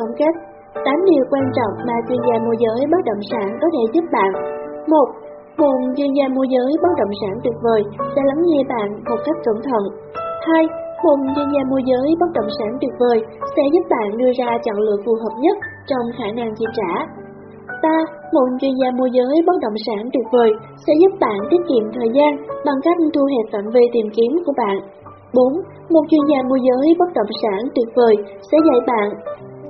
Tổng kết 8 điều quan trọng mà chuyên gia môi giới bất động sản có thể giúp bạn 1. Một chuyên gia môi giới bất động sản tuyệt vời sẽ lắng nghe bạn một cách cẩn thận 2. Một chuyên gia môi giới bất động sản tuyệt vời sẽ giúp bạn đưa ra chọn lựa phù hợp nhất trong khả năng chi trả 3. Một chuyên gia môi giới bất động sản tuyệt vời sẽ giúp bạn tiết kiệm thời gian bằng cách thu hẹp phạm vi tìm kiếm của bạn 4. Một chuyên gia môi giới bất động sản tuyệt vời sẽ dạy bạn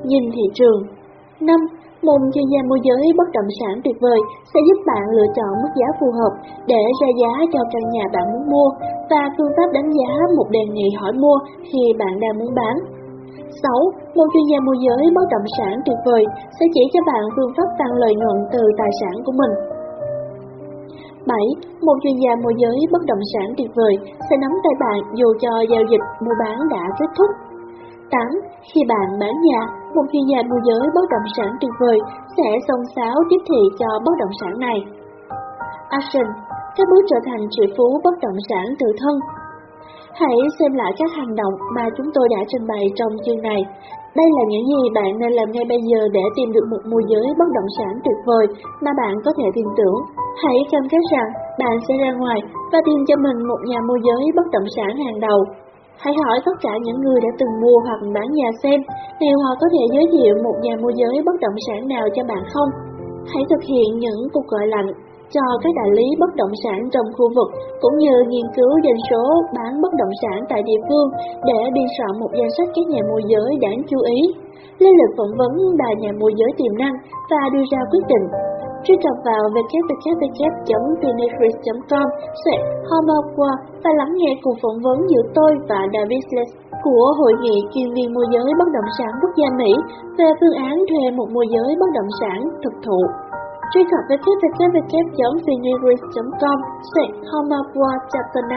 nhìn thị trường. 5. Một chuyên gia môi giới bất động sản tuyệt vời sẽ giúp bạn lựa chọn mức giá phù hợp để ra giá cho căn nhà bạn muốn mua và phương pháp đánh giá một đề nghị hỏi mua khi bạn đang muốn bán. 6. Một chuyên gia môi giới bất động sản tuyệt vời sẽ chỉ cho bạn phương pháp tăng lợi nhuận từ tài sản của mình. 7. Một chuyên gia môi giới bất động sản tuyệt vời sẽ nắm tay bạn dù cho giao dịch mua bán đã kết thúc. 8. Khi bạn bán nhà, một chuyên gia môi giới bất động sản tuyệt vời sẽ xông xáo tiếp thị cho bất động sản này. Action Các bước trở thành triệu phú bất động sản tự thân Hãy xem lại các hành động mà chúng tôi đã trình bày trong chương này. Đây là những gì bạn nên làm ngay bây giờ để tìm được một môi giới bất động sản tuyệt vời mà bạn có thể tin tưởng. Hãy cam kết rằng bạn sẽ ra ngoài và tìm cho mình một nhà môi giới bất động sản hàng đầu. Hãy hỏi tất cả những người đã từng mua hoặc bán nhà xem liệu họ có thể giới thiệu một nhà môi giới bất động sản nào cho bạn không. Hãy thực hiện những cuộc gọi lạnh cho các đại lý bất động sản trong khu vực cũng như nghiên cứu doanh số bán bất động sản tại địa phương để biên soạn một danh sách các nhà môi giới đáng chú ý, lên lịch phỏng vấn bà nhà môi giới tiềm năng và đưa ra quyết định. Truy cập vào www.pinterest.com sẽ homework và lắng nghe cuộc phỏng vấn giữa tôi và David Les của Hội nghị chuyên viên môi giới bất động sản quốc gia Mỹ về phương án thuê một môi giới bất động sản thực thụ truy cập www.finigris.com Homapua Chapter 9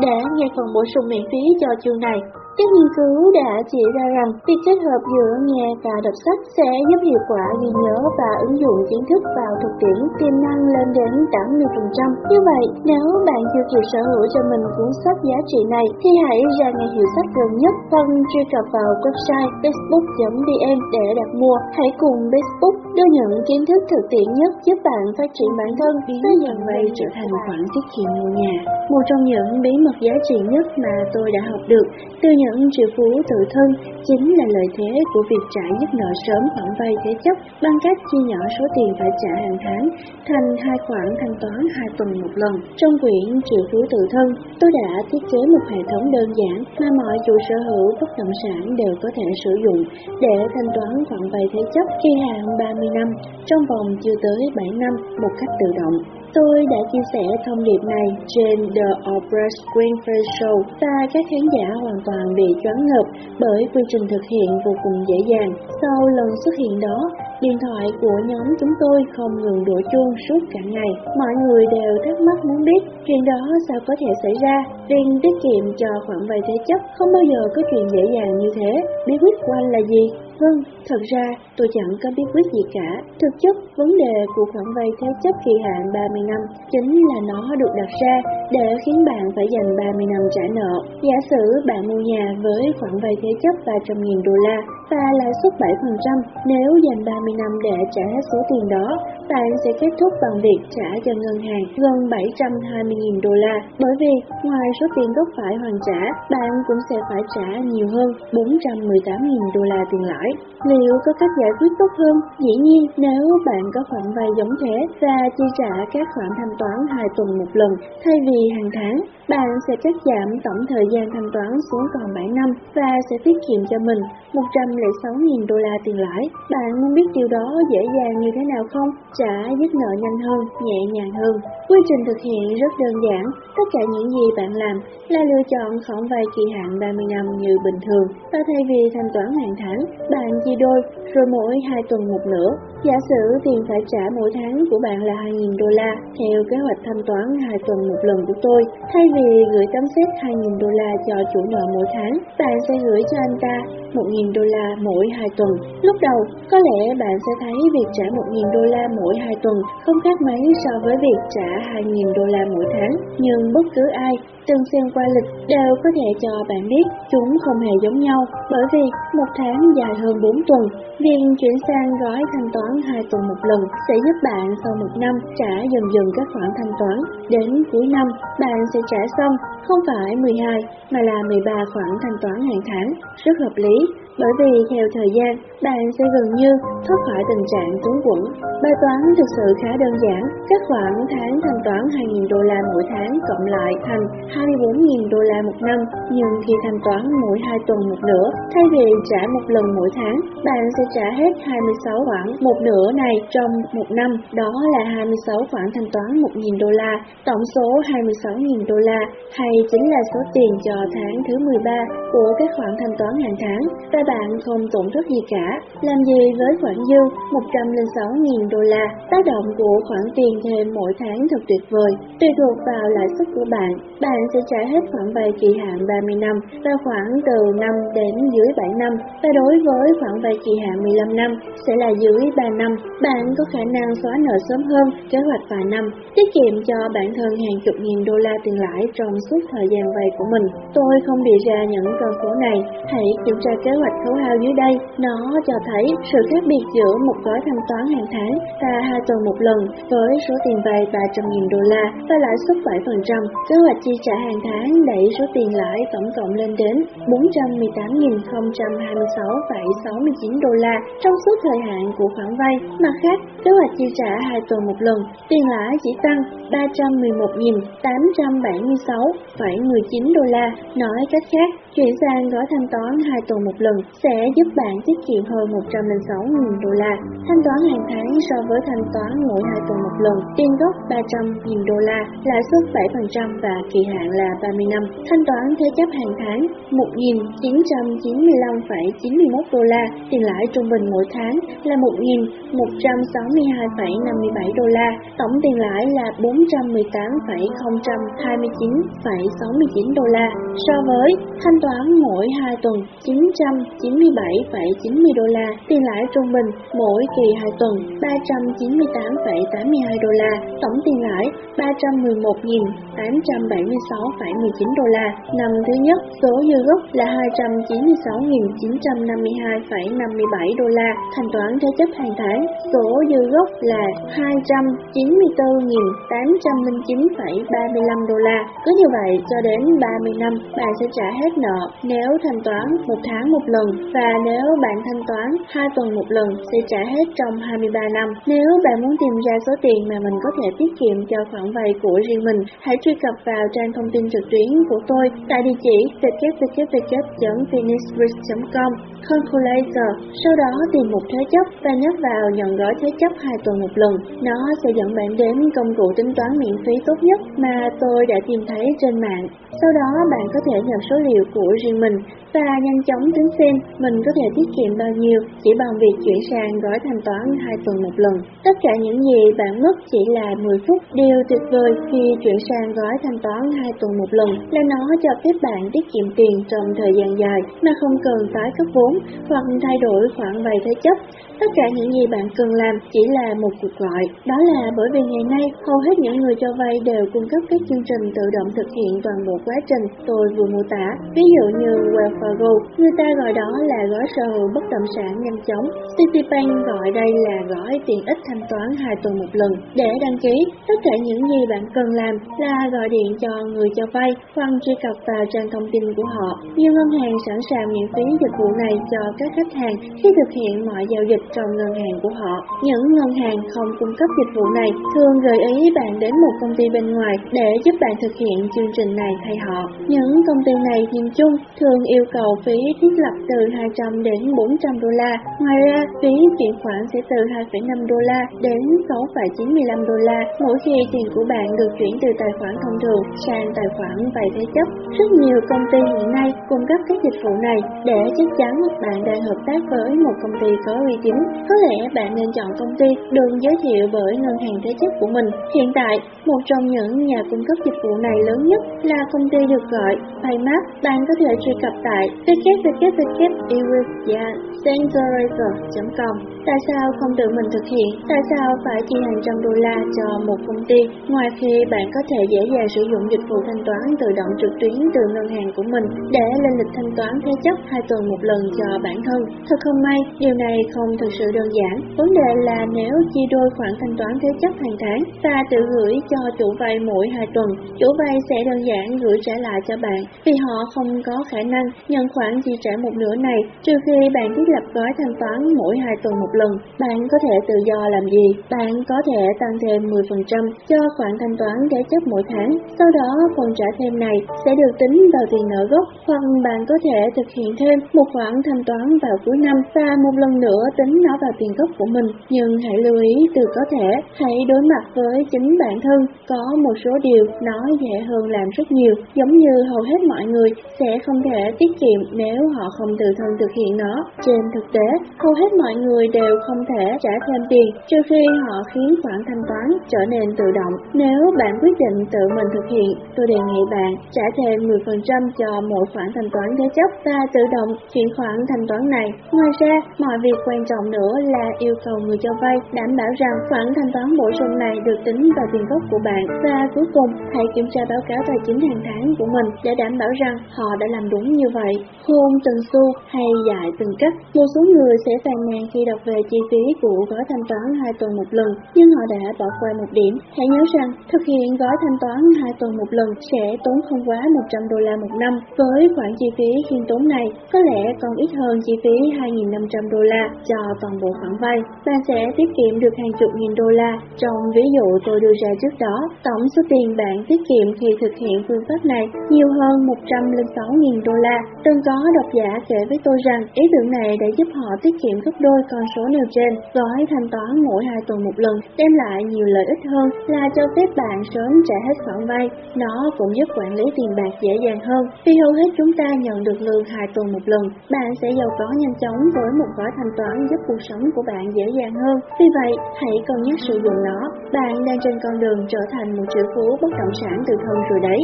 để nghe phần bổ sung miễn phí cho chương này. Các nghiên cứu đã chỉ ra rằng việc kết hợp giữa nghe và đọc sách sẽ giúp hiệu quả ghi nhớ và ứng dụng kiến thức vào thực tiễn tiềm năng lên đến 80%. Như vậy, nếu bạn chưa kịp sở hữu cho mình cuốn sách giá trị này, thì hãy ra ngay hiệu sách gần nhất hoặc truy cập vào website facebook.vn để đặt mua. Hãy cùng Facebook đưa những kiến thức thực tiễn nhất giúp bạn phát triển bản thân biến dần vay trở thành khoản tiết kiệm mua nhà. Một trong những bí mật giá trị nhất mà tôi đã học được từ những triệu phú tự thân chính là lợi thế của việc trả nhất nợ sớm khoản vay thế chấp bằng cách chia nhỏ số tiền phải trả hàng tháng thành hai khoản thanh toán hai tuần một lần. Trong quyển triệu phú tự thân, tôi đã thiết kế một hệ thống đơn giản mà mọi chủ sở hữu bất động sản đều có thể sử dụng để thanh toán khoản vay thế chấp kỳ hạn 30 năm trong vòng chưa tới 7 năm một cách tự động. Tôi đã chia sẻ thông điệp này trên The Oprah Winfrey Show và các khán giả hoàn toàn bị choáng ngợp bởi quy trình thực hiện vô cùng dễ dàng. Sau lần xuất hiện đó, điện thoại của nhóm chúng tôi không ngừng đổ chuông suốt cả ngày. Mọi người đều thắc mắc muốn biết chuyện đó sao có thể xảy ra. Riêng tiết kiệm cho khoản vay thế chấp không bao giờ có chuyện dễ dàng như thế. Bí quyết của anh là gì? Vâng, thật ra tôi chẳng có bí quyết gì cả. Thực chất, vấn đề của khoản vay thế chấp kỳ hạn 30 năm chính là nó được đặt ra để khiến bạn phải dành 30 năm trả nợ. Giả sử bạn mua nhà với khoản vay thế chấp 300.000 đô la và lãi suất 7%, nếu dành 30 năm để trả hết số tiền đó, bạn sẽ kết thúc bằng việc trả cho ngân hàng gần 720.000 đô la. Bởi vì ngoài số tiền gốc phải hoàn trả, bạn cũng sẽ phải trả nhiều hơn 418.000 đô la tiền lãi. Liệu có cách giải quyết tốt hơn? Dĩ nhiên, nếu bạn có khoản vay giống thế và chi trả các khoản thanh toán hai tuần một lần thay vì hàng tháng, bạn sẽ cắt giảm tổng thời gian thanh toán xuống còn 7 năm và sẽ tiết kiệm cho mình 100. 106.000 đô la tiền lãi. Bạn muốn biết điều đó dễ dàng như thế nào không? Trả dứt nợ nhanh hơn, nhẹ nhàng hơn. Quy trình thực hiện rất đơn giản. Tất cả những gì bạn làm là lựa chọn khoản vay kỳ hạn 30 năm như bình thường và thay vì thanh toán hàng tháng, bạn chia đôi rồi mỗi hai tuần một nửa. Giả sử tiền phải trả mỗi tháng của bạn là 2.000 đô la, theo kế hoạch thanh toán 2 tuần một lần của tôi, thay vì gửi tấm séc 2.000 đô la cho chủ nợ mỗi tháng, bạn sẽ gửi cho anh ta 1.000 đô la mỗi 2 tuần. Lúc đầu, có lẽ bạn sẽ thấy việc trả 1.000 đô la mỗi 2 tuần không khác mấy so với việc trả 2.000 đô la mỗi tháng, nhưng bất cứ ai từng xem qua lịch đều có thể cho bạn biết chúng không hề giống nhau, bởi vì một tháng dài hơn 4 tuần, việc chuyển sang gói thanh toán 2 tuần một lần sẽ giúp bạn sau một năm trả dần dần các khoản thanh toán. Đến cuối năm, bạn sẽ trả xong không phải 12 mà là 13 khoản thanh toán hàng tháng, rất hợp lý bởi vì theo thời gian, bạn sẽ gần như thoát khỏi tình trạng túng quẫn. Bài toán thực sự khá đơn giản, các khoản tháng thanh toán 2.000 đô la mỗi tháng cộng lại thành 24.000 đô la một năm, nhưng khi thanh toán mỗi 2 tuần một nửa, thay vì trả một lần mỗi tháng, bạn sẽ trả hết 26 khoản một nửa này trong một năm, đó là 26 khoản thanh toán 1.000 đô la, tổng số 26.000 đô la, hay chính là số tiền cho tháng thứ 13 của các khoản thanh toán hàng tháng, và bạn không tổn thất gì cả. Làm gì với khoản dư 106.000 đô la, tác động của khoản tiền thêm mỗi tháng thật tuyệt vời. Tùy thuộc vào lãi suất của bạn, bạn sẽ trả hết khoản vay kỳ hạn 30 năm và khoảng từ 5 đến dưới 7 năm. Và đối với khoản vay kỳ hạn 15 năm sẽ là dưới 3 năm. Bạn có khả năng xóa nợ sớm hơn kế hoạch vài năm, tiết kiệm cho bản thân hàng chục nghìn đô la tiền lãi trong suốt thời gian vay của mình. Tôi không đề ra những con số này, hãy kiểm tra kế hoạch khấu hao dưới đây, nó cho thấy sự khác biệt giữa một gói thanh toán hàng tháng và hai tuần một lần với số tiền vay 300.000 đô la và lãi suất 7%. Kế hoạch chi trả hàng tháng đẩy số tiền lãi tổng cộng lên đến 418.026,69 đô la trong suốt thời hạn của khoản vay. Mặt khác, kế hoạch chi trả hai tuần một lần, tiền lãi chỉ tăng 311.876,19 đô la. Nói cách khác, chuyển sang gói thanh toán hai tuần một lần sẽ giúp bạn tiết kiệm hơn 106.000 đô la. Thanh toán hàng tháng so với thanh toán mỗi hai tuần một lần, tiền gốc 300.000 đô la, lãi suất 7% và kỳ hạn là 30 năm. Thanh toán thế chấp hàng tháng 1.995,91 đô la, tiền lãi trung bình mỗi tháng là 1.162,57 đô la, tổng tiền lãi là 418,029,69 đô la. So với thanh toán mỗi 2 tuần 997,90 đô la, tiền lãi trung bình mỗi kỳ 2 tuần 398,82 đô la, tổng tiền lãi 311.876,19 đô la. Năm thứ nhất, số dư gốc là 296.952,57 đô la, thanh toán thế chấp hàng tháng, số dư gốc là 294.809,35 đô la. Cứ như vậy cho đến 30 năm, bạn sẽ trả hết nợ nếu thanh toán một tháng một lần và nếu bạn thanh toán hai tuần một lần sẽ trả hết trong 23 năm. Nếu bạn muốn tìm ra số tiền mà mình có thể tiết kiệm cho khoản vay của riêng mình, hãy truy cập vào trang thông tin trực tuyến của tôi tại địa chỉ www.phoenixbridge.com Calculator, sau đó tìm một thế chấp và nhấp vào nhận gói thế chấp hai tuần một lần. Nó sẽ dẫn bạn đến công cụ tính toán miễn phí tốt nhất mà tôi đã tìm thấy trên mạng. Sau đó bạn có thể nhập số liệu của của riêng mình và nhanh chóng tính xem mình có thể tiết kiệm bao nhiêu chỉ bằng việc chuyển sang gói thanh toán hai tuần một lần. Tất cả những gì bạn mất chỉ là 10 phút. Điều tuyệt vời khi chuyển sang gói thanh toán hai tuần một lần là nó cho phép bạn tiết kiệm tiền trong thời gian dài mà không cần tái cấp vốn hoặc thay đổi khoản vay thế chấp. Tất cả những gì bạn cần làm chỉ là một cuộc gọi. Đó là bởi vì ngày nay, hầu hết những người cho vay đều cung cấp các chương trình tự động thực hiện toàn bộ quá trình tôi vừa mô tả. Ví dụ như Wells Chicago, người ta gọi đó là gói sở hữu bất động sản nhanh chóng. Citibank gọi đây là gói tiện ích thanh toán hai tuần một lần. Để đăng ký, tất cả những gì bạn cần làm là gọi điện cho người cho vay hoặc truy cập vào trang thông tin của họ. Nhiều ngân hàng sẵn sàng miễn phí dịch vụ này cho các khách hàng khi thực hiện mọi giao dịch trong ngân hàng của họ. Những ngân hàng không cung cấp dịch vụ này thường gợi ý bạn đến một công ty bên ngoài để giúp bạn thực hiện chương trình này thay họ. Những công ty này nhìn chung thường yêu cầu phí thiết lập từ 200 đến 400 đô la. Ngoài ra, phí chuyển khoản sẽ từ 2,5 đô la đến 6,95 đô la mỗi khi tiền của bạn được chuyển từ tài khoản thông thường sang tài khoản vay thế chấp. Rất nhiều công ty hiện nay cung cấp các dịch vụ này để chắc chắn bạn đang hợp tác với một công ty có uy tín. Có lẽ bạn nên chọn công ty được giới thiệu bởi ngân hàng thế chấp của mình. Hiện tại, một trong những nhà cung cấp dịch vụ này lớn nhất là công ty được gọi PayMax. Bạn có thể truy cập tại www.ewithyacentralizer.com Tại sao không tự mình thực hiện? Tại sao phải chi hàng trăm đô la cho một công ty, ngoài khi bạn có thể dễ dàng sử dụng dịch vụ thanh toán tự động trực tuyến từ ngân hàng của mình để lên lịch thanh toán thế chấp hai tuần một lần cho bản thân? Thật không may, điều này không thực sự đơn giản. Vấn đề là nếu chi đôi khoản thanh toán thế chấp hàng tháng và tự gửi cho chủ vay mỗi hai tuần, chủ vay sẽ đơn giản gửi trả lại cho bạn vì họ không có khả năng nhận khoản chi trả một nửa này trừ khi bạn thiết lập gói thanh toán mỗi hai tuần một lần. Bạn có thể tự do làm gì? Bạn có thể tăng thêm 10% cho khoản thanh toán thế chấp mỗi tháng. Sau đó phần trả thêm này sẽ được tính vào tiền nợ gốc hoặc bạn có thể thực hiện thêm một khoản thanh toán vào cuối năm và một lần nữa tính nó vào tiền gốc của mình. Nhưng hãy lưu ý từ có thể, hãy đối mặt với chính bản thân. Có một số điều nó dễ hơn làm rất nhiều, giống như hầu hết mọi người sẽ không thể tiết kiệm nếu họ không tự thân thực hiện nó. Trên thực tế, hầu hết mọi người đều không thể trả thêm tiền trừ khi họ khiến khoản thanh toán trở nên tự động. Nếu bạn quyết định tự mình thực hiện, tôi đề nghị bạn trả thêm 10% cho mỗi khoản thanh toán thế chấp và tự động chuyển khoản thanh toán này. Ngoài ra, mọi việc quan trọng nữa là yêu cầu người cho vay đảm bảo rằng khoản thanh toán bổ sung này được tính vào tiền gốc của bạn và cuối cùng hãy kiểm tra báo cáo tài chính hàng tháng của mình để đảm bảo rằng họ đã làm đúng như vậy. Khôn từng xu hay dạy từng cách, một số người sẽ phàn nàn khi đọc về chi phí của gói thanh toán hai tuần một lần, nhưng họ đã bỏ qua một điểm. Hãy nhớ rằng, thực hiện gói thanh toán hai tuần một lần sẽ tốn không quá 100 đô la một năm. Với khoản chi phí khiêm tốn này, có lẽ còn ít hơn chi phí 2.500 đô la cho toàn bộ khoản vay. Bạn sẽ tiết kiệm được hàng chục nghìn đô la. Trong ví dụ tôi đưa ra trước đó, tổng số tiền bạn tiết kiệm khi thực hiện phương pháp này nhiều hơn 106.000 đô la. Từng có độc giả kể với tôi rằng ý tưởng này đã giúp họ tiết kiệm gấp đôi con số nêu trên. Gói thanh toán mỗi hai tuần một lần đem lại nhiều lợi ích hơn là cho phép bạn sớm trả hết khoản vay. Nó cũng giúp quản lý tiền bạc dễ dàng hơn. Vì hầu hết chúng ta nhận được lương hai tuần một lần, bạn sẽ giàu có nhanh chóng với một gói thanh toán giúp cuộc sống của bạn dễ dàng hơn. Vì vậy, hãy cân nhắc sử dụng nó. Bạn đang trên con đường trở thành một triệu phú bất động sản từ thân rồi đấy.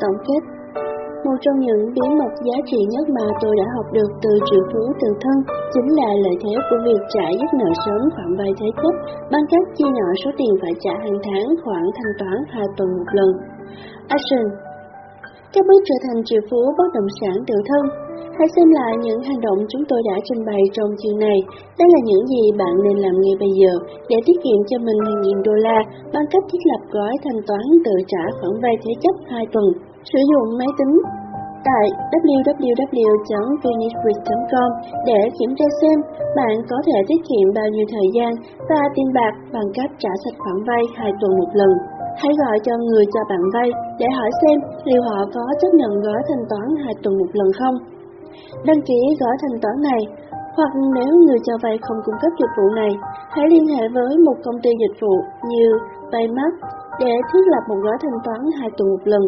Tổng kết một trong những bí mật giá trị nhất mà tôi đã học được từ triệu phú từ thân chính là lợi thế của việc trả dứt nợ sớm khoản vay thế chấp, bằng cách chia nhỏ số tiền phải trả hàng tháng khoảng thanh toán hai tuần một lần. Action Các bước trở thành triệu phú bất động sản tự thân Hãy xem lại những hành động chúng tôi đã trình bày trong chương này. Đây là những gì bạn nên làm ngay bây giờ để tiết kiệm cho mình hàng nghìn đô la bằng cách thiết lập gói thanh toán tự trả khoản vay thế chấp 2 tuần. Sử dụng máy tính tại www.finishwith.com để kiểm tra xem bạn có thể tiết kiệm bao nhiêu thời gian và tiền bạc bằng cách trả sạch khoản vay hai tuần một lần. Hãy gọi cho người cho bạn vay để hỏi xem liệu họ có chấp nhận gói thanh toán hai tuần một lần không. Đăng ký gói thanh toán này hoặc nếu người cho vay không cung cấp dịch vụ này, hãy liên hệ với một công ty dịch vụ như Paymax để thiết lập một gói thanh toán hai tuần một lần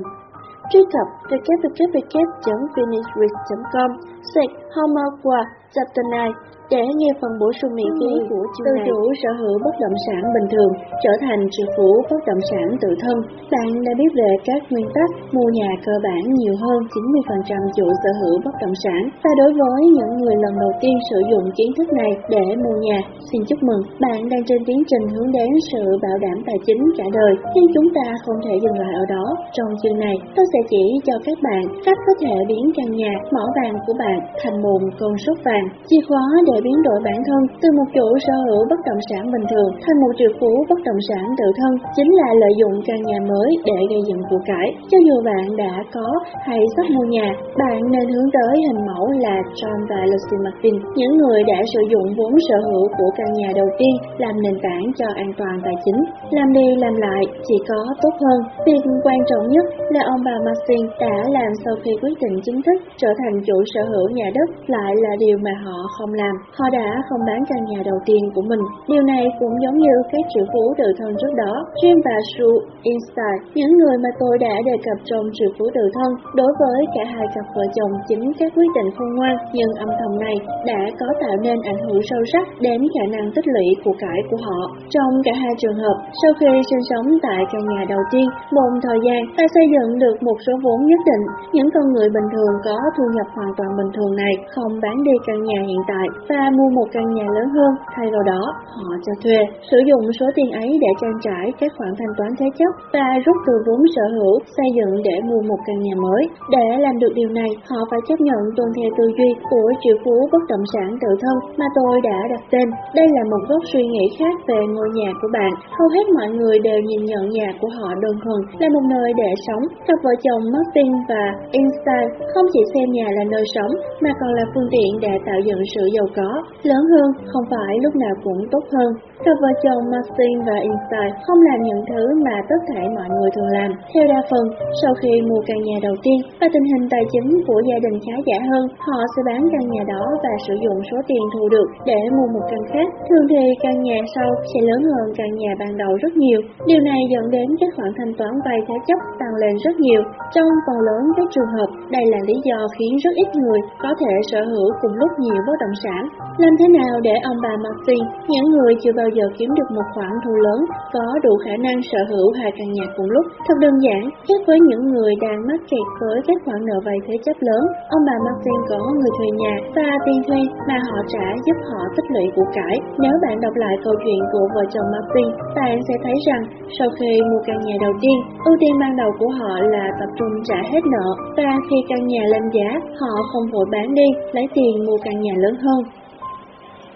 truy cập www.finishwith.com sạch Homer qua chapter 9 để nghe phần bổ sung miễn phí của chương này. Từ chủ sở hữu bất động sản bình thường trở thành triệu phú bất động sản tự thân, bạn đã biết về các nguyên tắc mua nhà cơ bản nhiều hơn 90% chủ sở hữu bất động sản. Và đối với những người lần đầu tiên sử dụng kiến thức này để mua nhà, xin chúc mừng, bạn đang trên tiến trình hướng đến sự bảo đảm tài chính cả đời. Nhưng chúng ta không thể dừng lại ở đó. Trong chương này, tôi sẽ chỉ cho các bạn cách có thể biến căn nhà mỏ vàng của bạn thành một con sốt vàng, chìa khóa để thể biến đổi bản thân từ một chủ sở hữu bất động sản bình thường thành một triệu phú bất động sản tự thân chính là lợi dụng căn nhà mới để gây dựng của cải. Cho dù bạn đã có hay sắp mua nhà, bạn nên hướng tới hình mẫu là John và Lucy Martin, những người đã sử dụng vốn sở hữu của căn nhà đầu tiên làm nền tảng cho an toàn tài chính. Làm đi làm lại chỉ có tốt hơn. Việc quan trọng nhất là ông bà Martin đã làm sau khi quyết định chính thức trở thành chủ sở hữu nhà đất lại là điều mà họ không làm. Họ đã không bán căn nhà đầu tiên của mình. Điều này cũng giống như các triệu phú tự thân trước đó, Jim và Sue Einstein, những người mà tôi đã đề cập trong triệu phú tự thân. Đối với cả hai cặp vợ chồng chính các quyết định khôn ngoan nhưng âm thầm này đã có tạo nên ảnh hưởng sâu sắc đến khả năng tích lũy của cải của họ. Trong cả hai trường hợp, sau khi sinh sống tại căn nhà đầu tiên, một thời gian ta xây dựng được một số vốn nhất định, những con người bình thường có thu nhập hoàn toàn bình thường này không bán đi căn nhà hiện tại và ta mua một căn nhà lớn hơn, thay vào đó họ cho thuê, sử dụng số tiền ấy để trang trải các khoản thanh toán thế chấp và rút từ vốn sở hữu xây dựng để mua một căn nhà mới. Để làm được điều này, họ phải chấp nhận tuân theo tư duy của triệu phú bất động sản tự thân mà tôi đã đặt tên. Đây là một góc suy nghĩ khác về ngôi nhà của bạn. Hầu hết mọi người đều nhìn nhận nhà của họ đơn thuần là một nơi để sống. Cặp vợ chồng Martin và Einstein không chỉ xem nhà là nơi sống mà còn là phương tiện để tạo dựng sự giàu có. Lớn hơn không phải lúc nào cũng tốt hơn. Cặp vợ chồng Martin và Einstein không làm những thứ mà tất cả mọi người thường làm. Theo đa phần, sau khi mua căn nhà đầu tiên và tình hình tài chính của gia đình khá giả hơn, họ sẽ bán căn nhà đó và sử dụng số tiền thu được để mua một căn khác. Thường thì căn nhà sau sẽ lớn hơn căn nhà ban đầu rất nhiều. Điều này dẫn đến các khoản thanh toán vay thế chấp tăng lên rất nhiều. Trong phần lớn các trường hợp, đây là lý do khiến rất ít người có thể sở hữu cùng lúc nhiều bất động sản. Làm thế nào để ông bà Martin, những người chưa bao giờ kiếm được một khoản thu lớn, có đủ khả năng sở hữu hai căn nhà cùng lúc? Thật đơn giản, khác với những người đang mắc kẹt với các khoản nợ vay thế chấp lớn, ông bà Martin có người thuê nhà và tiền thuê mà họ trả giúp họ tích lũy của cải. Nếu bạn đọc lại câu chuyện của vợ chồng Martin, bạn sẽ thấy rằng sau khi mua căn nhà đầu tiên, ưu tiên ban đầu của họ là tập trung trả hết nợ và khi căn nhà lên giá, họ không vội bán đi, lấy tiền mua căn nhà lớn hơn.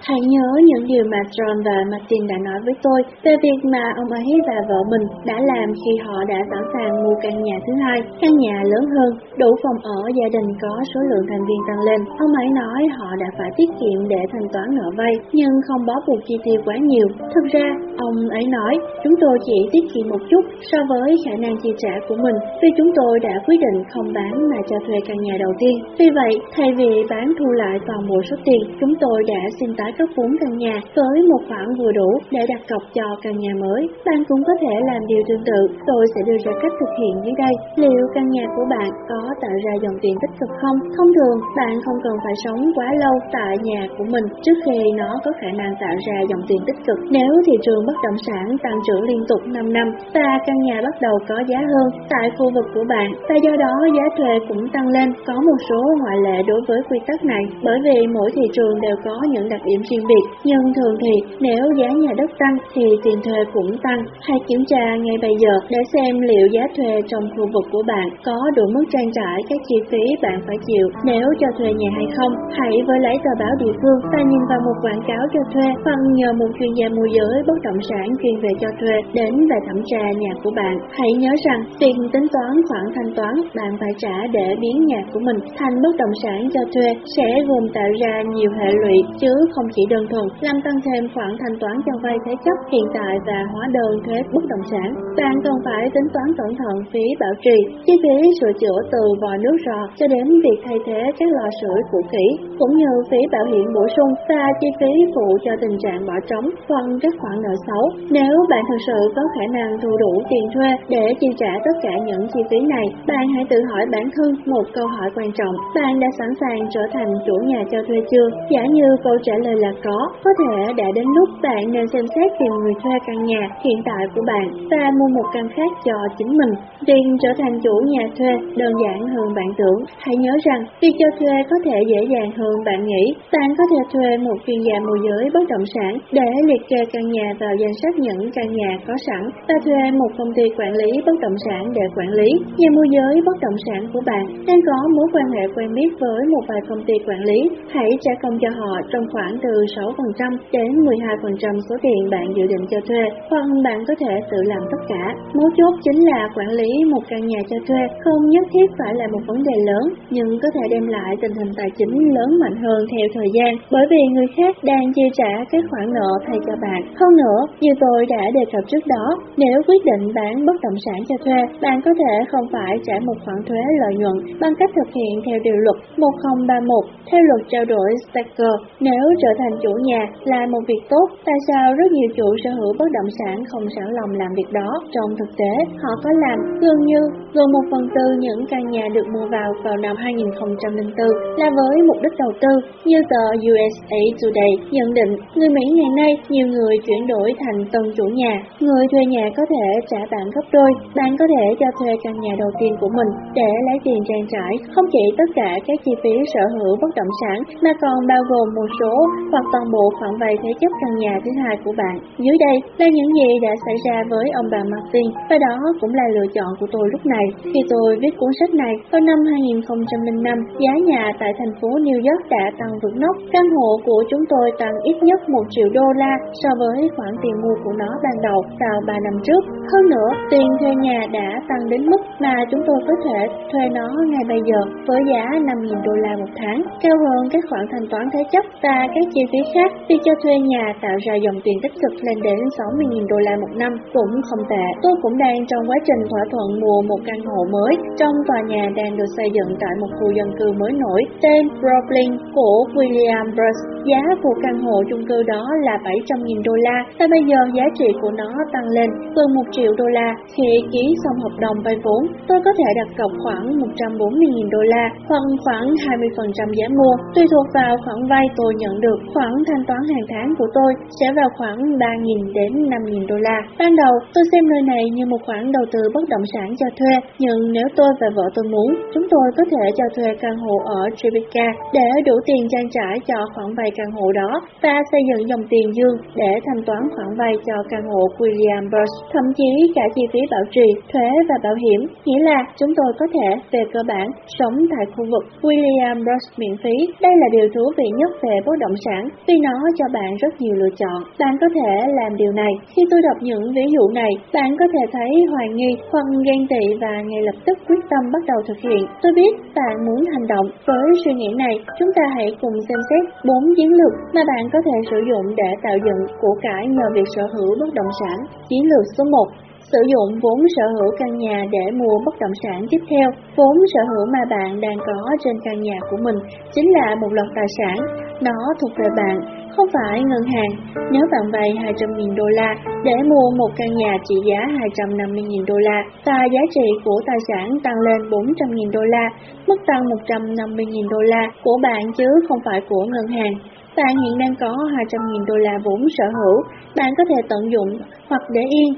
Hãy nhớ những điều mà John và Martin đã nói với tôi về việc mà ông ấy và vợ mình đã làm khi họ đã sẵn sàng mua căn nhà thứ hai, căn nhà lớn hơn, đủ phòng ở gia đình có số lượng thành viên tăng lên. Ông ấy nói họ đã phải tiết kiệm để thanh toán nợ vay, nhưng không bó buộc chi tiêu quá nhiều. Thực ra, ông ấy nói, chúng tôi chỉ tiết kiệm một chút so với khả năng chi trả của mình, vì chúng tôi đã quyết định không bán mà cho thuê căn nhà đầu tiên. Vì vậy, thay vì bán thu lại toàn bộ số tiền, chúng tôi đã xin tái cấp vốn căn nhà với một khoản vừa đủ để đặt cọc cho căn nhà mới. Bạn cũng có thể làm điều tương tự. Tôi sẽ đưa ra cách thực hiện dưới đây. Liệu căn nhà của bạn có tạo ra dòng tiền tích cực không? Thông thường, bạn không cần phải sống quá lâu tại nhà của mình trước khi nó có khả năng tạo ra dòng tiền tích cực. Nếu thị trường bất động sản tăng trưởng liên tục 5 năm và căn nhà bắt đầu có giá hơn tại khu vực của bạn và do đó giá thuê cũng tăng lên, có một số ngoại lệ đối với quy tắc này bởi vì mỗi thị trường đều có những đặc điểm riêng biệt, nhưng thường thì nếu giá nhà đất tăng thì tiền thuê cũng tăng. Hãy kiểm tra ngay bây giờ để xem liệu giá thuê trong khu vực của bạn có đủ mức trang trải các chi phí bạn phải chịu nếu cho thuê nhà hay không. Hãy với lấy tờ báo địa phương và nhìn vào một quảng cáo cho thuê hoặc nhờ một chuyên gia môi giới bất động sản chuyên về cho thuê đến và thẩm tra nhà của bạn. Hãy nhớ rằng tiền tính toán khoản thanh toán bạn phải trả để biến nhà của mình thành bất động sản cho thuê sẽ gồm tạo ra nhiều hệ lụy chứ không chỉ đơn thuần làm tăng thêm khoản thanh toán cho vay thế chấp hiện tại và hóa đơn thuế bất động sản. Bạn cần phải tính toán cẩn thận phí bảo trì, chi phí sửa chữa từ vòi nước rò cho đến việc thay thế các lò sưởi cũ kỹ, cũng như phí bảo hiểm bổ sung và chi phí phụ cho tình trạng bỏ trống hoặc các khoản nợ xấu. Nếu bạn thực sự có khả năng thu đủ tiền thuê để chi trả tất cả những chi phí này, bạn hãy tự hỏi bản thân một câu hỏi quan trọng. Bạn đã sẵn sàng trở thành chủ nhà cho thuê chưa? Giả như câu trả lời là có, có thể đã đến lúc bạn nên xem xét tìm người thuê căn nhà hiện tại của bạn và mua một căn khác cho chính mình. Việc trở thành chủ nhà thuê đơn giản hơn bạn tưởng. Hãy nhớ rằng việc cho thuê có thể dễ dàng hơn bạn nghĩ. Bạn có thể thuê một chuyên gia môi giới bất động sản để liệt kê căn nhà vào danh sách những căn nhà có sẵn và thuê một công ty quản lý bất động sản để quản lý. Nhà môi giới bất động sản của bạn đang có mối quan hệ quen biết với một vài công ty quản lý. Hãy trả công cho họ trong khoảng từ từ 6% đến 12% số tiền bạn dự định cho thuê, hoặc bạn có thể tự làm tất cả. Mấu chốt chính là quản lý một căn nhà cho thuê không nhất thiết phải là một vấn đề lớn, nhưng có thể đem lại tình hình tài chính lớn mạnh hơn theo thời gian, bởi vì người khác đang chi trả các khoản nợ thay cho bạn. Hơn nữa, như tôi đã đề cập trước đó, nếu quyết định bán bất động sản cho thuê, bạn có thể không phải trả một khoản thuế lợi nhuận bằng cách thực hiện theo điều luật 1031 theo luật trao đổi Stacker. Nếu trở thành chủ nhà là một việc tốt, tại sao rất nhiều chủ sở hữu bất động sản không sẵn lòng làm việc đó? Trong thực tế, họ có làm gần như gần một phần tư những căn nhà được mua vào vào năm 2004 là với mục đích đầu tư, như tờ USA Today nhận định, người Mỹ ngày nay nhiều người chuyển đổi thành tân chủ nhà, người thuê nhà có thể trả bạn gấp đôi, bạn có thể cho thuê căn nhà đầu tiên của mình để lấy tiền trang trải, không chỉ tất cả các chi phí sở hữu bất động sản mà còn bao gồm một số hoặc toàn bộ khoản vay thế chấp căn nhà thứ hai của bạn. Dưới đây là những gì đã xảy ra với ông bà Martin và đó cũng là lựa chọn của tôi lúc này. Khi tôi viết cuốn sách này vào năm 2005, giá nhà tại thành phố New York đã tăng vượt nóc. Căn hộ của chúng tôi tăng ít nhất 1 triệu đô la so với khoản tiền mua của nó ban đầu vào 3 năm trước. Hơn nữa, tiền thuê nhà đã tăng đến mức mà chúng tôi có thể thuê nó ngay bây giờ với giá 5.000 đô la một tháng, cao hơn các khoản thanh toán thế chấp và các chi phí khác. Việc cho thuê nhà tạo ra dòng tiền tích cực lên đến 60.000 đô la một năm cũng không tệ. Tôi cũng đang trong quá trình thỏa thuận mua một căn hộ mới trong tòa nhà đang được xây dựng tại một khu dân cư mới nổi tên Brooklyn của William Bruce. Giá của căn hộ chung cư đó là 700.000 đô la và bây giờ giá trị của nó tăng lên gần 1 triệu đô la. Khi ký xong hợp đồng vay vốn, tôi có thể đặt cọc khoảng 140.000 đô la hoặc khoảng 20% giá mua. Tùy thuộc vào khoản vay tôi nhận được, khoản thanh toán hàng tháng của tôi sẽ vào khoảng 3.000 đến 5.000 đô la. Ban đầu, tôi xem nơi này như một khoản đầu tư bất động sản cho thuê, nhưng nếu tôi và vợ tôi muốn, chúng tôi có thể cho thuê căn hộ ở Tribeca để đủ tiền trang trải cho khoản vay căn hộ đó và xây dựng dòng tiền dương để thanh toán khoản vay cho căn hộ William Burst, thậm chí cả chi phí bảo trì, thuế và bảo hiểm, nghĩa là chúng tôi có thể về cơ bản sống tại khu vực William Burst miễn phí. Đây là điều thú vị nhất về bất động sản vì nó cho bạn rất nhiều lựa chọn. Bạn có thể làm điều này. Khi tôi đọc những ví dụ này, bạn có thể thấy hoài nghi hoặc ghen tị và ngay lập tức quyết tâm bắt đầu thực hiện. Tôi biết bạn muốn hành động. Với suy nghĩ này, chúng ta hãy cùng xem xét bốn chiến lược mà bạn có thể sử dụng để tạo dựng của cải nhờ việc sở hữu bất động sản. Chiến lược số 1 Sử dụng vốn sở hữu căn nhà để mua bất động sản tiếp theo. Vốn sở hữu mà bạn đang có trên căn nhà của mình chính là một loạt tài sản. Nó thuộc về bạn, không phải ngân hàng. Nếu bạn vay 200.000 đô la để mua một căn nhà trị giá 250.000 đô la và giá trị của tài sản tăng lên 400.000 đô la, mức tăng 150.000 đô la của bạn chứ không phải của ngân hàng. Bạn hiện đang có 200.000 đô la vốn sở hữu, bạn có thể tận dụng hoặc để yên,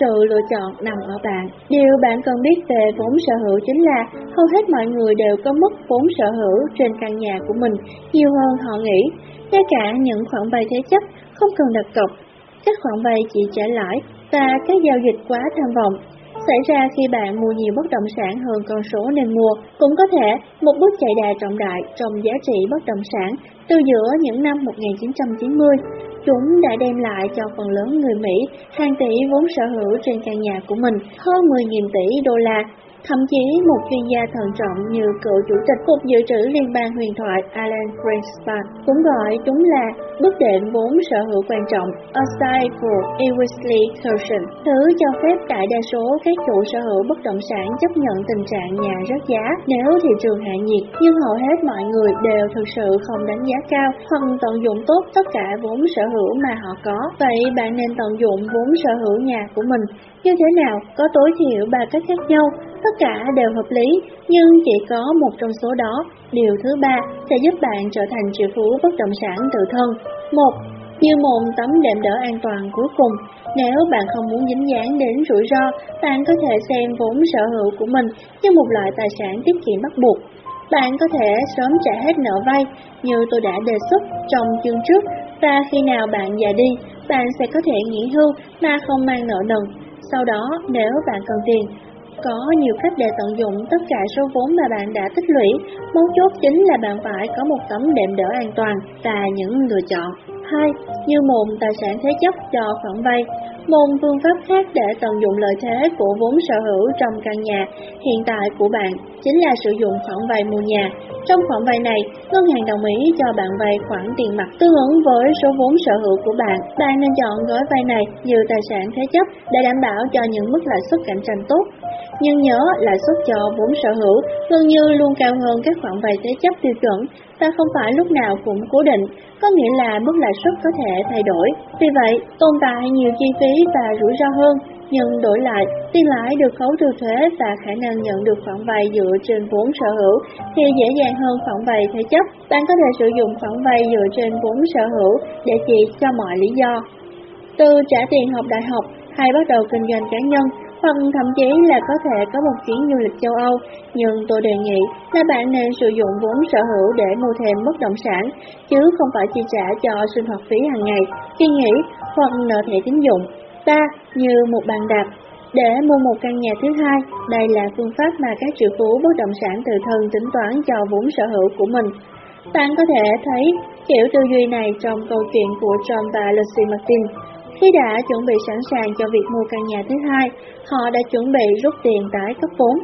sự lựa chọn nằm ở bạn. Điều bạn cần biết về vốn sở hữu chính là hầu hết mọi người đều có mức vốn sở hữu trên căn nhà của mình nhiều hơn họ nghĩ. Ngay cả những khoản vay thế chấp không cần đặt cọc, các khoản vay chỉ trả lãi và các giao dịch quá tham vọng xảy ra khi bạn mua nhiều bất động sản hơn con số nên mua. Cũng có thể một bước chạy đà trọng đại trong giá trị bất động sản từ giữa những năm 1990 Chúng đã đem lại cho phần lớn người Mỹ hàng tỷ vốn sở hữu trên căn nhà của mình, hơn 10.000 tỷ đô la. Thậm chí một chuyên gia thận trọng như cựu chủ tịch Cục Dự trữ Liên bang huyền thoại Alan Greenspan cũng gọi chúng là bước đệm vốn sở hữu quan trọng, Aside for Ewisley Cushion, thứ cho phép đại đa số các chủ sở hữu bất động sản chấp nhận tình trạng nhà rớt giá nếu thị trường hạ nhiệt, nhưng hầu hết mọi người đều thực sự không đánh giá cao hoặc tận dụng tốt tất cả vốn sở hữu mà họ có. Vậy bạn nên tận dụng vốn sở hữu nhà của mình như thế nào? Có tối thiểu ba cách khác nhau Tất cả đều hợp lý, nhưng chỉ có một trong số đó. Điều thứ ba sẽ giúp bạn trở thành triệu phú bất động sản tự thân. Một, Như một tấm đệm đỡ an toàn cuối cùng, nếu bạn không muốn dính dáng đến rủi ro, bạn có thể xem vốn sở hữu của mình như một loại tài sản tiết kiệm bắt buộc. Bạn có thể sớm trả hết nợ vay như tôi đã đề xuất trong chương trước và khi nào bạn già đi, bạn sẽ có thể nghỉ hưu mà không mang nợ nần. Sau đó, nếu bạn cần tiền, có nhiều cách để tận dụng tất cả số vốn mà bạn đã tích lũy, mấu chốt chính là bạn phải có một tấm đệm đỡ an toàn và những lựa chọn. 2. Như môn tài sản thế chấp cho khoản vay. Một phương pháp khác để tận dụng lợi thế của vốn sở hữu trong căn nhà hiện tại của bạn chính là sử dụng khoản vay mua nhà. Trong khoản vay này, ngân hàng đồng ý cho bạn vay khoản tiền mặt tương ứng với số vốn sở hữu của bạn. Bạn nên chọn gói vay này như tài sản thế chấp để đảm bảo cho những mức lãi suất cạnh tranh tốt. Nhưng nhớ là suất cho vốn sở hữu gần như luôn cao hơn các khoản vay thế chấp tiêu chuẩn và không phải lúc nào cũng cố định, có nghĩa là mức lãi suất có thể thay đổi. Vì vậy, tồn tại nhiều chi phí và rủi ro hơn, nhưng đổi lại, tiền lãi được khấu trừ thuế và khả năng nhận được khoản vay dựa trên vốn sở hữu thì dễ dàng hơn khoản vay thế chấp. Bạn có thể sử dụng khoản vay dựa trên vốn sở hữu để chỉ cho mọi lý do. Từ trả tiền học đại học hay bắt đầu kinh doanh cá nhân, hoặc thậm chí là có thể có một chuyến du lịch châu Âu, nhưng tôi đề nghị là bạn nên sử dụng vốn sở hữu để mua thêm bất động sản, chứ không phải chi trả cho sinh hoạt phí hàng ngày, kỳ nghỉ hoặc nợ thẻ tín dụng. Ta như một bàn đạp để mua một căn nhà thứ hai, đây là phương pháp mà các triệu phú bất động sản tự thân tính toán cho vốn sở hữu của mình. Bạn có thể thấy kiểu tư duy này trong câu chuyện của John và Lucy Martin. Khi đã chuẩn bị sẵn sàng cho việc mua căn nhà thứ hai, họ đã chuẩn bị rút tiền tái cấp vốn.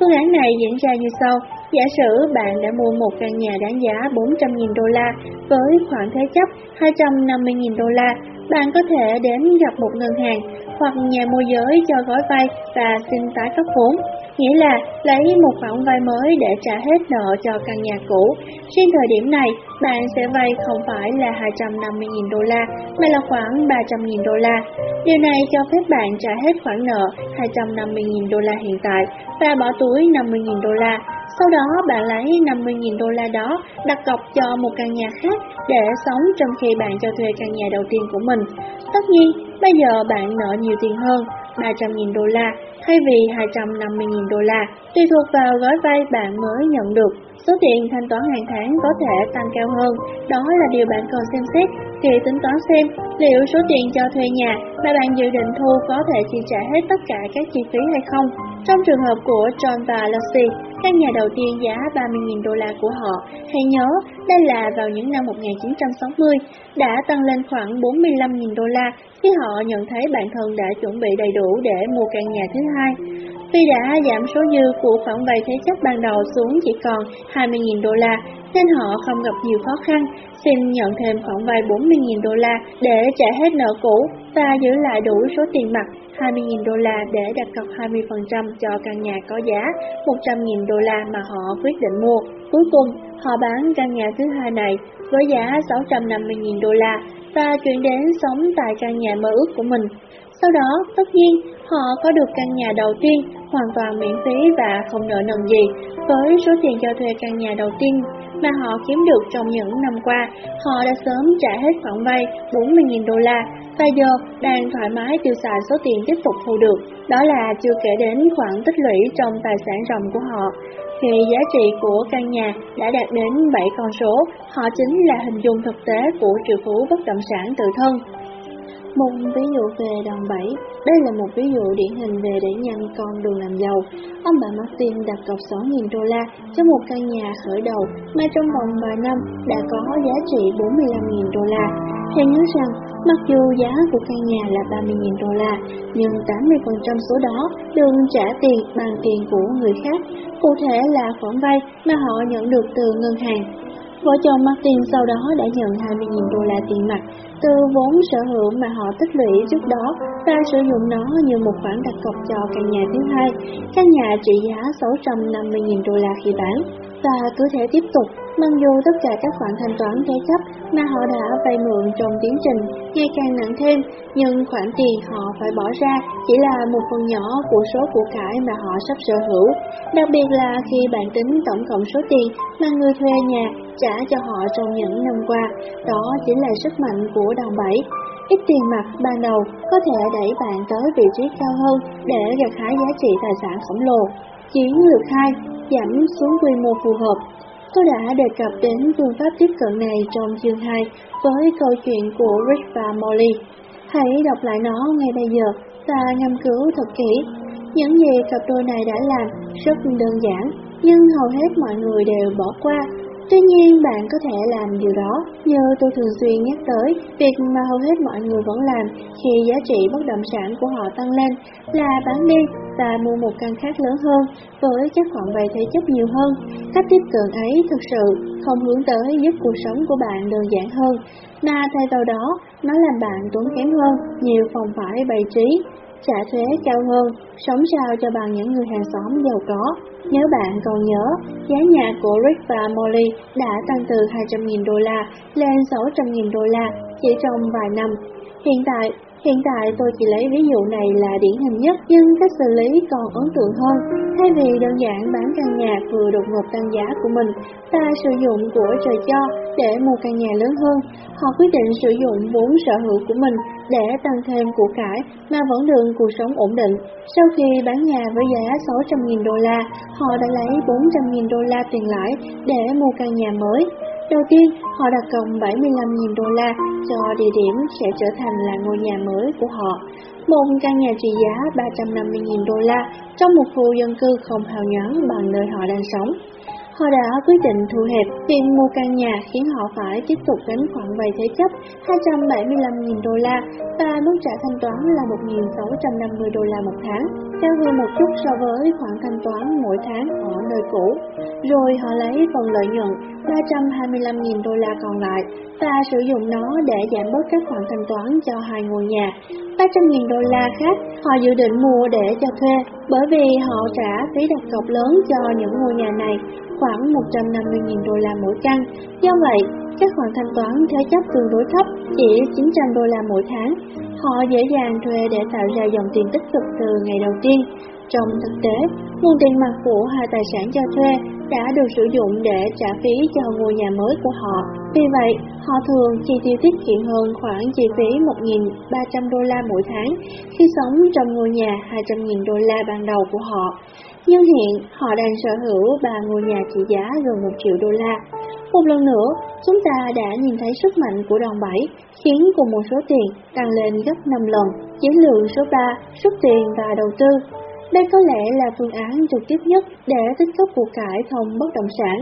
Phương án này diễn ra như sau. Giả sử bạn đã mua một căn nhà đáng giá 400.000 đô la với khoản thế chấp 250.000 đô la, bạn có thể đến gặp một ngân hàng hoặc nhà môi giới cho gói vay và xin tái cấp vốn, nghĩa là lấy một khoản vay mới để trả hết nợ cho căn nhà cũ. Trên thời điểm này, bạn sẽ vay không phải là 250.000 đô la, mà là khoảng 300.000 đô la. Điều này cho phép bạn trả hết khoản nợ 250.000 đô la hiện tại và bỏ túi 50.000 đô la. Sau đó bạn lấy 50.000 đô la đó đặt cọc cho một căn nhà khác để sống trong khi bạn cho thuê căn nhà đầu tiên của mình. Tất nhiên, bây giờ bạn nợ nhiều tiền hơn, 300.000 đô la thay vì 250.000 đô la, tùy thuộc vào gói vay bạn mới nhận được. Số tiền thanh toán hàng tháng có thể tăng cao hơn, đó là điều bạn cần xem xét khi tính toán xem liệu số tiền cho thuê nhà mà bạn dự định thu có thể chi trả hết tất cả các chi phí hay không. Trong trường hợp của John và Lucy, căn nhà đầu tiên giá 30.000 đô la của họ, hãy nhớ đây là vào những năm 1960, đã tăng lên khoảng 45.000 đô la khi họ nhận thấy bản thân đã chuẩn bị đầy đủ để mua căn nhà thứ hai. Vì đã giảm số dư của khoản vay thế chấp ban đầu xuống chỉ còn 20.000 đô la, nên họ không gặp nhiều khó khăn, xin nhận thêm khoản vay 40.000 đô la để trả hết nợ cũ và giữ lại đủ số tiền mặt 20.000 đô la để đặt cọc 20% cho căn nhà có giá 100.000 đô la mà họ quyết định mua. Cuối cùng, họ bán căn nhà thứ hai này với giá 650.000 đô la và chuyển đến sống tại căn nhà mơ ước của mình. Sau đó, tất nhiên, họ có được căn nhà đầu tiên hoàn toàn miễn phí và không nợ nần gì với số tiền cho thuê căn nhà đầu tiên mà họ kiếm được trong những năm qua. Họ đã sớm trả hết khoản vay 40.000 đô la và giờ đang thoải mái tiêu xài số tiền tiếp tục thu được. Đó là chưa kể đến khoản tích lũy trong tài sản ròng của họ. Khi giá trị của căn nhà đã đạt đến 7 con số, họ chính là hình dung thực tế của triệu phú bất động sản tự thân. Một ví dụ về đòn bẩy, đây là một ví dụ điển hình về đẩy nhanh con đường làm giàu. Ông bà Martin đặt cọc 6.000 đô la cho một căn nhà khởi đầu mà trong vòng vài năm đã có giá trị 45.000 đô la. Hãy nhớ rằng, mặc dù giá của căn nhà là 30.000 đô la, nhưng 80% số đó được trả tiền bằng tiền của người khác, cụ thể là khoản vay mà họ nhận được từ ngân hàng. Vợ chồng Martin sau đó đã nhận 20.000 đô la tiền mặt từ vốn sở hữu mà họ tích lũy trước đó và sử dụng nó như một khoản đặt cọc cho căn nhà thứ hai. Căn nhà trị giá 650.000 đô la khi bán và cứ thể tiếp tục mặc dù tất cả các khoản thanh toán thế chấp mà họ đã vay mượn trong tiến trình ngày càng nặng thêm, nhưng khoản tiền họ phải bỏ ra chỉ là một phần nhỏ của số của cải mà họ sắp sở hữu. Đặc biệt là khi bạn tính tổng cộng số tiền mà người thuê nhà trả cho họ trong những năm qua, đó chính là sức mạnh của đòn bẩy. Ít tiền mặt ban đầu có thể đẩy bạn tới vị trí cao hơn để gặt hái giá trị tài sản khổng lồ. Chiến lược 2, giảm xuống quy mô phù hợp. Tôi đã đề cập đến phương pháp tiếp cận này trong chương 2 với câu chuyện của Rick và Molly. Hãy đọc lại nó ngay bây giờ và ngâm cứu thật kỹ. Những gì cặp đôi này đã làm rất đơn giản, nhưng hầu hết mọi người đều bỏ qua. Tuy nhiên bạn có thể làm điều đó, như tôi thường xuyên nhắc tới, việc mà hầu hết mọi người vẫn làm khi giá trị bất động sản của họ tăng lên là bán đi và mua một căn khác lớn hơn với các khoản vay thế chấp nhiều hơn. Cách tiếp cận ấy thực sự không hướng tới giúp cuộc sống của bạn đơn giản hơn, mà thay vào đó nó làm bạn tốn kém hơn, nhiều phòng phải bày trí, trả thuế cao hơn, sống sao cho bằng những người hàng xóm giàu có. Nếu bạn còn nhớ, giá nhà của Rick và Molly đã tăng từ 200.000 đô la lên 600.000 đô la chỉ trong vài năm. Hiện tại, Hiện tại tôi chỉ lấy ví dụ này là điển hình nhất, nhưng cách xử lý còn ấn tượng hơn. Thay vì đơn giản bán căn nhà vừa đột ngột tăng giá của mình, ta sử dụng của trời cho để mua căn nhà lớn hơn. Họ quyết định sử dụng vốn sở hữu của mình để tăng thêm của cải mà vẫn được cuộc sống ổn định. Sau khi bán nhà với giá 600.000 đô la, họ đã lấy 400.000 đô la tiền lãi để mua căn nhà mới. Đầu tiên, họ đặt cọc 75.000 đô la cho địa điểm sẽ trở thành là ngôi nhà mới của họ. Một căn nhà trị giá 350.000 đô la trong một khu dân cư không hào nhoáng bằng nơi họ đang sống. Họ đã quyết định thu hẹp tiền mua căn nhà khiến họ phải tiếp tục gánh khoản vay thế chấp 275.000 đô la và mức trả thanh toán là 1.650 đô la một tháng, cao hơn một chút so với khoản thanh toán mỗi tháng ở nơi cũ. Rồi họ lấy phần lợi nhuận 325.000 đô la còn lại và sử dụng nó để giảm bớt các khoản thanh toán cho hai ngôi nhà. 300.000 đô la khác họ dự định mua để cho thuê bởi vì họ trả phí đặt cọc lớn cho những ngôi nhà này khoảng 150.000 đô la mỗi căn. Do vậy, các khoản thanh toán thế chấp tương đối thấp, chỉ 900 đô la mỗi tháng. Họ dễ dàng thuê để tạo ra dòng tiền tích cực từ ngày đầu tiên. Trong thực tế, nguồn tiền mặt của hai tài sản cho thuê đã được sử dụng để trả phí cho ngôi nhà mới của họ. Vì vậy, họ thường chi tiêu tiết kiệm hơn khoảng chi phí 1.300 đô la mỗi tháng khi sống trong ngôi nhà 200.000 đô la ban đầu của họ nhưng hiện họ đang sở hữu ba ngôi nhà trị giá gần 1 triệu đô la. Một lần nữa, chúng ta đã nhìn thấy sức mạnh của đòn bẩy, khiến cùng một số tiền tăng lên gấp 5 lần. Chiến lược số 3, rút tiền và đầu tư. Đây có lẽ là phương án trực tiếp nhất để tích góp của cải thông bất động sản.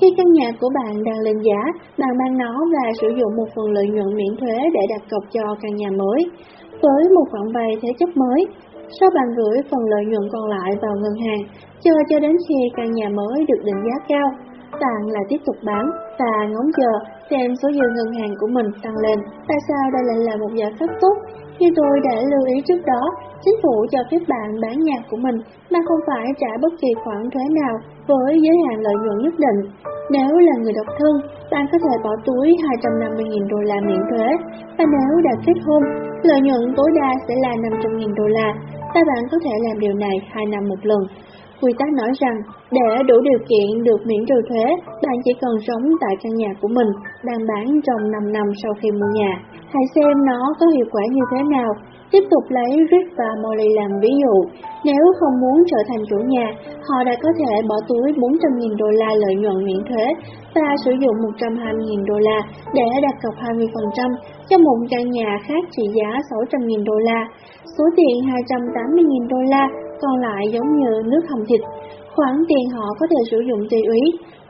Khi căn nhà của bạn đang lên giá, bạn mang nó và sử dụng một phần lợi nhuận miễn thuế để đặt cọc cho căn nhà mới. Với một khoản vay thế chấp mới, sau bạn gửi phần lợi nhuận còn lại vào ngân hàng, chờ cho đến khi căn nhà mới được định giá cao, bạn lại tiếp tục bán và ngóng chờ xem số dư ngân hàng của mình tăng lên. Tại sao đây lại là một giải pháp tốt? Như tôi đã lưu ý trước đó, chính phủ cho phép bạn bán nhà của mình mà không phải trả bất kỳ khoản thuế nào với giới hạn lợi nhuận nhất định. Nếu là người độc thân, bạn có thể bỏ túi 250.000 đô la miễn thuế, và nếu đã kết hôn, lợi nhuận tối đa sẽ là 500.000 đô la và bạn có thể làm điều này 2 năm một lần. Quy tắc nói rằng, để đủ điều kiện được miễn trừ thuế, bạn chỉ cần sống tại căn nhà của mình, đang bán trong 5 năm sau khi mua nhà. Hãy xem nó có hiệu quả như thế nào. Tiếp tục lấy Rick và Molly làm ví dụ. Nếu không muốn trở thành chủ nhà, họ đã có thể bỏ túi 400.000 đô la lợi nhuận miễn thuế và sử dụng 120.000 đô la để đặt cọc 20% cho một căn nhà khác trị giá 600.000 đô la. Số tiền 280.000 đô la còn lại giống như nước hầm thịt. Khoản tiền họ có thể sử dụng tùy ý,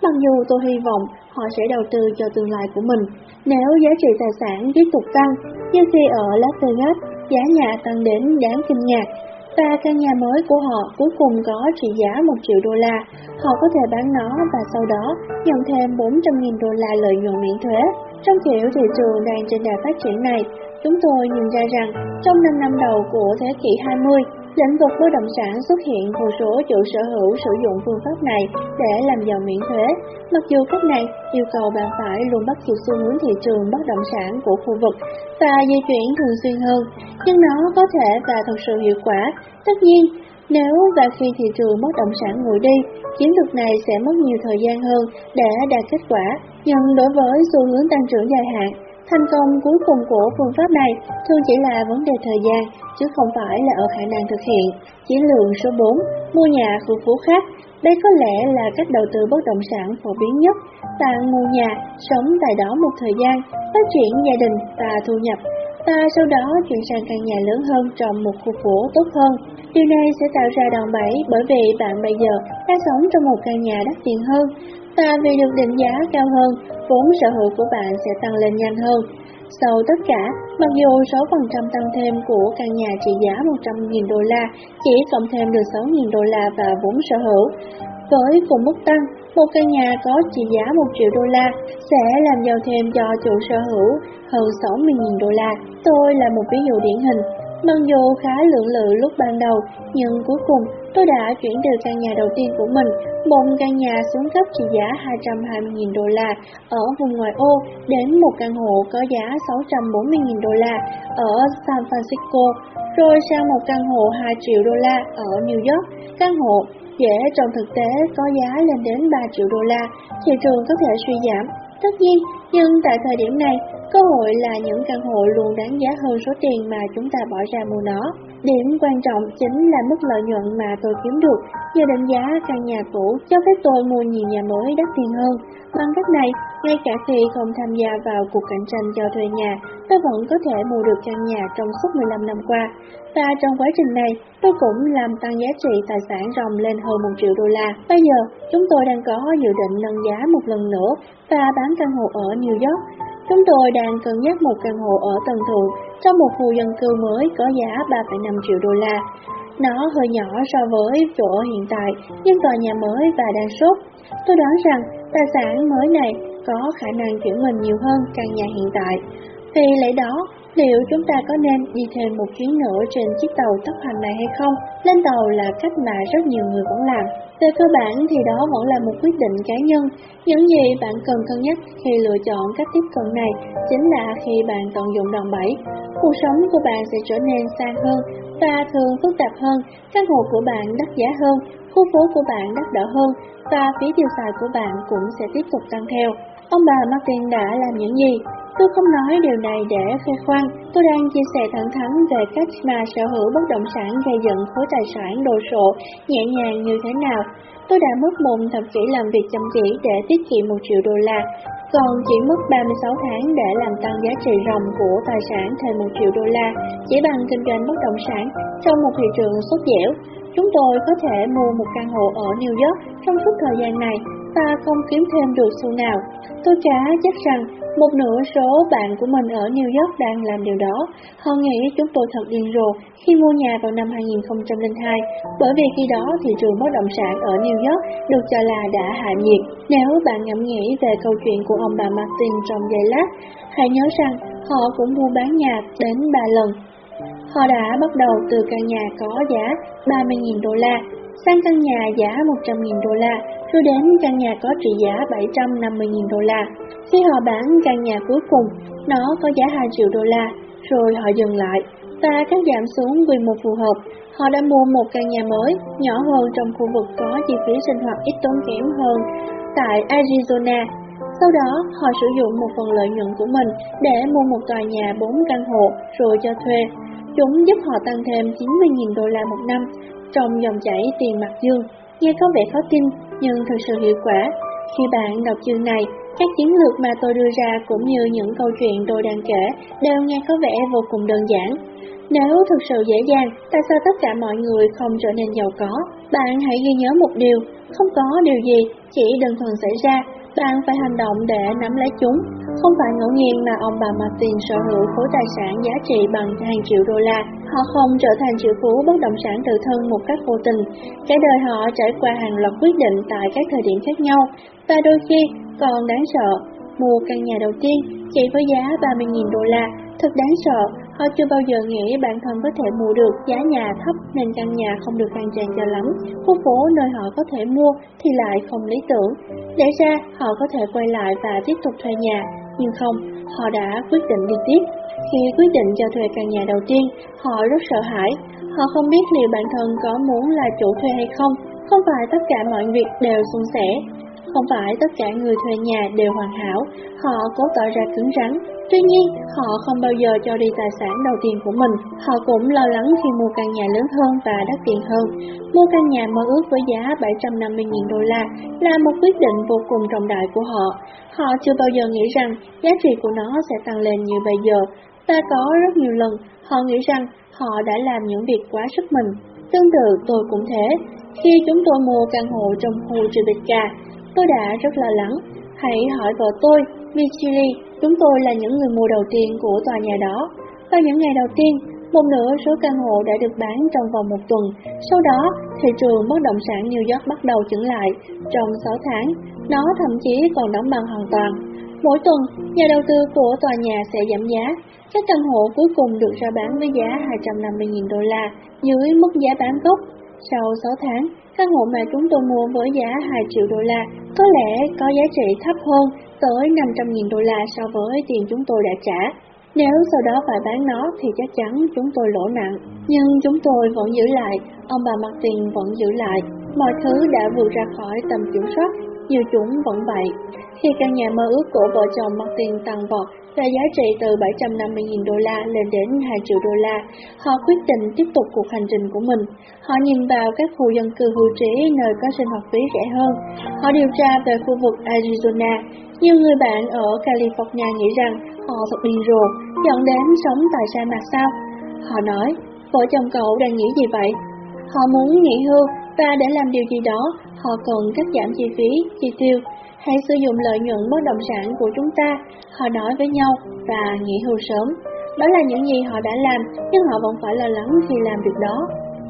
mặc dù tôi hy vọng họ sẽ đầu tư cho tương lai của mình. Nếu giá trị tài sản tiếp tục tăng, như khi ở Las Vegas, giá nhà tăng đến đáng kinh ngạc, và căn nhà mới của họ cuối cùng có trị giá 1 triệu đô la, họ có thể bán nó và sau đó nhận thêm 400.000 đô la lợi nhuận miễn thuế. Trong kiểu thị trường đang trên đà phát triển này, chúng tôi nhìn ra rằng trong 5 năm đầu của thế kỷ 20, Lĩnh vực bất động sản xuất hiện một số chủ sở hữu sử dụng phương pháp này để làm giàu miễn thuế. Mặc dù cách này yêu cầu bạn phải luôn bắt kịp xu hướng thị trường bất động sản của khu vực và di chuyển thường xuyên hơn, nhưng nó có thể và thật sự hiệu quả. Tất nhiên, nếu và khi thị trường bất động sản nguội đi, chiến lược này sẽ mất nhiều thời gian hơn để đạt kết quả, nhưng đối với xu hướng tăng trưởng dài hạn, Thành công cuối cùng của phương pháp này thường chỉ là vấn đề thời gian, chứ không phải là ở khả năng thực hiện. Chiến lược số 4, mua nhà khu phố khác. Đây có lẽ là cách đầu tư bất động sản phổ biến nhất. Bạn mua nhà, sống tại đó một thời gian, phát triển gia đình và thu nhập. và sau đó chuyển sang căn nhà lớn hơn trong một khu phố tốt hơn. Điều này sẽ tạo ra đòn bẩy bởi vì bạn bây giờ đang sống trong một căn nhà đắt tiền hơn, và vì được định giá cao hơn, vốn sở hữu của bạn sẽ tăng lên nhanh hơn. Sau tất cả, mặc dù 6% tăng thêm của căn nhà trị giá 100.000 đô la chỉ cộng thêm được 6.000 đô la và vốn sở hữu, với cùng mức tăng, một căn nhà có trị giá 1 triệu đô la sẽ làm giàu thêm cho chủ sở hữu hơn 60.000 đô la. Tôi là một ví dụ điển hình. Mặc dù khá lưỡng lự lúc ban đầu, nhưng cuối cùng tôi đã chuyển từ căn nhà đầu tiên của mình, một căn nhà xuống cấp trị giá 220.000 đô la ở vùng ngoại ô, đến một căn hộ có giá 640.000 đô la ở San Francisco, rồi sang một căn hộ 2 triệu đô la ở New York. Căn hộ dễ trong thực tế có giá lên đến 3 triệu đô la, thị trường có thể suy giảm. Tất nhiên, nhưng tại thời điểm này, cơ hội là những căn hộ luôn đáng giá hơn số tiền mà chúng ta bỏ ra mua nó. Điểm quan trọng chính là mức lợi nhuận mà tôi kiếm được nhờ đánh giá căn nhà cũ cho phép tôi mua nhiều nhà mới đắt tiền hơn. Bằng cách này, ngay cả khi không tham gia vào cuộc cạnh tranh cho thuê nhà, tôi vẫn có thể mua được căn nhà trong suốt 15 năm qua. Và trong quá trình này, tôi cũng làm tăng giá trị tài sản ròng lên hơn 1 triệu đô la. Bây giờ, chúng tôi đang có dự định nâng giá một lần nữa và bán căn hộ ở New York. Chúng tôi đang cân nhắc một căn hộ ở tầng thượng trong một khu dân cư mới có giá 3,5 triệu đô la. Nó hơi nhỏ so với chỗ hiện tại, nhưng tòa nhà mới và đang sốt. Tôi đoán rằng tài sản mới này có khả năng chuyển mình nhiều hơn căn nhà hiện tại. Vì lẽ đó, liệu chúng ta có nên đi thêm một chuyến nữa trên chiếc tàu tốc hành này hay không? Lên tàu là cách mà rất nhiều người vẫn làm. Về cơ bản thì đó vẫn là một quyết định cá nhân. Những gì bạn cần cân nhắc khi lựa chọn cách tiếp cận này chính là khi bạn tận dụng đòn bẩy. Cuộc sống của bạn sẽ trở nên sang hơn và thường phức tạp hơn, căn hộ của bạn đắt giá hơn, khu phố của bạn đắt đỏ hơn và phí tiêu xài của bạn cũng sẽ tiếp tục tăng theo. Ông bà Martin đã làm những gì? Tôi không nói điều này để khoe khoang, tôi đang chia sẻ thẳng thắn về cách mà sở hữu bất động sản gây dựng khối tài sản đồ sộ nhẹ nhàng như thế nào. Tôi đã mất một thập kỷ làm việc chăm chỉ để tiết kiệm một triệu đô la, còn chỉ mất 36 tháng để làm tăng giá trị ròng của tài sản thêm một triệu đô la, chỉ bằng kinh doanh bất động sản trong một thị trường sốt dẻo. Chúng tôi có thể mua một căn hộ ở New York trong suốt thời gian này ta không kiếm thêm được xu nào. Tôi cá chắc rằng một nửa số bạn của mình ở New York đang làm điều đó. Họ nghĩ chúng tôi thật điên rồ khi mua nhà vào năm 2002, bởi vì khi đó thị trường bất động sản ở New York được cho là đã hạ nhiệt. Nếu bạn ngẫm nghĩ về câu chuyện của ông bà Martin trong giây lát, hãy nhớ rằng họ cũng mua bán nhà đến 3 lần. Họ đã bắt đầu từ căn nhà có giá 30.000 đô la sang căn nhà giá 100.000 đô la, rồi đến căn nhà có trị giá 750.000 đô la. Khi họ bán căn nhà cuối cùng, nó có giá 2 triệu đô la, rồi họ dừng lại và cắt giảm xuống quy mô phù hợp. Họ đã mua một căn nhà mới, nhỏ hơn trong khu vực có chi phí sinh hoạt ít tốn kém hơn tại Arizona. Sau đó, họ sử dụng một phần lợi nhuận của mình để mua một tòa nhà 4 căn hộ rồi cho thuê. Chúng giúp họ tăng thêm 90.000 đô la một năm trong dòng chảy tiền mặt dương. Nghe có vẻ khó tin, nhưng thực sự hiệu quả. Khi bạn đọc chương này, các chiến lược mà tôi đưa ra cũng như những câu chuyện tôi đang kể đều nghe có vẻ vô cùng đơn giản. Nếu thực sự dễ dàng, tại sao tất cả mọi người không trở nên giàu có? Bạn hãy ghi nhớ một điều, không có điều gì chỉ đơn thuần xảy ra, bạn phải hành động để nắm lấy chúng. Không phải ngẫu nhiên mà ông bà Martin sở hữu khối tài sản giá trị bằng hàng triệu đô la. Họ không trở thành triệu phú bất động sản tự thân một cách vô tình. Cả đời họ trải qua hàng loạt quyết định tại các thời điểm khác nhau, và đôi khi còn đáng sợ. Mua căn nhà đầu tiên chỉ với giá 30.000 đô la, thật đáng sợ, họ chưa bao giờ nghĩ bản thân có thể mua được giá nhà thấp nên căn nhà không được khang trang cho lắm. Khu phố nơi họ có thể mua thì lại không lý tưởng. Để ra họ có thể quay lại và tiếp tục thuê nhà, nhưng không, họ đã quyết định đi tiếp. Khi quyết định cho thuê căn nhà đầu tiên, họ rất sợ hãi. Họ không biết liệu bản thân có muốn là chủ thuê hay không. Không phải tất cả mọi việc đều suôn sẻ. Không phải tất cả người thuê nhà đều hoàn hảo, họ cố tỏ ra cứng rắn. Tuy nhiên, họ không bao giờ cho đi tài sản đầu tiên của mình. Họ cũng lo lắng khi mua căn nhà lớn hơn và đắt tiền hơn. Mua căn nhà mơ ước với giá 750.000 đô la là một quyết định vô cùng trọng đại của họ. Họ chưa bao giờ nghĩ rằng giá trị của nó sẽ tăng lên như bây giờ. Ta có rất nhiều lần họ nghĩ rằng họ đã làm những việc quá sức mình. Tương tự tôi cũng thế. Khi chúng tôi mua căn hộ trong khu Tribeca, tôi đã rất lo lắng. Hãy hỏi vợ tôi, Michili, chúng tôi là những người mua đầu tiên của tòa nhà đó. Vào những ngày đầu tiên, một nửa số căn hộ đã được bán trong vòng một tuần. Sau đó, thị trường bất động sản New York bắt đầu chững lại. Trong 6 tháng, nó thậm chí còn đóng băng hoàn toàn. Mỗi tuần, nhà đầu tư của tòa nhà sẽ giảm giá. Các căn hộ cuối cùng được ra bán với giá 250.000 đô la, dưới mức giá bán gốc. Sau 6 tháng, căn hộ mà chúng tôi mua với giá 2 triệu đô la có lẽ có giá trị thấp hơn tới 500.000 đô la so với tiền chúng tôi đã trả. Nếu sau đó phải bán nó thì chắc chắn chúng tôi lỗ nặng. Nhưng chúng tôi vẫn giữ lại, ông bà Martin vẫn giữ lại. Mọi thứ đã vượt ra khỏi tầm kiểm soát, nhiều chúng vẫn vậy. Khi căn nhà mơ ước của vợ chồng Martin tăng vọt và giá trị từ 750.000 đô la lên đến 2 triệu đô la, họ quyết định tiếp tục cuộc hành trình của mình. Họ nhìn vào các khu dân cư hưu trí nơi có sinh hoạt phí rẻ hơn. Họ điều tra về khu vực Arizona. Nhiều người bạn ở California nghĩ rằng họ thật điên rồ, dẫn đến sống tại sa mạc sao? Họ nói, vợ chồng cậu đang nghĩ gì vậy? Họ muốn nghỉ hưu và để làm điều gì đó, họ cần cắt giảm chi phí, chi tiêu. Hãy sử dụng lợi nhuận bất động sản của chúng ta, họ nói với nhau và nghỉ hưu sớm. Đó là những gì họ đã làm, nhưng họ vẫn phải lo lắng khi làm việc đó.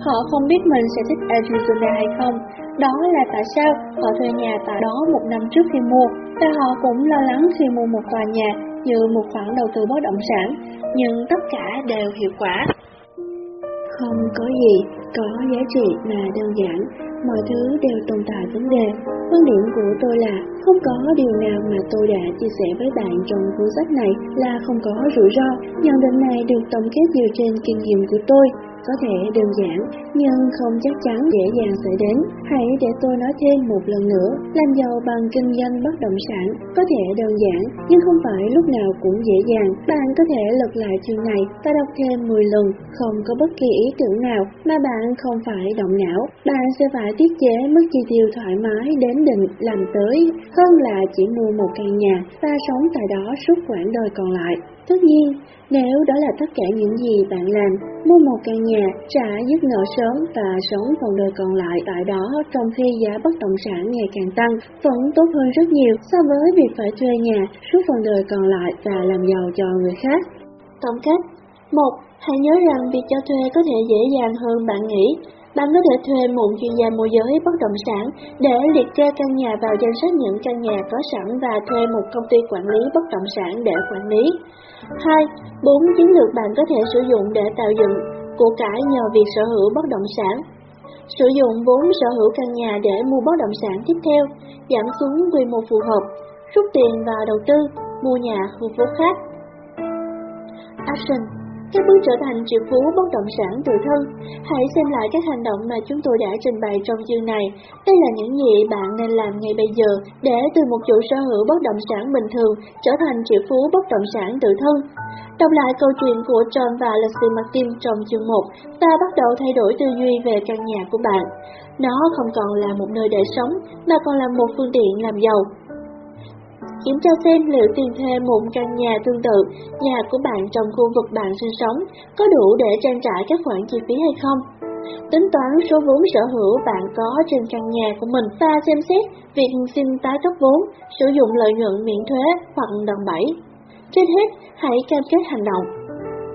Họ không biết mình sẽ thích Arizona hay không. Đó là tại sao họ thuê nhà tại đó một năm trước khi mua, và họ cũng lo lắng khi mua một tòa nhà như một khoản đầu tư bất động sản, nhưng tất cả đều hiệu quả. Không có gì có giá trị mà đơn giản, mọi thứ đều tồn tại vấn đề. Quan điểm của tôi là không có điều nào mà tôi đã chia sẻ với bạn trong cuốn sách này là không có rủi ro. Nhận định này được tổng kết dựa trên kinh nghiệm của tôi có thể đơn giản, nhưng không chắc chắn dễ dàng xảy đến. Hãy để tôi nói thêm một lần nữa, làm giàu bằng kinh doanh bất động sản có thể đơn giản, nhưng không phải lúc nào cũng dễ dàng. Bạn có thể lật lại chương này và đọc thêm 10 lần, không có bất kỳ ý tưởng nào mà bạn không phải động não. Bạn sẽ phải tiết chế mức chi tiêu thoải mái đến định làm tới hơn là chỉ mua một căn nhà và sống tại đó suốt quãng đời còn lại. Tất nhiên, nếu đó là tất cả những gì bạn làm, mua một căn nhà, trả dứt nợ sớm và sống phần đời còn lại tại đó trong khi giá bất động sản ngày càng tăng, vẫn tốt hơn rất nhiều so với việc phải thuê nhà suốt phần đời còn lại và làm giàu cho người khác. Tổng kết 1. Hãy nhớ rằng việc cho thuê có thể dễ dàng hơn bạn nghĩ. Bạn có thể thuê một chuyên gia môi giới bất động sản để liệt kê căn nhà vào danh sách những căn nhà có sẵn và thuê một công ty quản lý bất động sản để quản lý. 2. Bốn chiến lược bạn có thể sử dụng để tạo dựng của cải nhờ việc sở hữu bất động sản. Sử dụng vốn sở hữu căn nhà để mua bất động sản tiếp theo, giảm xuống quy mô phù hợp, rút tiền vào đầu tư, mua nhà khu phố khác. Action các bước trở thành triệu phú bất động sản tự thân. Hãy xem lại các hành động mà chúng tôi đã trình bày trong chương này. Đây là những gì bạn nên làm ngay bây giờ để từ một chủ sở hữu bất động sản bình thường trở thành triệu phú bất động sản tự thân. Đọc lại câu chuyện của John và Leslie Martin trong chương 1 và bắt đầu thay đổi tư duy về căn nhà của bạn. Nó không còn là một nơi để sống, mà còn là một phương tiện làm giàu. Kiểm tra xem liệu tiền thuê một căn nhà tương tự, nhà của bạn trong khu vực bạn sinh sống có đủ để trang trải các khoản chi phí hay không. Tính toán số vốn sở hữu bạn có trên căn nhà của mình và xem xét việc xin tái cấp vốn, sử dụng lợi nhuận miễn thuế hoặc đòn bẩy. Trên hết, hãy cam kết hành động.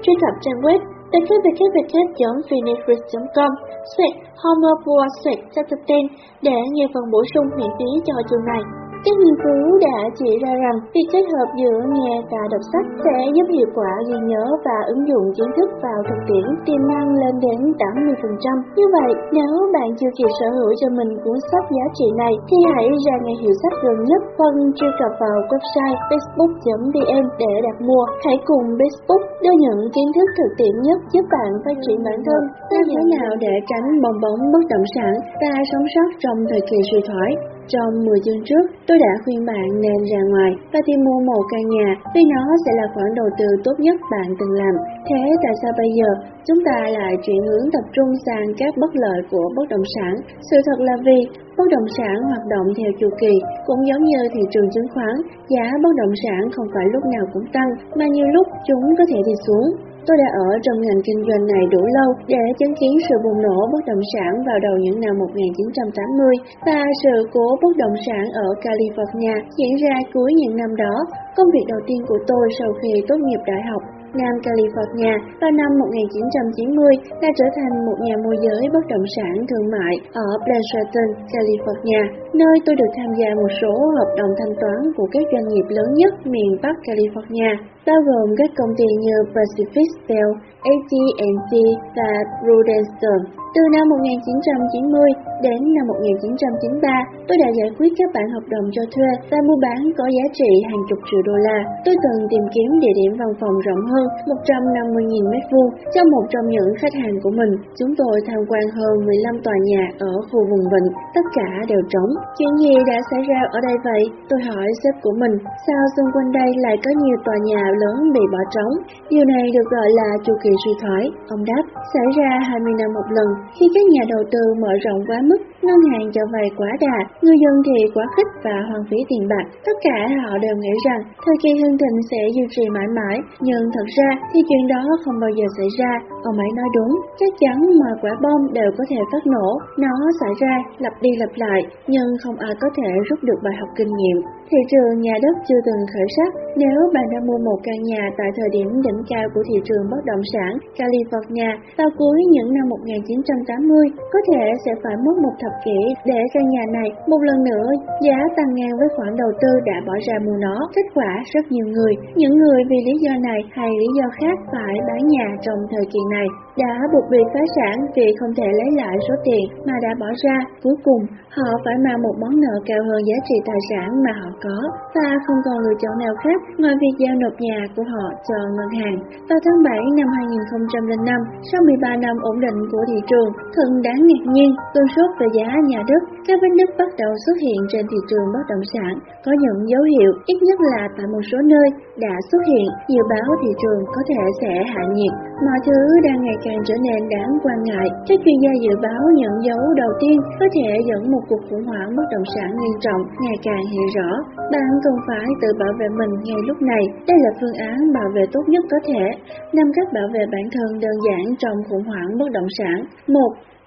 Truy cập trang web www.phoenixris.com Sweat Homer Boa Saturday để nghe phần bổ sung miễn phí cho chương này. Các nghiên cứu đã chỉ ra rằng việc kết hợp giữa nghe và đọc sách sẽ giúp hiệu quả ghi nhớ và ứng dụng kiến thức vào thực tiễn tiềm năng lên đến 80%. Như vậy, nếu bạn chưa kịp sở hữu cho mình cuốn sách giá trị này thì hãy ra ngay hiệu sách gần nhất hoặc truy cập vào website facebook.vn để đặt mua. Hãy cùng Facebook đưa những kiến thức thực tiễn nhất giúp bạn phát triển bản thân. Làm thế nào để tránh bong bóng bất động sản và sống sót trong thời kỳ suy thoái? Trong 10 chương trước, tôi đã khuyên bạn nên ra ngoài và tìm mua một căn nhà vì nó sẽ là khoản đầu tư tốt nhất bạn từng làm. Thế tại sao bây giờ chúng ta lại chuyển hướng tập trung sang các bất lợi của bất động sản? Sự thật là vì bất động sản hoạt động theo chu kỳ, cũng giống như thị trường chứng khoán, giá bất động sản không phải lúc nào cũng tăng, mà nhiều lúc chúng có thể đi xuống. Tôi đã ở trong ngành kinh doanh này đủ lâu để chứng kiến sự bùng nổ bất động sản vào đầu những năm 1980 và sự cố bất động sản ở California diễn ra cuối những năm đó. Công việc đầu tiên của tôi sau khi tốt nghiệp đại học Nam California vào năm 1990 đã trở thành một nhà môi giới bất động sản thương mại ở Pleasanton, California, nơi tôi được tham gia một số hợp đồng thanh toán của các doanh nghiệp lớn nhất miền Bắc California, bao gồm các công ty như Pacific Steel, AT&T và Prudential. Từ năm 1990 đến năm 1993, tôi đã giải quyết các bản hợp đồng cho thuê và mua bán có giá trị hàng chục triệu đô la. Tôi từng tìm kiếm địa điểm văn phòng rộng hơn 150.000 m2 cho một trong những khách hàng của mình. Chúng tôi tham quan hơn 15 tòa nhà ở khu vùng vịnh, tất cả đều trống. Chuyện gì đã xảy ra ở đây vậy? Tôi hỏi sếp của mình, sao xung quanh đây lại có nhiều tòa nhà lớn bị bỏ trống? Điều này được gọi là chu kỳ suy thoái. Ông đáp, xảy ra 20 năm một lần khi các nhà đầu tư mở rộng quá mức, ngân hàng cho vay quá đà, người dân thì quá khích và hoang phí tiền bạc. Tất cả họ đều nghĩ rằng thời kỳ hưng thịnh sẽ duy trì mãi mãi, nhưng thật ra thì chuyện đó không bao giờ xảy ra. Ông ấy nói đúng, chắc chắn mà quả bom đều có thể phát nổ, nó xảy ra lặp đi lặp lại, nhưng không ai có thể rút được bài học kinh nghiệm. Thị trường nhà đất chưa từng khởi sắc, nếu bạn đã mua một căn nhà tại thời điểm đỉnh cao của thị trường bất động sản California vào cuối những năm 1980, có thể sẽ phải mất một thập kỷ để căn nhà này một lần nữa giá tăng ngang với khoản đầu tư đã bỏ ra mua nó. Kết quả rất nhiều người, những người vì lý do này hay lý do khác phải bán nhà trong thời kỳ này đã buộc bị phá sản vì không thể lấy lại số tiền mà đã bỏ ra. Cuối cùng, họ phải mang một món nợ cao hơn giá trị tài sản mà họ có và không còn lựa chọn nào khác ngoài việc giao nộp nhà của họ cho ngân hàng. Vào tháng 7 năm 2005, sau 13 năm ổn định của thị trường, thật đáng ngạc nhiên, cơn sốt về giá nhà đất, các vết nứt bắt đầu xuất hiện trên thị trường bất động sản, có những dấu hiệu, ít nhất là tại một số nơi, đã xuất hiện dự báo thị trường có thể sẽ hạ nhiệt. Mọi thứ đang ngày càng trở nên đáng quan ngại. Các chuyên gia dự báo nhận dấu đầu tiên có thể dẫn một cuộc khủng hoảng bất động sản nghiêm trọng ngày càng hiện rõ. Bạn cần phải tự bảo vệ mình ngay lúc này. Đây là phương án bảo vệ tốt nhất có thể. Năm cách bảo vệ bản thân đơn giản trong khủng hoảng bất động sản. 1.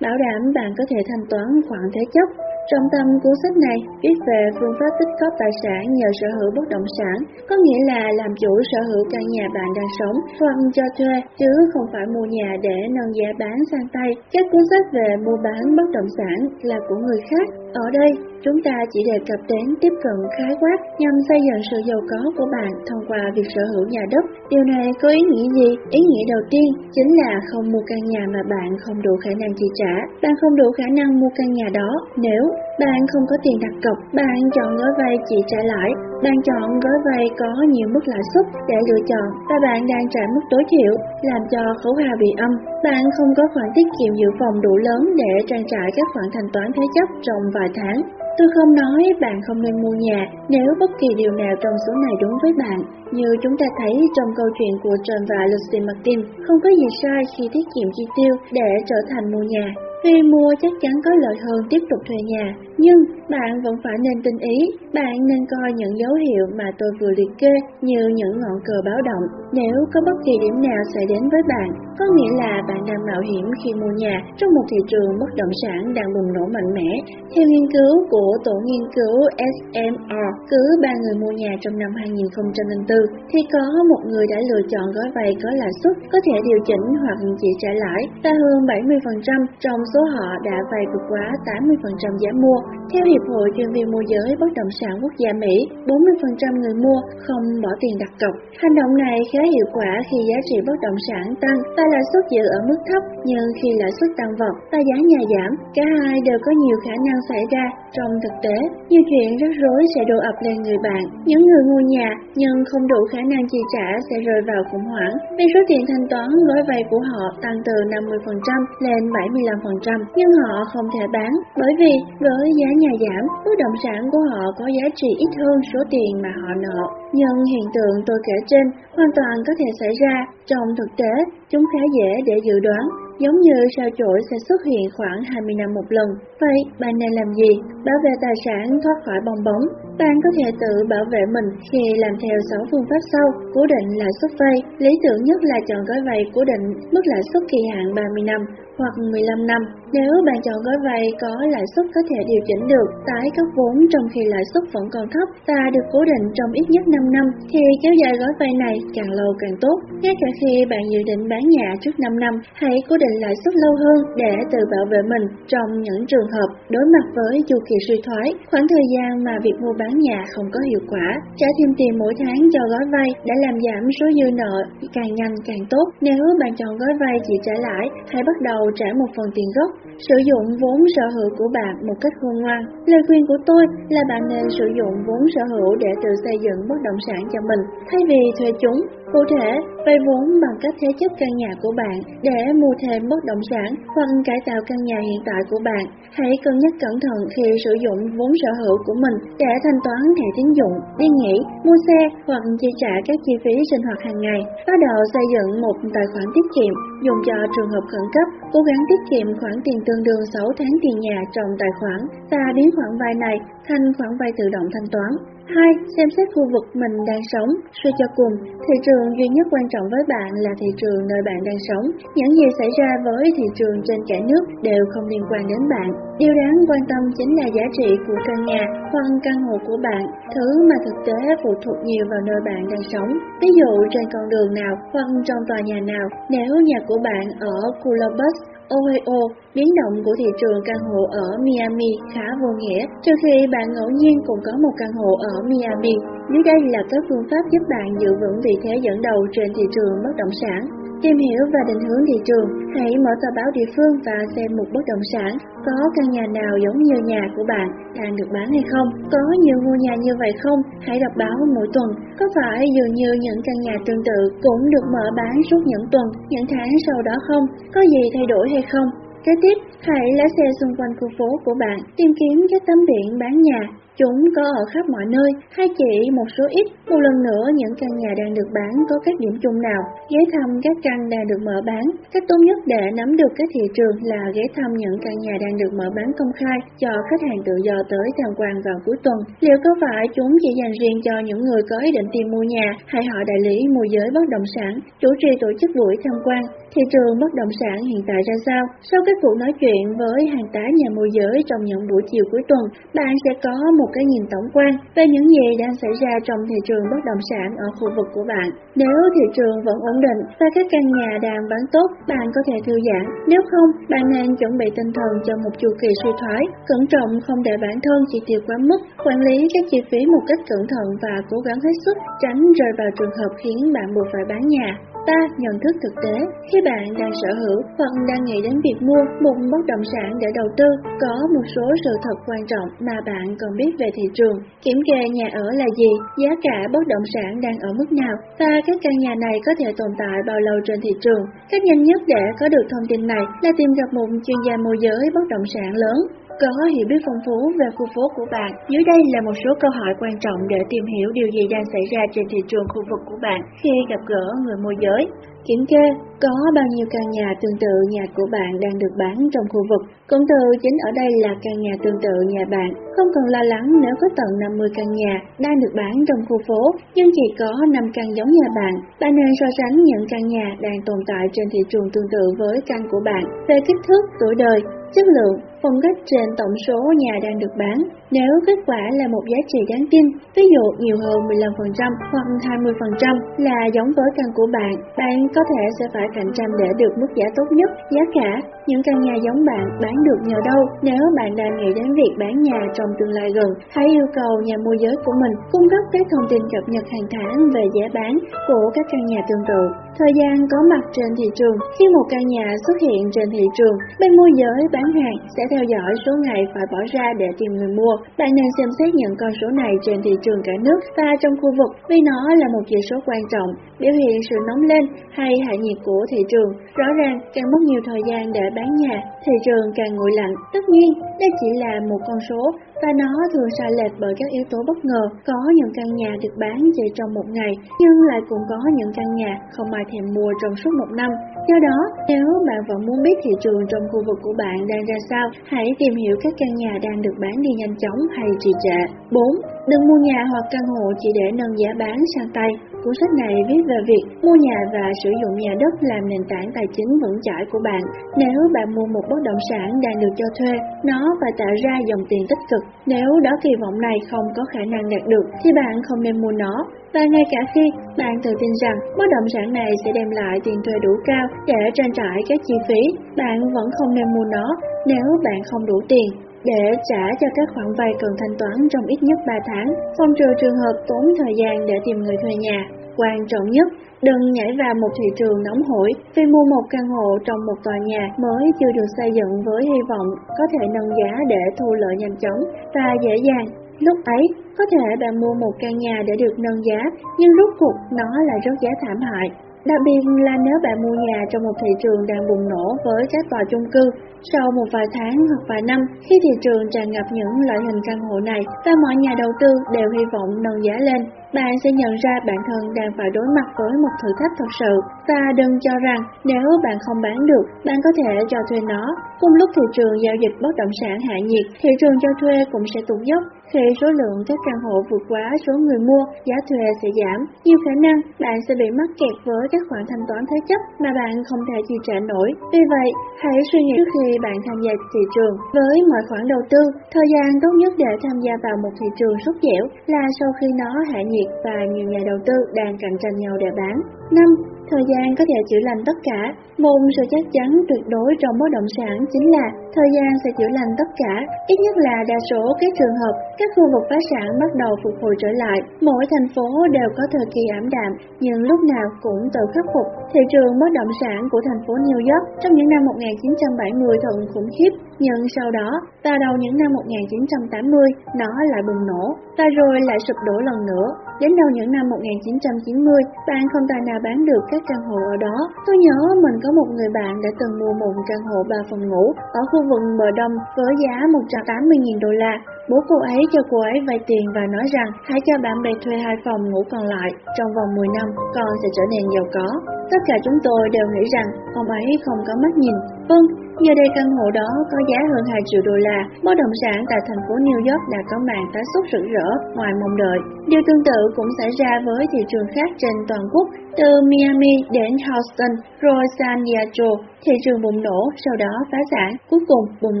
Bảo đảm bạn có thể thanh toán khoản thế chấp. Trọng tâm cuốn sách này viết về phương pháp tích góp tài sản nhờ sở hữu bất động sản, có nghĩa là làm chủ sở hữu căn nhà bạn đang sống hoặc cho thuê, chứ không phải mua nhà để nâng giá bán sang tay. Các cuốn sách về mua bán bất động sản là của người khác. Ở đây, chúng ta chỉ đề cập đến tiếp cận khái quát nhằm xây dựng sự giàu có của bạn thông qua việc sở hữu nhà đất. Điều này có ý nghĩa gì? Ý nghĩa đầu tiên chính là không mua căn nhà mà bạn không đủ khả năng chi trả. Bạn không đủ khả năng mua căn nhà đó nếu bạn không có tiền đặt cọc, bạn chọn gói vay chỉ trả lãi, bạn chọn gói vay có nhiều mức lãi suất để lựa chọn và bạn đang trả mức tối thiểu, làm cho khấu hao bị âm. Bạn không có khoản tiết kiệm dự phòng đủ lớn để trang trải các khoản thanh toán thế chấp trong vài tháng. Tôi không nói bạn không nên mua nhà nếu bất kỳ điều nào trong số này đúng với bạn. Như chúng ta thấy trong câu chuyện của John và Lucy Martin, không có gì sai khi tiết kiệm chi tiêu để trở thành mua nhà. Khi mua chắc chắn có lợi hơn tiếp tục thuê nhà, nhưng bạn vẫn phải nên tinh ý, bạn nên coi những dấu hiệu mà tôi vừa liệt kê như những ngọn cờ báo động. Nếu có bất kỳ điểm nào xảy đến với bạn, có nghĩa là bạn đang mạo hiểm khi mua nhà trong một thị trường bất động sản đang bùng nổ mạnh mẽ. Theo nghiên cứu của tổ nghiên cứu SMR, cứ 3 người mua nhà trong năm 2004 thì có một người đã lựa chọn gói vay có lãi suất có thể điều chỉnh hoặc chỉ trả lãi ta hơn 70% trong số họ đã vay vượt quá 80% giá mua. Theo Hiệp hội chuyên viên môi giới bất động sản quốc gia Mỹ, 40% người mua không bỏ tiền đặt cọc. Hành động này khá hiệu quả khi giá trị bất động sản tăng và lãi suất giữ ở mức thấp, nhưng khi lãi suất tăng vọt và giá nhà giảm, cả hai đều có nhiều khả năng xảy ra. Trong thực tế, nhiều chuyện rắc rối sẽ đổ ập lên người bạn. Những người mua nhà nhưng không đủ khả năng chi trả sẽ rơi vào khủng hoảng vì số tiền thanh toán gói vay của họ tăng từ 50% lên 75%, nhưng họ không thể bán bởi vì với giá nhà giảm, bất động sản của họ có giá trị ít hơn số tiền mà họ nợ. Nhưng hiện tượng tôi kể trên hoàn toàn có thể xảy ra. Trong thực tế, chúng khá dễ để dự đoán giống như sao chổi sẽ xuất hiện khoảng 20 năm một lần. Vậy, bạn nên làm gì? Bảo vệ tài sản thoát khỏi bong bóng. Bạn có thể tự bảo vệ mình khi làm theo 6 phương pháp sau. Cố định lãi suất vay. Lý tưởng nhất là chọn gói vay cố định mức lãi suất kỳ hạn 30 năm hoặc 15 năm. Nếu bạn chọn gói vay có lãi suất có thể điều chỉnh được, tái cấp vốn trong khi lãi suất vẫn còn thấp và được cố định trong ít nhất 5 năm, thì kéo dài gói vay này càng lâu càng tốt. Ngay cả khi bạn dự định bán nhà trước 5 năm, hãy cố định lãi suất lâu hơn để tự bảo vệ mình trong những trường hợp đối mặt với chu kỳ suy thoái, khoảng thời gian mà việc mua bán nhà không có hiệu quả. Trả thêm tiền mỗi tháng cho gói vay đã làm giảm số dư nợ càng nhanh càng tốt. Nếu bạn chọn gói vay chỉ trả lãi, hãy bắt đầu trả một phần tiền gốc, sử dụng vốn sở hữu của bạn một cách khôn ngoan. Lời khuyên của tôi là bạn nên sử dụng vốn sở hữu để tự xây dựng bất động sản cho mình, thay vì thuê chúng. Cụ thể, vay vốn bằng cách thế chấp căn nhà của bạn để mua thêm bất động sản hoặc cải tạo căn nhà hiện tại của bạn. Hãy cân nhắc cẩn thận khi sử dụng vốn sở hữu của mình để thanh toán thẻ tín dụng, đi nghỉ, mua xe hoặc chi trả các chi phí sinh hoạt hàng ngày. Bắt đầu xây dựng một tài khoản tiết kiệm dùng cho trường hợp khẩn cấp, cố gắng tiết kiệm khoản tiền tương đương 6 tháng tiền nhà trong tài khoản và biến khoản vay này thành khoản vay tự động thanh toán. 2. Xem xét khu vực mình đang sống. Suy cho cùng, thị trường duy nhất quan trọng với bạn là thị trường nơi bạn đang sống. Những gì xảy ra với thị trường trên cả nước đều không liên quan đến bạn. Điều đáng quan tâm chính là giá trị của căn nhà hoặc căn hộ của bạn, thứ mà thực tế phụ thuộc nhiều vào nơi bạn đang sống. Ví dụ trên con đường nào hoặc trong tòa nhà nào, nếu nhà của bạn ở Columbus OEO, biến động của thị trường căn hộ ở Miami khá vô nghĩa, trừ khi bạn ngẫu nhiên cũng có một căn hộ ở Miami. Dưới đây là các phương pháp giúp bạn giữ vững vị thế dẫn đầu trên thị trường bất động sản. Tìm hiểu và định hướng thị trường, hãy mở tờ báo địa phương và xem một bất động sản có căn nhà nào giống như nhà của bạn đang được bán hay không? Có nhiều ngôi nhà như vậy không? Hãy đọc báo mỗi tuần. Có phải dường như những căn nhà tương tự cũng được mở bán suốt những tuần, những tháng sau đó không? Có gì thay đổi hay không? Kế tiếp, hãy lái xe xung quanh khu phố của bạn, tìm kiếm các tấm biển bán nhà, Chúng có ở khắp mọi nơi, hay chỉ một số ít. Một lần nữa, những căn nhà đang được bán có các điểm chung nào. Ghé thăm các căn đang được mở bán. Cách tốt nhất để nắm được các thị trường là ghé thăm những căn nhà đang được mở bán công khai cho khách hàng tự do tới tham quan vào cuối tuần. Liệu có phải chúng chỉ dành riêng cho những người có ý định tìm mua nhà hay họ đại lý môi giới bất động sản, chủ trì tổ chức buổi tham quan? Thị trường bất động sản hiện tại ra sao? Sau các cuộc nói chuyện với hàng tá nhà môi giới trong những buổi chiều cuối tuần, bạn sẽ có một cái nhìn tổng quan về những gì đang xảy ra trong thị trường bất động sản ở khu vực của bạn. Nếu thị trường vẫn ổn định và các căn nhà đang bán tốt, bạn có thể thư giãn. Nếu không, bạn nên chuẩn bị tinh thần cho một chu kỳ suy thoái, cẩn trọng không để bản thân chi tiêu quá mức, quản lý các chi phí một cách cẩn thận và cố gắng hết sức tránh rơi vào trường hợp khiến bạn buộc phải bán nhà. 3. Nhận thức thực tế Khi bạn đang sở hữu hoặc đang nghĩ đến việc mua một bất động sản để đầu tư, có một số sự thật quan trọng mà bạn cần biết về thị trường. Kiểm kê nhà ở là gì, giá cả bất động sản đang ở mức nào và các căn nhà này có thể tồn tại bao lâu trên thị trường. Cách nhanh nhất để có được thông tin này là tìm gặp một chuyên gia môi giới bất động sản lớn có hiểu biết phong phú về khu phố của bạn. Dưới đây là một số câu hỏi quan trọng để tìm hiểu điều gì đang xảy ra trên thị trường khu vực của bạn khi gặp gỡ người môi giới. Kiểm kê có bao nhiêu căn nhà tương tự nhà của bạn đang được bán trong khu vực. Cụm từ chính ở đây là căn nhà tương tự nhà bạn. Không cần lo lắng nếu có tận 50 căn nhà đang được bán trong khu phố, nhưng chỉ có 5 căn giống nhà bạn. Bạn nên so sánh những căn nhà đang tồn tại trên thị trường tương tự với căn của bạn về kích thước, tuổi đời, chất lượng, phân cách trên tổng số nhà đang được bán. Nếu kết quả là một giá trị đáng tin, ví dụ nhiều hơn 15% hoặc 20% là giống với căn của bạn, bạn có thể sẽ phải cạnh tranh để được mức giá tốt nhất, giá cả. Những căn nhà giống bạn bán được nhờ đâu? Nếu bạn đang nghĩ đến việc bán nhà trong tương lai gần, hãy yêu cầu nhà môi giới của mình cung cấp các thông tin cập nhật hàng tháng về giá bán của các căn nhà tương tự. Thời gian có mặt trên thị trường Khi một căn nhà xuất hiện trên thị trường, bên môi giới bán bán hàng sẽ theo dõi số ngày phải bỏ ra để tìm người mua. Bạn nên xem xét những con số này trên thị trường cả nước và trong khu vực vì nó là một chỉ số quan trọng, biểu hiện sự nóng lên hay hạ nhiệt của thị trường. Rõ ràng, càng mất nhiều thời gian để bán nhà, thị trường càng nguội lạnh. Tất nhiên, đây chỉ là một con số và nó thường sai lệch bởi các yếu tố bất ngờ. Có những căn nhà được bán chỉ trong một ngày, nhưng lại cũng có những căn nhà không ai thèm mua trong suốt một năm. Do đó, nếu bạn vẫn muốn biết thị trường trong khu vực của bạn đang ra sao, hãy tìm hiểu các căn nhà đang được bán đi nhanh chóng hay trì trệ. 4. Đừng mua nhà hoặc căn hộ chỉ để nâng giá bán sang tay. Cuốn sách này viết về việc mua nhà và sử dụng nhà đất làm nền tảng tài chính vững chãi của bạn. Nếu bạn mua một bất động sản đang được cho thuê, nó phải tạo ra dòng tiền tích cực. Nếu đó kỳ vọng này không có khả năng đạt được, thì bạn không nên mua nó. Và ngay cả khi bạn tự tin rằng bất động sản này sẽ đem lại tiền thuê đủ cao để trang trải các chi phí, bạn vẫn không nên mua nó nếu bạn không đủ tiền để trả cho các khoản vay cần thanh toán trong ít nhất 3 tháng, Phong trừ trường hợp tốn thời gian để tìm người thuê nhà. Quan trọng nhất, đừng nhảy vào một thị trường nóng hổi vì mua một căn hộ trong một tòa nhà mới chưa được xây dựng với hy vọng có thể nâng giá để thu lợi nhanh chóng và dễ dàng. Lúc ấy, có thể bạn mua một căn nhà để được nâng giá, nhưng rốt cuộc nó lại rất giá thảm hại. Đặc biệt là nếu bạn mua nhà trong một thị trường đang bùng nổ với các tòa chung cư, sau một vài tháng hoặc vài năm, khi thị trường tràn ngập những loại hình căn hộ này và mọi nhà đầu tư đều hy vọng nâng giá lên, bạn sẽ nhận ra bản thân đang phải đối mặt với một thử thách thật sự và đừng cho rằng nếu bạn không bán được, bạn có thể cho thuê nó. Cùng lúc thị trường giao dịch bất động sản hạ nhiệt, thị trường cho thuê cũng sẽ tụt dốc. Khi số lượng các căn hộ vượt quá số người mua, giá thuê sẽ giảm. Nhiều khả năng bạn sẽ bị mắc kẹt với các khoản thanh toán thế chấp mà bạn không thể chi trả nổi. Vì vậy, hãy suy nghĩ trước khi bạn tham gia thị trường. Với mọi khoản đầu tư, thời gian tốt nhất để tham gia vào một thị trường sốt dẻo là sau khi nó hạ nhiệt và nhiều nhà đầu tư đang cạnh tranh nhau để bán. 5. Thời gian có thể chữa lành tất cả. Một sự chắc chắn tuyệt đối trong bất động sản chính là thời gian sẽ chữa lành tất cả. Ít nhất là đa số các trường hợp, các khu vực phá sản bắt đầu phục hồi trở lại. Mỗi thành phố đều có thời kỳ ảm đạm, nhưng lúc nào cũng tự khắc phục. Thị trường bất động sản của thành phố New York trong những năm 1970 thật khủng khiếp, nhưng sau đó, vào đầu những năm 1980, nó lại bùng nổ, và rồi lại sụp đổ lần nữa. Đến đầu những năm 1990, bạn không tài nào bán được các căn hộ ở đó. Tôi nhớ mình có một người bạn đã từng mua một căn hộ 3 phòng ngủ ở khu vực bờ đông với giá 180.000 đô la. Bố cô ấy cho cô ấy vay tiền và nói rằng hãy cho bạn bè thuê hai phòng ngủ còn lại. Trong vòng 10 năm, con sẽ trở nên giàu có. Tất cả chúng tôi đều nghĩ rằng ông ấy không có mắt nhìn. Vâng, Giờ đây căn hộ đó có giá hơn 2 triệu đô la, bất động sản tại thành phố New York đã có màn tái xuất rực rỡ ngoài mong đợi. Điều tương tự cũng xảy ra với thị trường khác trên toàn quốc, từ Miami đến Houston, rồi San Diego, thị trường bùng nổ, sau đó phá sản, cuối cùng bùng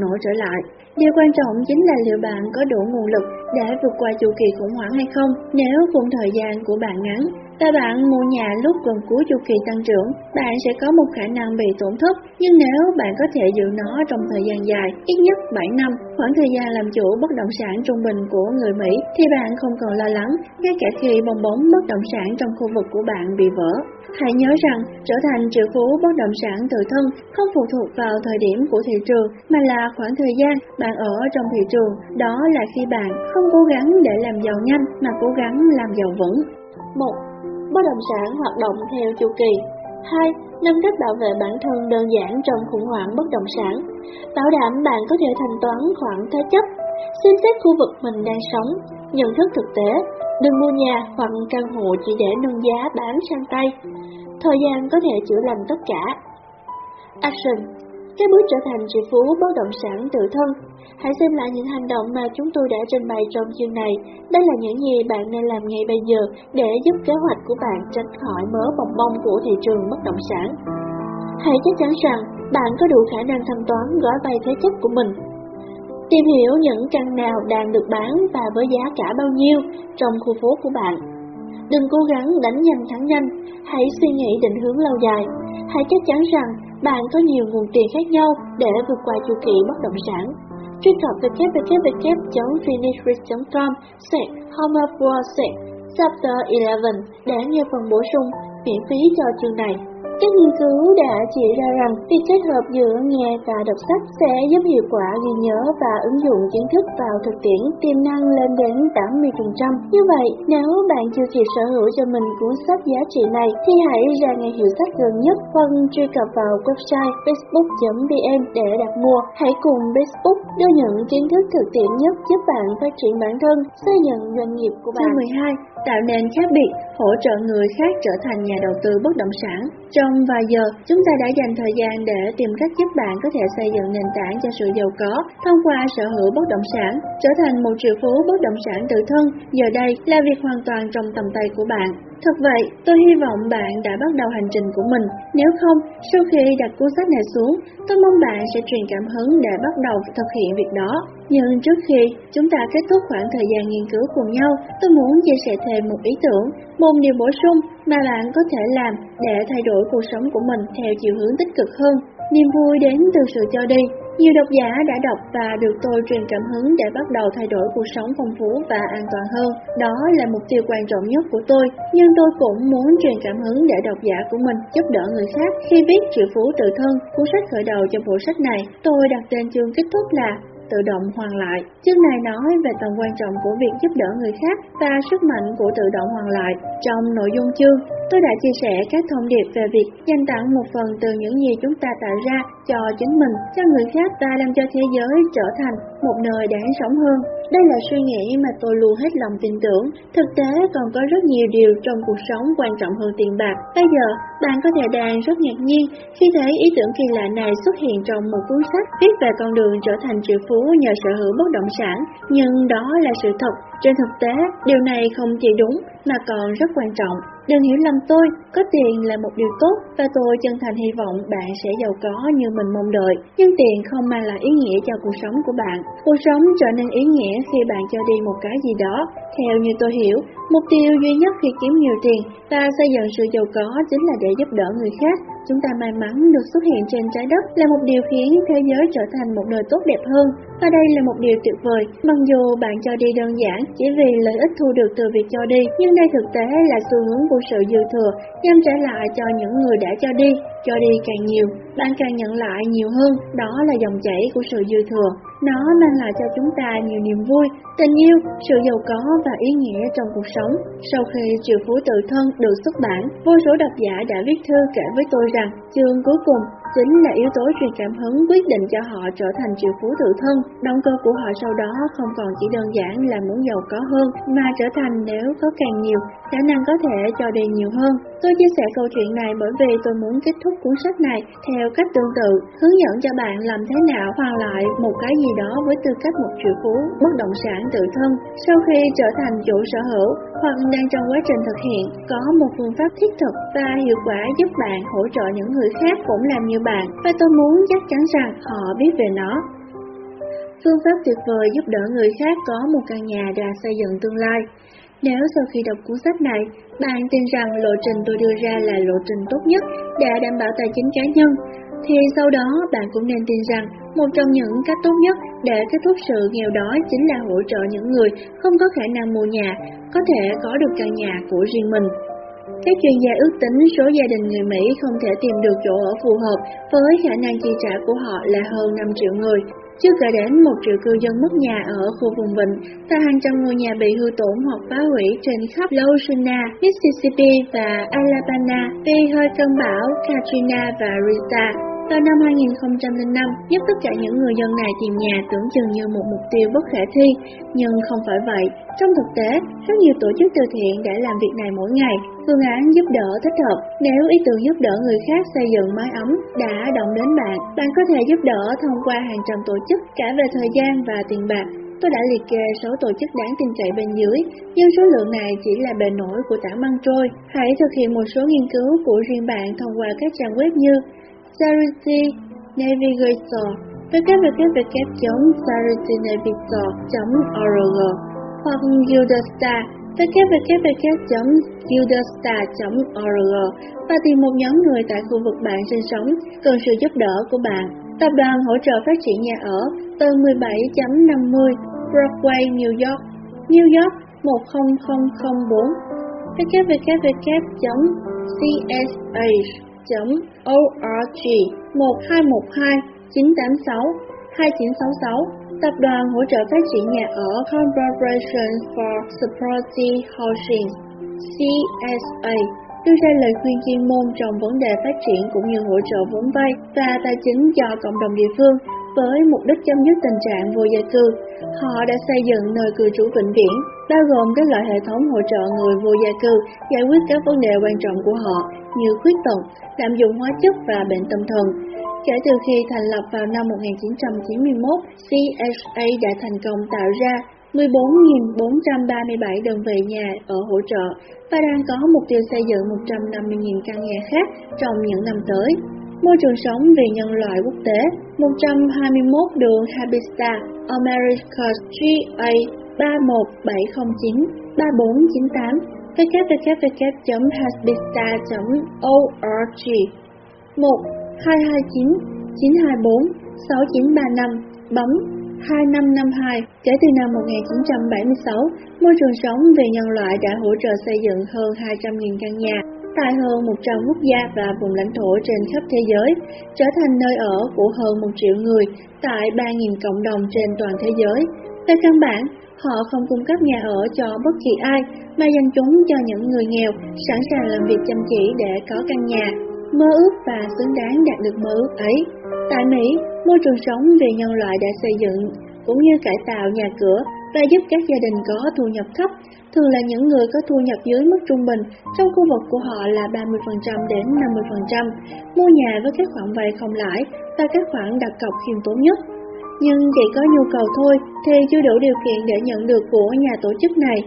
nổ trở lại. Điều quan trọng chính là liệu bạn có đủ nguồn lực để vượt qua chu kỳ khủng hoảng hay không. Nếu khung thời gian của bạn ngắn, và bạn mua nhà lúc gần cuối chu kỳ tăng trưởng, bạn sẽ có một khả năng bị tổn thất. Nhưng nếu bạn có thể giữ nó trong thời gian dài, ít nhất 7 năm, khoảng thời gian làm chủ bất động sản trung bình của người Mỹ, thì bạn không còn lo lắng, ngay cả khi bong bóng bất động sản trong khu vực của bạn bị vỡ. Hãy nhớ rằng, trở thành triệu phú bất động sản tự thân không phụ thuộc vào thời điểm của thị trường, mà là khoảng thời gian bạn ở trong thị trường. Đó là khi bạn không cố gắng để làm giàu nhanh, mà cố gắng làm giàu vững. 1 bất động sản hoạt động theo chu kỳ. 2. Năm cách bảo vệ bản thân đơn giản trong khủng hoảng bất động sản. Bảo đảm bạn có thể thanh toán khoản thế chấp. Xem xét khu vực mình đang sống. Nhận thức thực tế. Đừng mua nhà hoặc căn hộ chỉ để nâng giá bán sang tay. Thời gian có thể chữa lành tất cả. Action cái bước trở thành triệu phú bất động sản tự thân. Hãy xem lại những hành động mà chúng tôi đã trình bày trong chương này. Đây là những gì bạn nên làm ngay bây giờ để giúp kế hoạch của bạn tránh khỏi mớ bồng bông của thị trường bất động sản. Hãy chắc chắn rằng bạn có đủ khả năng thanh toán gói vay thế chấp của mình. Tìm hiểu những căn nào đang được bán và với giá cả bao nhiêu trong khu phố của bạn. Đừng cố gắng đánh nhanh thắng nhanh, hãy suy nghĩ định hướng lâu dài. Hãy chắc chắn rằng bạn có nhiều nguồn tiền khác nhau để vượt qua chu kỳ bất động sản. Truy cập www.finishrich.com sạch Home of War Chapter 11 để nghe phần bổ sung miễn phí cho chương này. Các nghiên cứu đã chỉ ra rằng việc kết hợp giữa nghe và đọc sách sẽ giúp hiệu quả ghi nhớ và ứng dụng kiến thức vào thực tiễn tiềm năng lên đến 80%. Như vậy, nếu bạn chưa kịp sở hữu cho mình cuốn sách giá trị này thì hãy ra ngay hiệu sách gần nhất hoặc truy cập vào website facebook.vn để đặt mua. Hãy cùng Facebook đưa những kiến thức thực tiễn nhất giúp bạn phát triển bản thân, xây dựng doanh nghiệp của bạn. Chương 12. Tạo nên khác biệt, hỗ trợ người khác trở thành nhà đầu tư bất động sản. Trong vài giờ, chúng ta đã dành thời gian để tìm cách giúp bạn có thể xây dựng nền tảng cho sự giàu có thông qua sở hữu bất động sản, trở thành một triệu phú bất động sản tự thân. Giờ đây là việc hoàn toàn trong tầm tay của bạn. Thật vậy, tôi hy vọng bạn đã bắt đầu hành trình của mình. Nếu không, sau khi đặt cuốn sách này xuống, tôi mong bạn sẽ truyền cảm hứng để bắt đầu thực hiện việc đó. Nhưng trước khi chúng ta kết thúc khoảng thời gian nghiên cứu cùng nhau, tôi muốn chia sẻ thêm một ý tưởng, một điều bổ sung mà bạn có thể làm để thay đổi cuộc sống của mình theo chiều hướng tích cực hơn. Niềm vui đến từ sự cho đi. Nhiều độc giả đã đọc và được tôi truyền cảm hứng để bắt đầu thay đổi cuộc sống phong phú và an toàn hơn. Đó là mục tiêu quan trọng nhất của tôi, nhưng tôi cũng muốn truyền cảm hứng để độc giả của mình giúp đỡ người khác. Khi viết triệu phú tự thân, cuốn sách khởi đầu cho bộ sách này, tôi đặt tên chương kết thúc là tự động hoàn lại. Chương này nói về tầm quan trọng của việc giúp đỡ người khác và sức mạnh của tự động hoàn lại. Trong nội dung chương, tôi đã chia sẻ các thông điệp về việc dành tặng một phần từ những gì chúng ta tạo ra cho chính mình, cho người khác và làm cho thế giới trở thành một nơi đáng sống hơn. Đây là suy nghĩ mà tôi luôn hết lòng tin tưởng. Thực tế còn có rất nhiều điều trong cuộc sống quan trọng hơn tiền bạc. Bây giờ, bạn có thể đang rất ngạc nhiên khi thấy ý tưởng kỳ lạ này xuất hiện trong một cuốn sách viết về con đường trở thành triệu phú nhờ sở hữu bất động sản. Nhưng đó là sự thật. Trên thực tế, điều này không chỉ đúng mà còn rất quan trọng. Đừng hiểu lầm tôi, có tiền là một điều tốt và tôi chân thành hy vọng bạn sẽ giàu có như mình mong đợi. Nhưng tiền không mang lại ý nghĩa cho cuộc sống của bạn. Cuộc sống trở nên ý nghĩa khi bạn cho đi một cái gì đó. Theo như tôi hiểu, mục tiêu duy nhất khi kiếm nhiều tiền và xây dựng sự giàu có chính là để giúp đỡ người khác. Chúng ta may mắn được xuất hiện trên trái đất là một điều khiến thế giới trở thành một nơi tốt đẹp hơn. Và đây là một điều tuyệt vời. Mặc dù bạn cho đi đơn giản chỉ vì lợi ích thu được từ việc cho đi, nhưng đây thực tế là xu hướng của sự dư thừa nhằm trả lại cho những người đã cho đi. Cho đi càng nhiều, bạn càng nhận lại nhiều hơn, đó là dòng chảy của sự dư thừa. Nó mang lại cho chúng ta nhiều niềm vui, tình yêu, sự giàu có và ý nghĩa trong cuộc sống. Sau khi triệu phú tự thân được xuất bản, vô số độc giả đã viết thư kể với tôi rằng chương cuối cùng chính là yếu tố truyền cảm hứng quyết định cho họ trở thành triệu phú tự thân. Động cơ của họ sau đó không còn chỉ đơn giản là muốn giàu có hơn, mà trở thành nếu có càng nhiều, khả năng có thể cho đi nhiều hơn. Tôi chia sẻ câu chuyện này bởi vì tôi muốn kết thúc cuốn sách này theo cách tương tự, hướng dẫn cho bạn làm thế nào hoàn lại một cái gì đó với tư cách một triệu phú bất động sản tự thân. Sau khi trở thành chủ sở hữu hoặc đang trong quá trình thực hiện, có một phương pháp thiết thực và hiệu quả giúp bạn hỗ trợ những người khác cũng làm như bạn và tôi muốn chắc chắn rằng họ biết về nó. Phương pháp tuyệt vời giúp đỡ người khác có một căn nhà để xây dựng tương lai. Nếu sau khi đọc cuốn sách này, bạn tin rằng lộ trình tôi đưa ra là lộ trình tốt nhất để đảm bảo tài chính cá nhân, thì sau đó bạn cũng nên tin rằng một trong những cách tốt nhất để kết thúc sự nghèo đói chính là hỗ trợ những người không có khả năng mua nhà, có thể có được căn nhà của riêng mình. Các chuyên gia ước tính số gia đình người Mỹ không thể tìm được chỗ ở phù hợp với khả năng chi trả của họ là hơn 5 triệu người, chưa kể đến một triệu cư dân mất nhà ở khu vùng vịnh và hàng trăm ngôi nhà bị hư tổn hoặc phá hủy trên khắp Louisiana, Mississippi và Alabama vì hơi cơn bão Katrina và Rita. Vào năm 2005, giúp tất cả những người dân này tìm nhà tưởng chừng như một mục tiêu bất khả thi, nhưng không phải vậy. Trong thực tế, rất nhiều tổ chức từ thiện đã làm việc này mỗi ngày. Phương án giúp đỡ thích hợp. Nếu ý tưởng giúp đỡ người khác xây dựng mái ấm đã động đến bạn, bạn có thể giúp đỡ thông qua hàng trăm tổ chức cả về thời gian và tiền bạc. Tôi đã liệt kê số tổ chức đáng tin cậy bên dưới, nhưng số lượng này chỉ là bề nổi của tảng băng trôi. Hãy thực hiện một số nghiên cứu của riêng bạn thông qua các trang web như Charity Navigator. Www.charitynavigator.org hoặc Guilderstar www.guilderstar.org và tìm một nhóm người tại khu vực bạn sinh sống cần sự giúp đỡ của bạn. Tập đoàn hỗ trợ phát triển nhà ở từ 17.50 Broadway, New York, New York 10004 www.csh org 1212 986 2966 Tập đoàn hỗ trợ phát triển nhà ở Corporation for Supporting Housing CSA đưa ra lời khuyên chuyên môn trong vấn đề phát triển cũng như hỗ trợ vốn vay và tài chính cho cộng đồng địa phương với mục đích chấm dứt tình trạng vô gia cư. Họ đã xây dựng nơi cư trú vĩnh viễn, bao gồm các loại hệ thống hỗ trợ người vô gia cư giải quyết các vấn đề quan trọng của họ như khuyết tật, lạm dụng hóa chất và bệnh tâm thần. Kể từ khi thành lập vào năm 1991, CSA đã thành công tạo ra 14.437 đơn vị nhà ở hỗ trợ và đang có mục tiêu xây dựng 150.000 căn nhà khác trong những năm tới. Môi trường sống vì nhân loại quốc tế 121 đường Habitat Americas GA 31709 3498 www.hasbista.org 1 229 924 6935 bấm 2552 kể từ năm 1976, môi trường sống về nhân loại đã hỗ trợ xây dựng hơn 200.000 căn nhà tại hơn 100 quốc gia và vùng lãnh thổ trên khắp thế giới, trở thành nơi ở của hơn 1 triệu người tại 3.000 cộng đồng trên toàn thế giới. Về căn bản, họ không cung cấp nhà ở cho bất kỳ ai, mà dành chúng cho những người nghèo sẵn sàng làm việc chăm chỉ để có căn nhà, mơ ước và xứng đáng đạt được mơ ước ấy. Tại Mỹ, môi trường sống vì nhân loại đã xây dựng cũng như cải tạo nhà cửa và giúp các gia đình có thu nhập thấp, thường là những người có thu nhập dưới mức trung bình trong khu vực của họ là 30% đến 50%, mua nhà với các khoản vay không lãi và các khoản đặt cọc khiêm tốn nhất. Nhưng chỉ có nhu cầu thôi thì chưa đủ điều kiện để nhận được của nhà tổ chức này.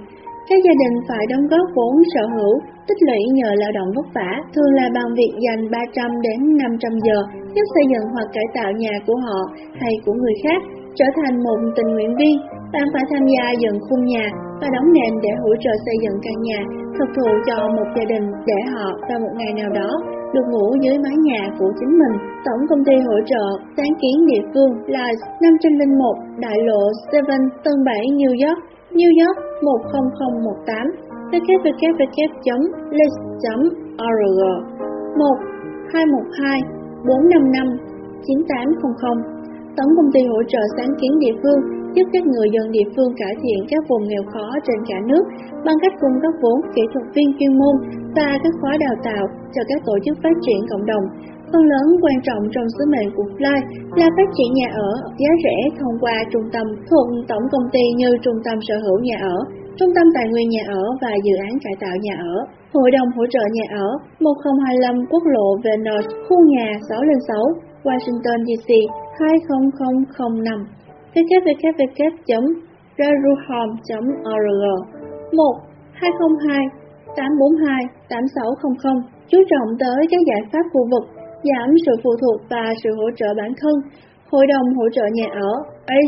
Các gia đình phải đóng góp vốn sở hữu, tích lũy nhờ lao động vất vả, thường là bằng việc dành 300 đến 500 giờ giúp xây dựng hoặc cải tạo nhà của họ hay của người khác, trở thành một tình nguyện viên. Bạn phải tham gia dựng khung nhà và đóng nền để hỗ trợ xây dựng căn nhà thực thụ cho một gia đình để họ vào một ngày nào đó được ngủ dưới mái nhà của chính mình. Tổng công ty hỗ trợ sáng kiến địa phương là 501 Đại lộ 7 Tân Bảy, New York New York 10018 www.list.org 1 212 455 9800 Tổng công ty hỗ trợ sáng kiến địa phương giúp các người dân địa phương cải thiện các vùng nghèo khó trên cả nước bằng cách cung cấp vốn kỹ thuật viên chuyên môn và các khóa đào tạo cho các tổ chức phát triển cộng đồng. Phần lớn quan trọng trong sứ mệnh của Fly là phát triển nhà ở giá rẻ thông qua trung tâm thuộc tổng công ty như trung tâm sở hữu nhà ở, trung tâm tài nguyên nhà ở và dự án cải tạo nhà ở. Hội đồng hỗ trợ nhà ở 1025 quốc lộ Venus, khu nhà 606, Washington DC 20005 www.raruhom.org 1 202 842 8600 chú trọng tới các giải pháp khu vực, giảm sự phụ thuộc và sự hỗ trợ bản thân. Hội đồng hỗ trợ nhà ở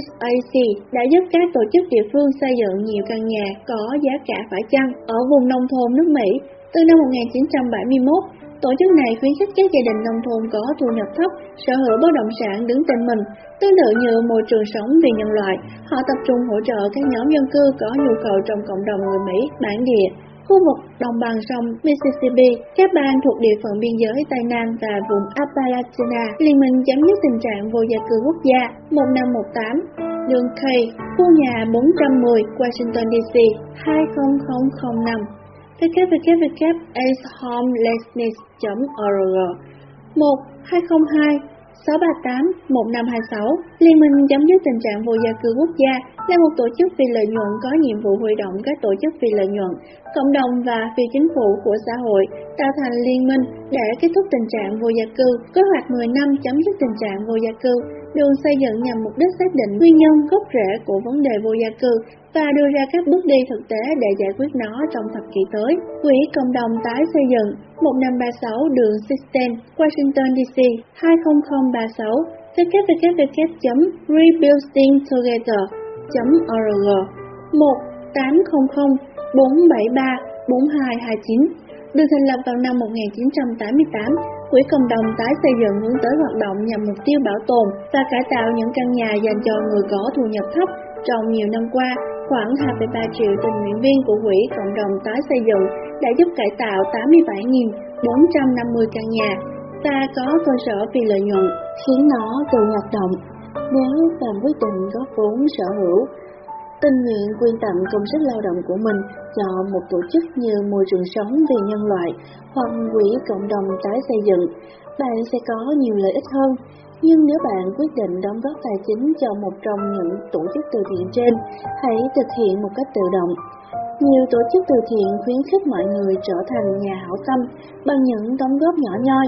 SAC đã giúp các tổ chức địa phương xây dựng nhiều căn nhà có giá cả phải chăng ở vùng nông thôn nước Mỹ từ năm 1971 Tổ chức này khuyến khích các gia đình nông thôn có thu nhập thấp, sở hữu bất động sản đứng tên mình. Tương tự như môi trường sống vì nhân loại, họ tập trung hỗ trợ các nhóm dân cư có nhu cầu trong cộng đồng người Mỹ bản địa, khu vực đồng bằng sông Mississippi, các bang thuộc địa phận biên giới Tây Nam và vùng Appalachia, Liên minh chấm dứt tình trạng vô gia cư quốc gia. 1518, đường K, khu nhà 410, Washington DC 20005 www.acehomelessness.org 1 202 638 1526 Liên minh chấm dứt tình trạng vô gia cư quốc gia là một tổ chức phi lợi nhuận có nhiệm vụ huy động các tổ chức phi lợi nhuận, cộng đồng và phi chính phủ của xã hội tạo thành liên minh để kết thúc tình trạng vô gia cư. Kế hoạch 10 năm chấm dứt tình trạng vô gia cư được xây dựng nhằm mục đích xác định nguyên nhân gốc rễ của vấn đề vô gia cư và đưa ra các bước đi thực tế để giải quyết nó trong thập kỷ tới. Quỹ Cộng đồng tái xây dựng 1536 đường Sixten, Washington DC 20036 www.rebuildingtogether.org 1 800 473 4229 được thành lập vào năm 1988 Quỹ Cộng đồng tái xây dựng hướng tới hoạt động nhằm mục tiêu bảo tồn và cải tạo những căn nhà dành cho người có thu nhập thấp. Trong nhiều năm qua, khoảng 2,3 triệu tình nguyện viên của Quỹ Cộng đồng tái xây dựng đã giúp cải tạo 87.450 căn nhà, ta có cơ sở vì lợi nhuận, khiến nó từ hoạt động. Nếu bạn quyết định góp vốn sở hữu, tình nguyện quyên tặng công sức lao động của mình cho một tổ chức như môi trường sống vì nhân loại hoặc quỹ cộng đồng tái xây dựng, bạn sẽ có nhiều lợi ích hơn. Nhưng nếu bạn quyết định đóng góp tài chính cho một trong những tổ chức từ thiện trên, hãy thực hiện một cách tự động. Nhiều tổ chức từ thiện khuyến khích mọi người trở thành nhà hảo tâm bằng những đóng góp nhỏ nhoi,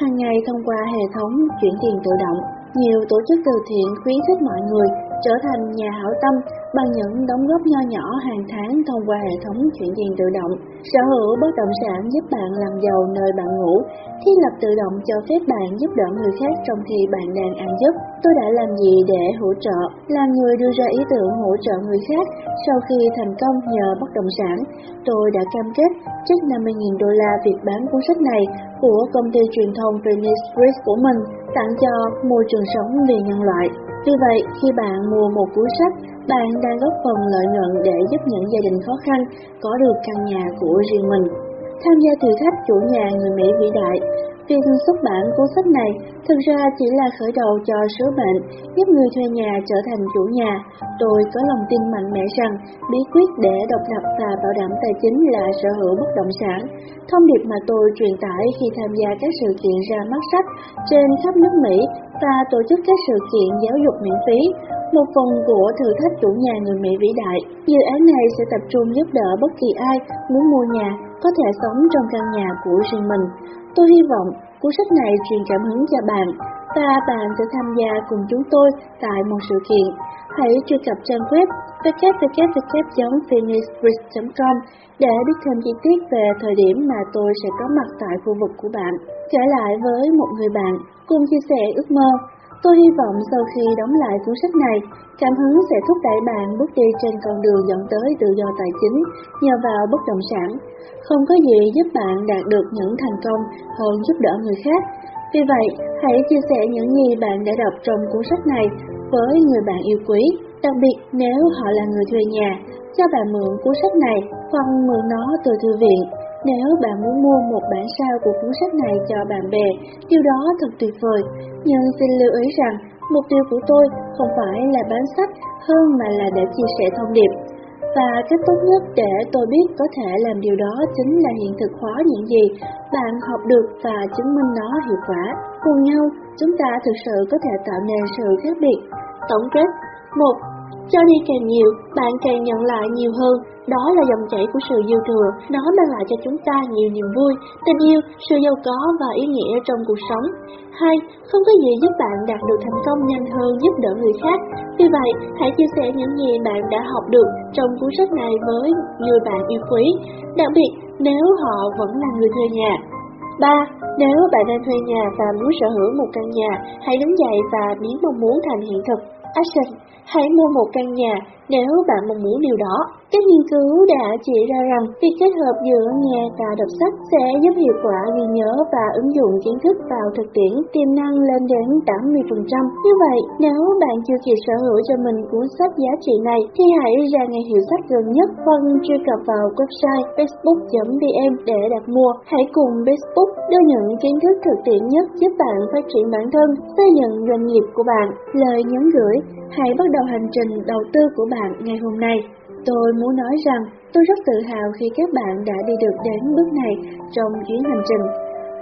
hàng ngày thông qua hệ thống chuyển tiền tự động. Nhiều tổ chức từ thiện khuyến khích mọi người trở thành nhà hảo tâm bằng những đóng góp nho nhỏ hàng tháng thông qua hệ thống chuyển tiền tự động. Sở hữu bất động sản giúp bạn làm giàu nơi bạn ngủ, thiết lập tự động cho phép bạn giúp đỡ người khác trong khi bạn đang ăn giấc. Tôi đã làm gì để hỗ trợ? Là người đưa ra ý tưởng hỗ trợ người khác sau khi thành công nhờ bất động sản. Tôi đã cam kết trích 50.000 đô la việc bán cuốn sách này của công ty truyền thông Venice Press của mình tặng cho môi trường sống vì nhân loại. Vì vậy, khi bạn mua một cuốn sách, bạn đang góp phần lợi nhuận để giúp những gia đình khó khăn có được căn nhà của riêng mình. Tham gia thử thách chủ nhà người Mỹ vĩ đại Việc xuất bản cuốn sách này thực ra chỉ là khởi đầu cho sứ mệnh giúp người thuê nhà trở thành chủ nhà. Tôi có lòng tin mạnh mẽ rằng bí quyết để độc lập và bảo đảm tài chính là sở hữu bất động sản. Thông điệp mà tôi truyền tải khi tham gia các sự kiện ra mắt sách trên khắp nước Mỹ và tổ chức các sự kiện giáo dục miễn phí, một phần của thử thách chủ nhà người Mỹ vĩ đại. Dự án này sẽ tập trung giúp đỡ bất kỳ ai muốn mua nhà có thể sống trong căn nhà của riêng mình. Tôi hy vọng cuốn sách này truyền cảm hứng cho bạn và bạn sẽ tham gia cùng chúng tôi tại một sự kiện. Hãy truy cập trang web www.phoenixbridge.com để biết thêm chi tiết về thời điểm mà tôi sẽ có mặt tại khu vực của bạn. Trở lại với một người bạn, cùng chia sẻ ước mơ. Tôi hy vọng sau khi đóng lại cuốn sách này, cảm hứng sẽ thúc đẩy bạn bước đi trên con đường dẫn tới tự do tài chính nhờ vào bất động sản. Không có gì giúp bạn đạt được những thành công hơn giúp đỡ người khác. Vì vậy, hãy chia sẻ những gì bạn đã đọc trong cuốn sách này với người bạn yêu quý, đặc biệt nếu họ là người thuê nhà, cho bạn mượn cuốn sách này hoặc mượn nó từ thư viện. Nếu bạn muốn mua một bản sao của cuốn sách này cho bạn bè, điều đó thật tuyệt vời. Nhưng xin lưu ý rằng, mục tiêu của tôi không phải là bán sách hơn mà là để chia sẻ thông điệp. Và cách tốt nhất để tôi biết có thể làm điều đó chính là hiện thực hóa những gì bạn học được và chứng minh nó hiệu quả. Cùng nhau, chúng ta thực sự có thể tạo nên sự khác biệt. Tổng kết 1. Cho đi càng nhiều, bạn càng nhận lại nhiều hơn. Đó là dòng chảy của sự dư thừa, nó mang lại cho chúng ta nhiều niềm vui, tình yêu, sự giàu có và ý nghĩa trong cuộc sống. 2. Không có gì giúp bạn đạt được thành công nhanh hơn giúp đỡ người khác. Vì vậy, hãy chia sẻ những gì bạn đã học được trong cuốn sách này với người bạn yêu quý, đặc biệt nếu họ vẫn là người thuê nhà. 3. Nếu bạn đang thuê nhà và muốn sở hữu một căn nhà, hãy đứng dậy và biến mong muốn thành hiện thực. Action Hãy mua một căn nhà nếu bạn mong muốn điều đó. Các nghiên cứu đã chỉ ra rằng việc kết hợp giữa nghe và đọc sách sẽ giúp hiệu quả ghi nhớ và ứng dụng kiến thức vào thực tiễn tiềm năng lên đến 80%. Như vậy, nếu bạn chưa kịp sở hữu cho mình cuốn sách giá trị này thì hãy ra ngày hiệu sách gần nhất hoặc truy cập vào website facebook.vn để đặt mua. Hãy cùng Facebook đưa những kiến thức thực tiễn nhất giúp bạn phát triển bản thân, xây dựng doanh nghiệp của bạn. Lời nhắn gửi, hãy bắt đầu hành trình đầu tư của bạn ngày hôm nay. Tôi muốn nói rằng tôi rất tự hào khi các bạn đã đi được đến bước này trong chuyến hành trình.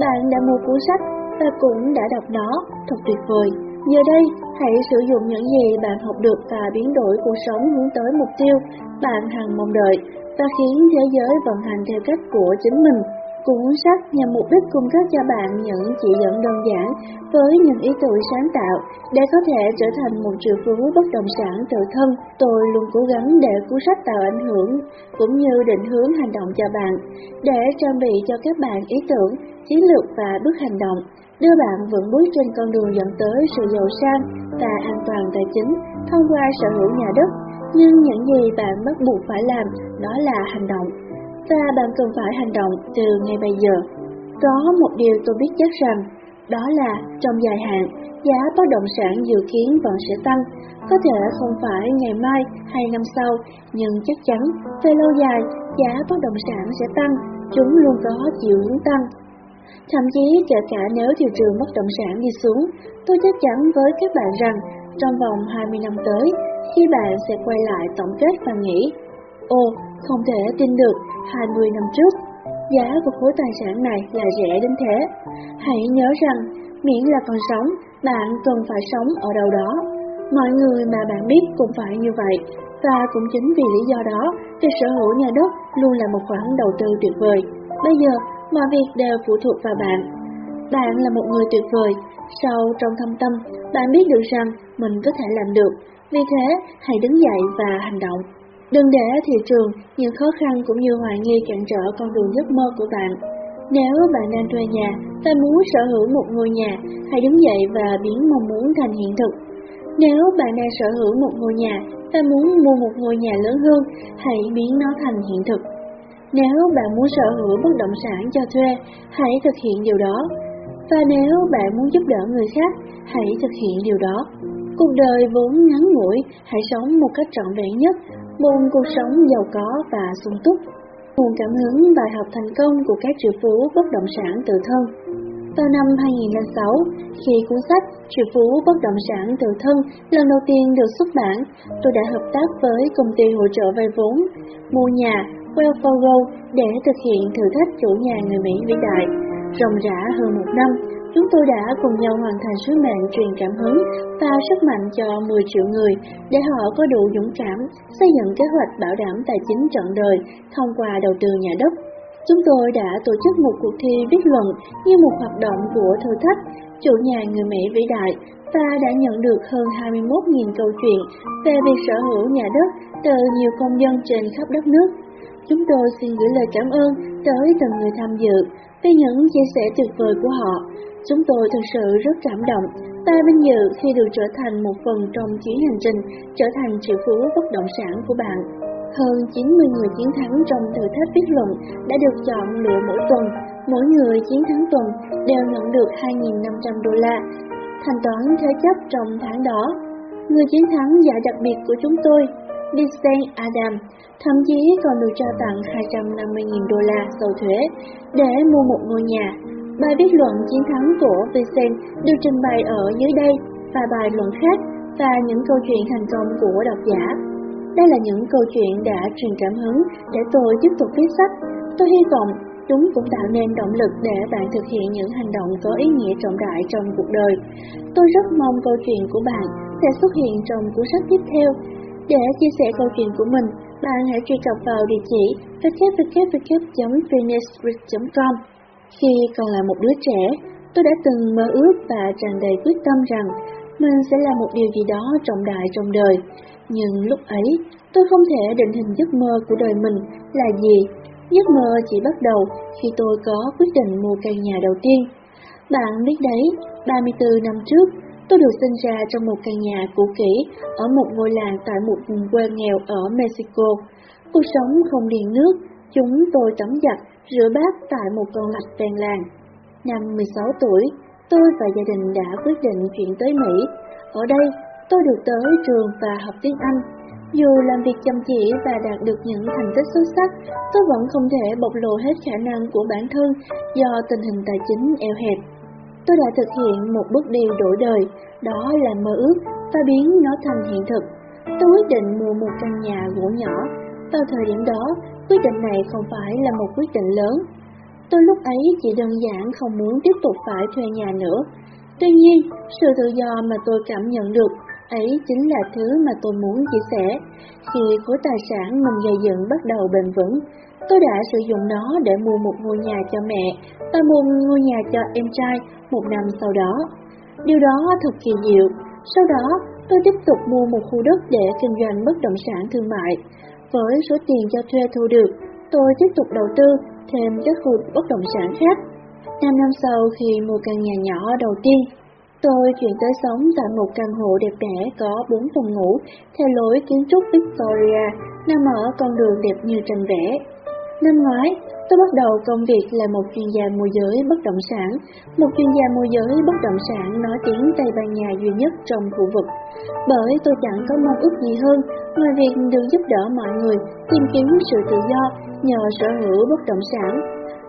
Bạn đã mua cuốn sách và cũng đã đọc nó, thật tuyệt vời. Giờ đây, hãy sử dụng những gì bạn học được và biến đổi cuộc sống hướng tới mục tiêu bạn hằng mong đợi và khiến thế giới vận hành theo cách của chính mình. Cuốn sách nhằm mục đích cung cấp cho bạn những chỉ dẫn đơn giản với những ý tưởng sáng tạo để có thể trở thành một triệu phú bất động sản tự thân. Tôi luôn cố gắng để cuốn sách tạo ảnh hưởng cũng như định hướng hành động cho bạn, để trang bị cho các bạn ý tưởng, chiến lược và bước hành động, đưa bạn vững bước trên con đường dẫn tới sự giàu sang và an toàn tài chính thông qua sở hữu nhà đất. Nhưng những gì bạn bắt buộc phải làm đó là hành động và bạn cần phải hành động từ ngay bây giờ. Có một điều tôi biết chắc rằng, đó là trong dài hạn, giá bất động sản dự kiến vẫn sẽ tăng, có thể không phải ngày mai hay năm sau, nhưng chắc chắn về lâu dài, giá bất động sản sẽ tăng, chúng luôn có chiều hướng tăng. Thậm chí kể cả nếu thị trường bất động sản đi xuống, tôi chắc chắn với các bạn rằng trong vòng 20 năm tới, khi bạn sẽ quay lại tổng kết và nghĩ, ồ, không thể tin được, 20 năm trước, giá của khối tài sản này là rẻ đến thế. Hãy nhớ rằng, miễn là còn sống, bạn cần phải sống ở đâu đó. Mọi người mà bạn biết cũng phải như vậy, và cũng chính vì lý do đó, việc sở hữu nhà đất luôn là một khoản đầu tư tuyệt vời. Bây giờ, mọi việc đều phụ thuộc vào bạn. Bạn là một người tuyệt vời, sau trong thâm tâm, bạn biết được rằng mình có thể làm được, vì thế hãy đứng dậy và hành động. Đừng để thị trường, những khó khăn cũng như hoài nghi cản trở con đường giấc mơ của bạn. Nếu bạn đang thuê nhà và muốn sở hữu một ngôi nhà, hãy đứng dậy và biến mong muốn thành hiện thực. Nếu bạn đang sở hữu một ngôi nhà và muốn mua một ngôi nhà lớn hơn, hãy biến nó thành hiện thực. Nếu bạn muốn sở hữu bất động sản cho thuê, hãy thực hiện điều đó. Và nếu bạn muốn giúp đỡ người khác, hãy thực hiện điều đó. Cuộc đời vốn ngắn ngủi, hãy sống một cách trọn vẹn nhất, môn cuộc sống giàu có và sung túc. Nguồn cảm hứng bài học thành công của các triệu phú bất động sản tự thân. Vào năm 2006, khi cuốn sách Triệu phú bất động sản tự thân lần đầu tiên được xuất bản, tôi đã hợp tác với công ty hỗ trợ vay vốn, mua nhà Wellforgo để thực hiện thử thách chủ nhà người Mỹ vĩ đại. rộng rã hơn một năm, chúng tôi đã cùng nhau hoàn thành sứ mệnh truyền cảm hứng và sức mạnh cho 10 triệu người để họ có đủ dũng cảm xây dựng kế hoạch bảo đảm tài chính trọn đời thông qua đầu tư nhà đất. Chúng tôi đã tổ chức một cuộc thi viết luận như một hoạt động của thử thách, chủ nhà người Mỹ vĩ đại và đã nhận được hơn 21.000 câu chuyện về việc sở hữu nhà đất từ nhiều công dân trên khắp đất nước. Chúng tôi xin gửi lời cảm ơn tới từng người tham dự vì những chia sẻ tuyệt vời của họ. Chúng tôi thực sự rất cảm động ta vinh dự khi được trở thành một phần trong chuyến hành trình trở thành triệu phú bất động sản của bạn. Hơn 90 người chiến thắng trong thử thách viết luận đã được chọn lựa mỗi tuần. Mỗi người chiến thắng tuần đều nhận được 2.500 đô la, thanh toán thế chấp trong tháng đó. Người chiến thắng giải đặc biệt của chúng tôi, Vincent Adam, thậm chí còn được trao tặng 250.000 đô la sau thuế để mua một ngôi nhà. Bài viết luận chiến thắng của Vincent được trình bày ở dưới đây và bài luận khác và những câu chuyện thành công của độc giả. Đây là những câu chuyện đã truyền cảm hứng để tôi tiếp tục viết sách. Tôi hy vọng chúng cũng tạo nên động lực để bạn thực hiện những hành động có ý nghĩa trọng đại trong cuộc đời. Tôi rất mong câu chuyện của bạn sẽ xuất hiện trong cuốn sách tiếp theo. Để chia sẻ câu chuyện của mình, bạn hãy truy cập vào địa chỉ www.phoenixbridge.com. Khi còn là một đứa trẻ, tôi đã từng mơ ước và tràn đầy quyết tâm rằng mình sẽ làm một điều gì đó trọng đại trong đời. Nhưng lúc ấy, tôi không thể định hình giấc mơ của đời mình là gì. Giấc mơ chỉ bắt đầu khi tôi có quyết định mua căn nhà đầu tiên. Bạn biết đấy, 34 năm trước, tôi được sinh ra trong một căn nhà cũ kỹ ở một ngôi làng tại một vùng quê nghèo ở Mexico. Cuộc sống không điện nước, chúng tôi tắm giặt, rửa bát tại một con lạch ven làng. Năm 16 tuổi, tôi và gia đình đã quyết định chuyển tới Mỹ. Ở đây, tôi được tới trường và học tiếng Anh. Dù làm việc chăm chỉ và đạt được những thành tích xuất sắc, tôi vẫn không thể bộc lộ hết khả năng của bản thân do tình hình tài chính eo hẹp. Tôi đã thực hiện một bước đi đổi đời, đó là mơ ước và biến nó thành hiện thực. Tôi quyết định mua một căn nhà gỗ nhỏ. Vào thời điểm đó, quyết định này không phải là một quyết định lớn. Tôi lúc ấy chỉ đơn giản không muốn tiếp tục phải thuê nhà nữa. Tuy nhiên, sự tự do mà tôi cảm nhận được ấy chính là thứ mà tôi muốn chia sẻ. Khi khối tài sản mình gây dựng bắt đầu bền vững, tôi đã sử dụng nó để mua một ngôi nhà cho mẹ và mua ngôi nhà cho em trai một năm sau đó. Điều đó thật kỳ diệu. Sau đó, tôi tiếp tục mua một khu đất để kinh doanh bất động sản thương mại. Với số tiền cho thuê thu được, tôi tiếp tục đầu tư thêm các khu bất động sản khác. Năm năm sau khi mua căn nhà nhỏ đầu tiên, tôi chuyển tới sống tại một căn hộ đẹp đẽ có 4 phòng ngủ theo lối kiến trúc Victoria nằm ở con đường đẹp như tranh vẽ. Năm ngoái, tôi bắt đầu công việc là một chuyên gia môi giới bất động sản, một chuyên gia môi giới bất động sản nói tiếng Tây Ban Nha duy nhất trong khu vực. Bởi tôi chẳng có mong ước gì hơn ngoài việc được giúp đỡ mọi người tìm kiếm sự tự do nhờ sở hữu bất động sản.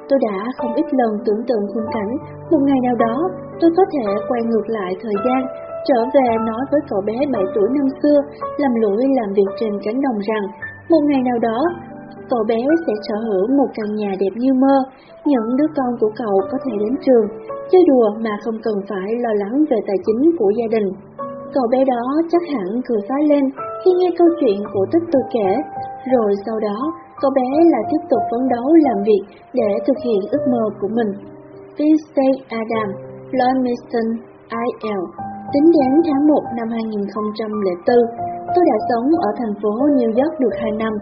tôi đã không ít lần tưởng tượng khung cảnh một ngày nào đó tôi có thể quay ngược lại thời gian, trở về nói với cậu bé 7 tuổi năm xưa, làm lũi làm việc trên cánh đồng rằng, một ngày nào đó, cậu bé sẽ sở hữu một căn nhà đẹp như mơ, những đứa con của cậu có thể đến trường, chơi đùa mà không cần phải lo lắng về tài chính của gia đình. Cậu bé đó chắc hẳn cười phá lên khi nghe câu chuyện của tích tôi kể, rồi sau đó cậu bé lại tiếp tục phấn đấu làm việc để thực hiện ước mơ của mình. Vincent Adam, Lloyd Mason, IL Tính đến tháng 1 năm 2004, tôi đã sống ở thành phố New York được 2 năm.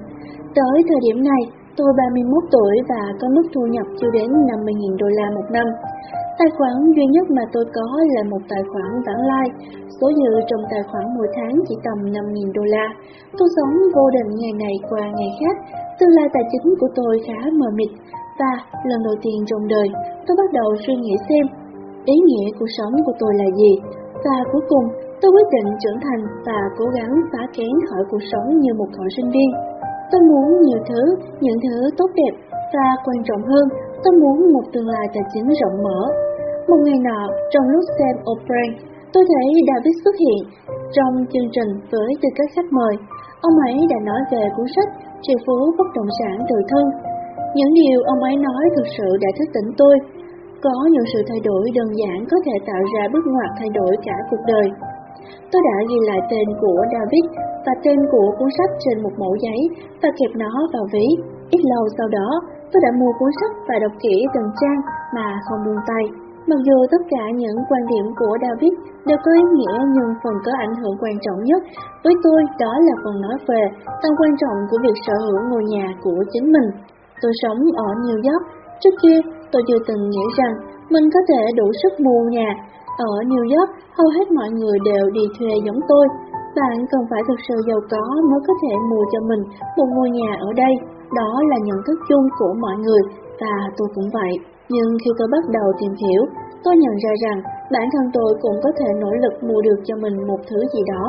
Tới thời điểm này, tôi 31 tuổi và có mức thu nhập chưa đến 50.000 đô la một năm. Tài khoản duy nhất mà tôi có là một tài khoản vãng lai, số dư trong tài khoản mỗi tháng chỉ tầm 5.000 đô la. Tôi sống vô định ngày này qua ngày khác, tương lai tài chính của tôi khá mờ mịt, và lần đầu tiên trong đời, tôi bắt đầu suy nghĩ xem ý nghĩa cuộc sống của tôi là gì. Và cuối cùng, tôi quyết định trưởng thành và cố gắng phá kén khỏi cuộc sống như một cậu sinh viên. Tôi muốn nhiều thứ, những thứ tốt đẹp và quan trọng hơn, tôi muốn một tương lai tài chính rộng mở. Một ngày nọ, trong lúc xem Oprah, tôi thấy David xuất hiện trong chương trình với tư cách khách mời. Ông ấy đã nói về cuốn sách Triệu phú bất động sản tự thân. Những điều ông ấy nói thực sự đã thức tỉnh tôi. Có những sự thay đổi đơn giản có thể tạo ra bước ngoặt thay đổi cả cuộc đời. Tôi đã ghi lại tên của David và tên của cuốn sách trên một mẫu giấy và kẹp nó vào ví. Ít lâu sau đó, tôi đã mua cuốn sách và đọc kỹ từng trang mà không buông tay. Mặc dù tất cả những quan điểm của David đều có ý nghĩa nhưng phần có ảnh hưởng quan trọng nhất với tôi đó là phần nói về tầm quan trọng của việc sở hữu ngôi nhà của chính mình. Tôi sống ở New York, trước kia tôi chưa từng nghĩ rằng mình có thể đủ sức mua nhà. Ở New York, hầu hết mọi người đều đi thuê giống tôi. Bạn cần phải thực sự giàu có mới có thể mua cho mình một ngôi nhà ở đây. Đó là nhận thức chung của mọi người và tôi cũng vậy. Nhưng khi tôi bắt đầu tìm hiểu, tôi nhận ra rằng bản thân tôi cũng có thể nỗ lực mua được cho mình một thứ gì đó.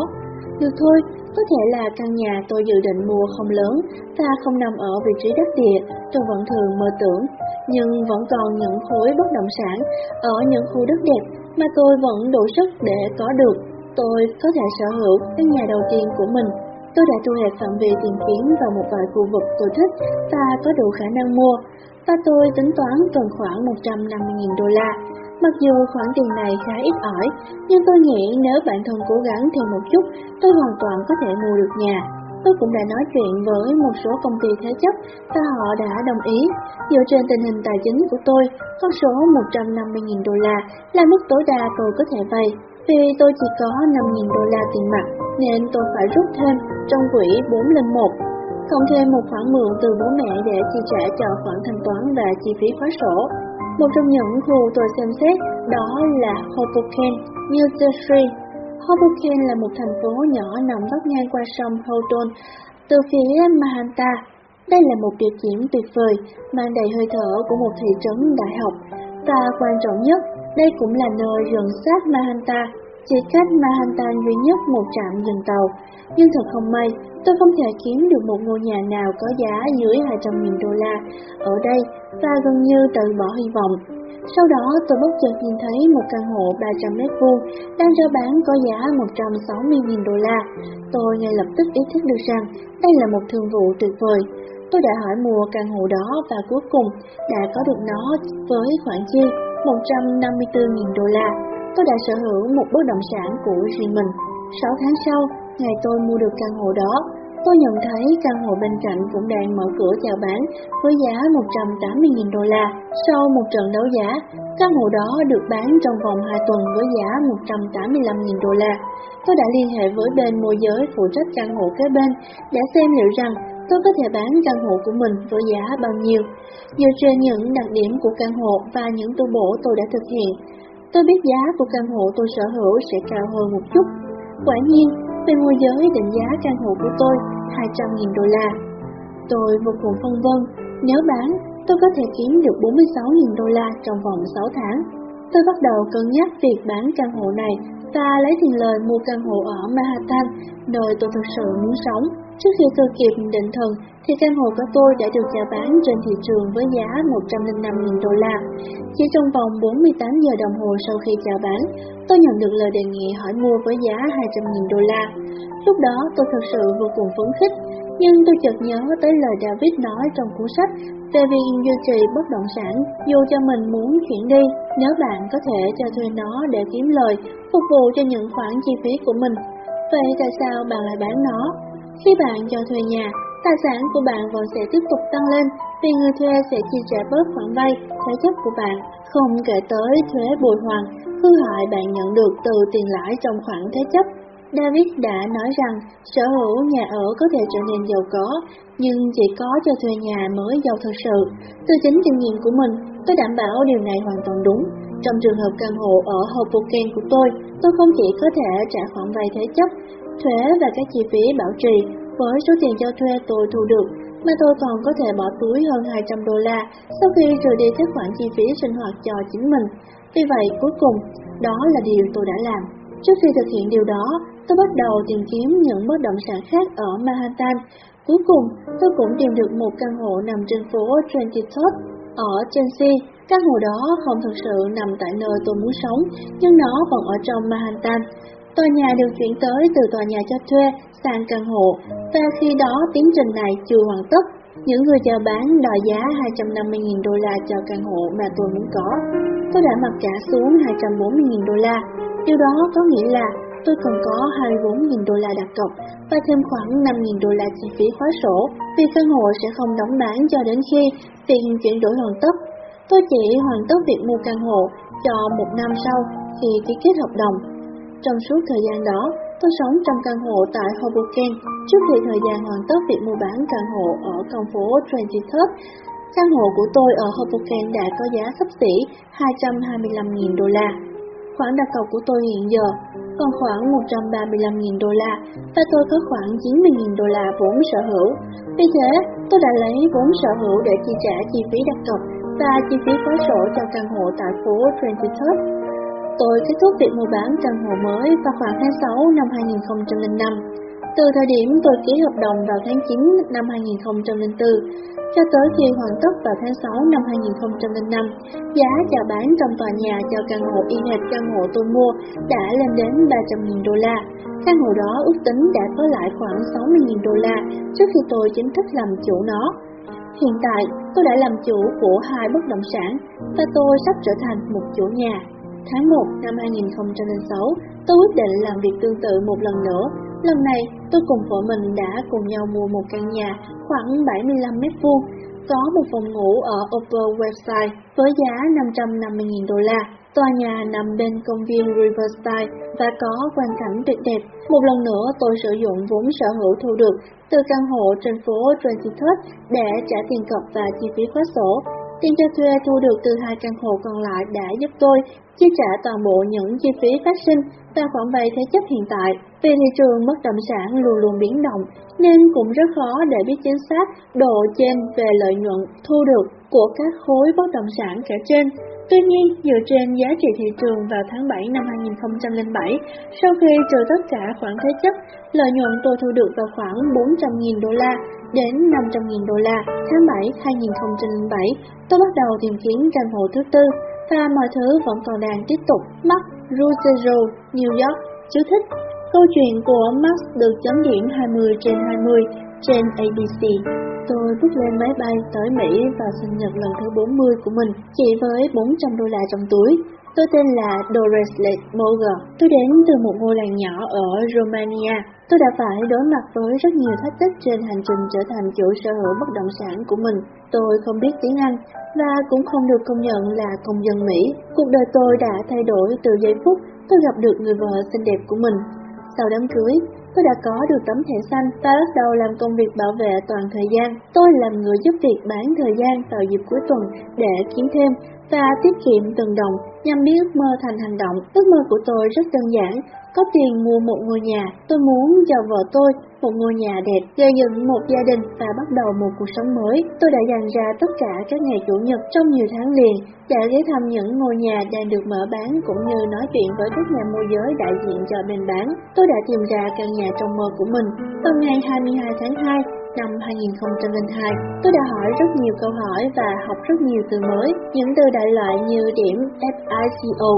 Được thôi, có thể là căn nhà tôi dự định mua không lớn và không nằm ở vị trí đắc địa, tôi vẫn thường mơ tưởng, nhưng vẫn còn những khối bất động sản ở những khu đất đẹp mà tôi vẫn đủ sức để có được. Tôi có thể sở hữu căn nhà đầu tiên của mình. Tôi đã thu hẹp phạm vi tìm kiếm vào một vài khu vực tôi thích và có đủ khả năng mua, và tôi tính toán cần khoảng 150.000 đô la. Mặc dù khoản tiền này khá ít ỏi, nhưng tôi nghĩ nếu bản thân cố gắng thêm một chút, tôi hoàn toàn có thể mua được nhà. Tôi cũng đã nói chuyện với một số công ty thế chấp và họ đã đồng ý. Dựa trên tình hình tài chính của tôi, con số 150.000 đô la là mức tối đa tôi có thể vay. Vì tôi chỉ có 5.000 đô la tiền mặt nên tôi phải rút thêm trong quỹ 4 lần 1 cộng thêm một khoản mượn từ bố mẹ để chi trả cho khoản thanh toán và chi phí khóa sổ. Một trong những khu tôi xem xét đó là Hoboken, New Jersey. Hoboken là một thành phố nhỏ nằm bắc ngang qua sông Houghton từ phía Manhattan. Đây là một địa điểm tuyệt vời, mang đầy hơi thở của một thị trấn đại học. Và quan trọng nhất, đây cũng là nơi gần sát Manhattan, chỉ cách Manhattan duy nhất một trạm dừng tàu. Nhưng thật không may, tôi không thể kiếm được một ngôi nhà nào có giá dưới 200.000 đô la ở đây và gần như tự bỏ hy vọng. Sau đó tôi bất chợt nhìn thấy một căn hộ 300 mét vuông đang rao bán có giá 160.000 đô la. Tôi ngay lập tức ý thức được rằng đây là một thương vụ tuyệt vời. Tôi đã hỏi mua căn hộ đó và cuối cùng đã có được nó với khoản chi 154.000 đô la. Tôi đã sở hữu một bất động sản của riêng mình. 6 tháng sau, ngày tôi mua được căn hộ đó, tôi nhận thấy căn hộ bên cạnh cũng đang mở cửa chào bán với giá 180.000 đô la. Sau một trận đấu giá, căn hộ đó được bán trong vòng 2 tuần với giá 185.000 đô la. Tôi đã liên hệ với bên môi giới phụ trách căn hộ kế bên để xem liệu rằng tôi có thể bán căn hộ của mình với giá bao nhiêu. Dựa trên những đặc điểm của căn hộ và những tu bổ tôi đã thực hiện, tôi biết giá của căn hộ tôi sở hữu sẽ cao hơn một chút. Quả nhiên, bên môi giới định giá căn hộ của tôi 200.000 đô la. Tôi vô cùng phân vân, nếu bán, tôi có thể kiếm được 46.000 đô la trong vòng 6 tháng. Tôi bắt đầu cân nhắc việc bán căn hộ này ta lấy tiền lời mua căn hộ ở Manhattan, nơi tôi thực sự muốn sống. Trước khi tôi kịp định thần, thì căn hộ của tôi đã được chào bán trên thị trường với giá 105.000 đô la. Chỉ trong vòng 48 giờ đồng hồ sau khi chào bán, tôi nhận được lời đề nghị hỏi mua với giá 200.000 đô la. Lúc đó tôi thực sự vô cùng phấn khích, nhưng tôi chợt nhớ tới lời David nói trong cuốn sách về việc duy trì bất động sản dù cho mình muốn chuyển đi, nếu bạn có thể cho thuê nó để kiếm lời, phục vụ cho những khoản chi phí của mình. Vậy tại sao bạn lại bán nó? Khi bạn cho thuê nhà, tài sản của bạn vẫn sẽ tiếp tục tăng lên vì người thuê sẽ chi trả bớt khoản vay, thế chấp của bạn, không kể tới thuế bồi hoàn, hư hại bạn nhận được từ tiền lãi trong khoản thế chấp. David đã nói rằng sở hữu nhà ở có thể trở nên giàu có, nhưng chỉ có cho thuê nhà mới giàu thật sự. Từ chính kinh nghiệm của mình, tôi đảm bảo điều này hoàn toàn đúng. Trong trường hợp căn hộ ở Hoboken của tôi, tôi không chỉ có thể trả khoản vay thế chấp, thuế và các chi phí bảo trì với số tiền cho thuê tôi thu được, mà tôi còn có thể bỏ túi hơn 200 đô la sau khi trừ đi các khoản chi phí sinh hoạt cho chính mình. Vì vậy, cuối cùng, đó là điều tôi đã làm. Trước khi thực hiện điều đó, tôi bắt đầu tìm kiếm những bất động sản khác ở Manhattan. Cuối cùng, tôi cũng tìm được một căn hộ nằm trên phố 23rd ở Chelsea. Căn hộ đó không thực sự nằm tại nơi tôi muốn sống, nhưng nó vẫn ở trong Manhattan. Tòa nhà được chuyển tới từ tòa nhà cho thuê sang căn hộ, và khi đó tiến trình này chưa hoàn tất. Những người chào bán đòi giá 250.000 đô la cho căn hộ mà tôi muốn có. Tôi đã mặc cả xuống 240.000 đô la. Điều đó có nghĩa là tôi còn có 24.000 đô la đặt cọc và thêm khoảng 5.000 đô la chi phí khóa sổ vì căn hộ sẽ không đóng bán cho đến khi việc chuyển đổi hoàn tất. Tôi chỉ hoàn tất việc mua căn hộ cho một năm sau khi ký kết hợp đồng. Trong suốt thời gian đó, tôi sống trong căn hộ tại Hoboken trước khi thời gian hoàn tất việc mua bán căn hộ ở con phố 23rd. Căn hộ của tôi ở Hoboken đã có giá sắp xỉ 225.000 đô la. Khoản đặt cọc của tôi hiện giờ còn khoảng 135.000 đô la và tôi có khoảng 90.000 đô la vốn sở hữu. Vì thế, tôi đã lấy vốn sở hữu để chi trả chi phí đặt cọc và chi phí khóa sổ cho căn hộ tại phố 23rd. Tôi kết thúc việc mua bán căn hộ mới vào khoảng tháng 6 năm 2005. Từ thời điểm tôi ký hợp đồng vào tháng 9 năm 2004, cho tới khi hoàn tất vào tháng 6 năm 2005, giá chào bán trong tòa nhà cho căn hộ y hệt căn hộ tôi mua đã lên đến 300.000 đô la. Căn hộ đó ước tính đã có lại khoảng 60.000 đô la trước khi tôi chính thức làm chủ nó. Hiện tại, tôi đã làm chủ của hai bất động sản và tôi sắp trở thành một chủ nhà. Tháng 1 năm 2006, tôi quyết định làm việc tương tự một lần nữa. Lần này, tôi cùng vợ mình đã cùng nhau mua một căn nhà khoảng 75 mét vuông, có một phòng ngủ ở Upper West Side với giá 550.000 đô la. Tòa nhà nằm bên công viên Riverside và có quan cảnh tuyệt đẹp. Một lần nữa tôi sử dụng vốn sở hữu thu được từ căn hộ trên phố Transitus để trả tiền cọc và chi phí khóa sổ. Tiền cho thuê thu được từ hai căn hộ còn lại đã giúp tôi chi trả toàn bộ những chi phí phát sinh và khoản vay thế chấp hiện tại. Vì thị trường bất động sản luôn luôn biến động, nên cũng rất khó để biết chính xác độ trên về lợi nhuận thu được của các khối bất động sản kể trên. Tuy nhiên, dựa trên giá trị thị trường vào tháng 7 năm 2007, sau khi trừ tất cả khoản thế chấp, lợi nhuận tôi thu được vào khoảng 400.000 đô la đến 500.000 đô la. Tháng 7 2007, tôi bắt đầu tìm kiếm căn hộ thứ tư và mọi thứ vẫn còn đang tiếp tục. Mark Ruggiero, New York, chú thích. Câu chuyện của Max được chấm điểm 20 trên 20 trên ABC. Tôi bước lên máy bay tới Mỹ vào sinh nhật lần thứ 40 của mình, chỉ với 400 đô la trong túi. Tôi tên là Doris Moger. Tôi đến từ một ngôi làng nhỏ ở Romania. Tôi đã phải đối mặt với rất nhiều thách thức trên hành trình trở thành chủ sở hữu bất động sản của mình. Tôi không biết tiếng Anh và cũng không được công nhận là công dân Mỹ. Cuộc đời tôi đã thay đổi từ giây phút tôi gặp được người vợ xinh đẹp của mình. Sau đám cưới, tôi đã có được tấm thẻ xanh và bắt đầu làm công việc bảo vệ toàn thời gian. Tôi làm người giúp việc bán thời gian vào dịp cuối tuần để kiếm thêm và tiết kiệm từng đồng nhằm biến ước mơ thành hành động. Ước mơ của tôi rất đơn giản, có tiền mua một ngôi nhà, tôi muốn cho vợ tôi một ngôi nhà đẹp, gây dựng một gia đình và bắt đầu một cuộc sống mới. Tôi đã dành ra tất cả các ngày chủ nhật trong nhiều tháng liền để ghé thăm những ngôi nhà đang được mở bán cũng như nói chuyện với các nhà môi giới đại diện cho bên bán. Tôi đã tìm ra căn nhà trong mơ của mình. Vào ngày 22 tháng 2, năm 2002, tôi đã hỏi rất nhiều câu hỏi và học rất nhiều từ mới, những từ đại loại như điểm FICO,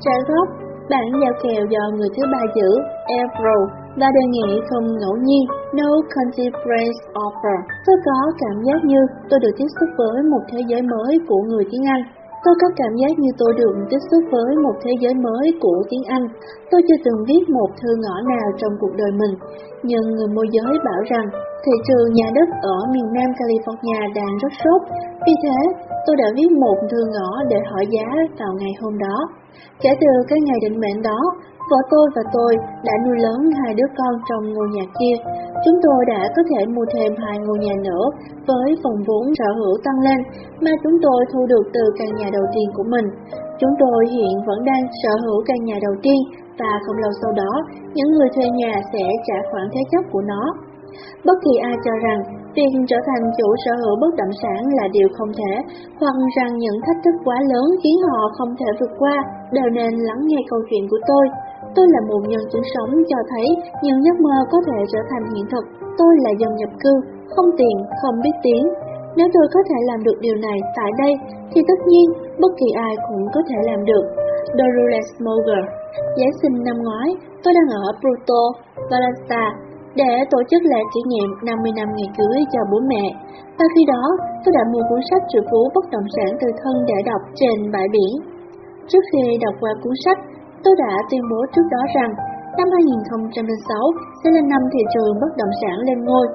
trả góp, bản giao kèo do người thứ ba giữ, Airflow, và đề nghị không ngẫu nhiên, no contemporary offer. Tôi có cảm giác như tôi được tiếp xúc với một thế giới mới của người tiếng Anh. Tôi có cảm giác như tôi được tiếp xúc với một thế giới mới của tiếng Anh. Tôi chưa từng viết một thư ngõ nào trong cuộc đời mình, nhưng người môi giới bảo rằng thị trường nhà đất ở miền Nam California đang rất sốt. Vì thế, tôi đã viết một thư ngõ để hỏi giá vào ngày hôm đó. Kể từ cái ngày định mệnh đó, Vợ tôi và tôi đã nuôi lớn hai đứa con trong ngôi nhà kia. Chúng tôi đã có thể mua thêm hai ngôi nhà nữa với phần vốn sở hữu tăng lên mà chúng tôi thu được từ căn nhà đầu tiên của mình. Chúng tôi hiện vẫn đang sở hữu căn nhà đầu tiên và không lâu sau đó, những người thuê nhà sẽ trả khoản thế chấp của nó. Bất kỳ ai cho rằng việc trở thành chủ sở hữu bất động sản là điều không thể, hoặc rằng những thách thức quá lớn khiến họ không thể vượt qua, đều nên lắng nghe câu chuyện của tôi. Tôi là một nhân chứng sống cho thấy những giấc mơ có thể trở thành hiện thực. Tôi là dân nhập cư, không tiền, không biết tiếng. Nếu tôi có thể làm được điều này tại đây, thì tất nhiên bất kỳ ai cũng có thể làm được. Dolores Moger Giáng sinh năm ngoái, tôi đang ở bruto, Vallarta để tổ chức lễ kỷ niệm 50 năm ngày cưới cho bố mẹ. Và khi đó, tôi đã mua cuốn sách triệu phú bất động sản từ thân để đọc trên bãi biển. Trước khi đọc qua cuốn sách, tôi đã tuyên bố trước đó rằng năm 2006 sẽ là năm thị trường bất động sản lên ngôi.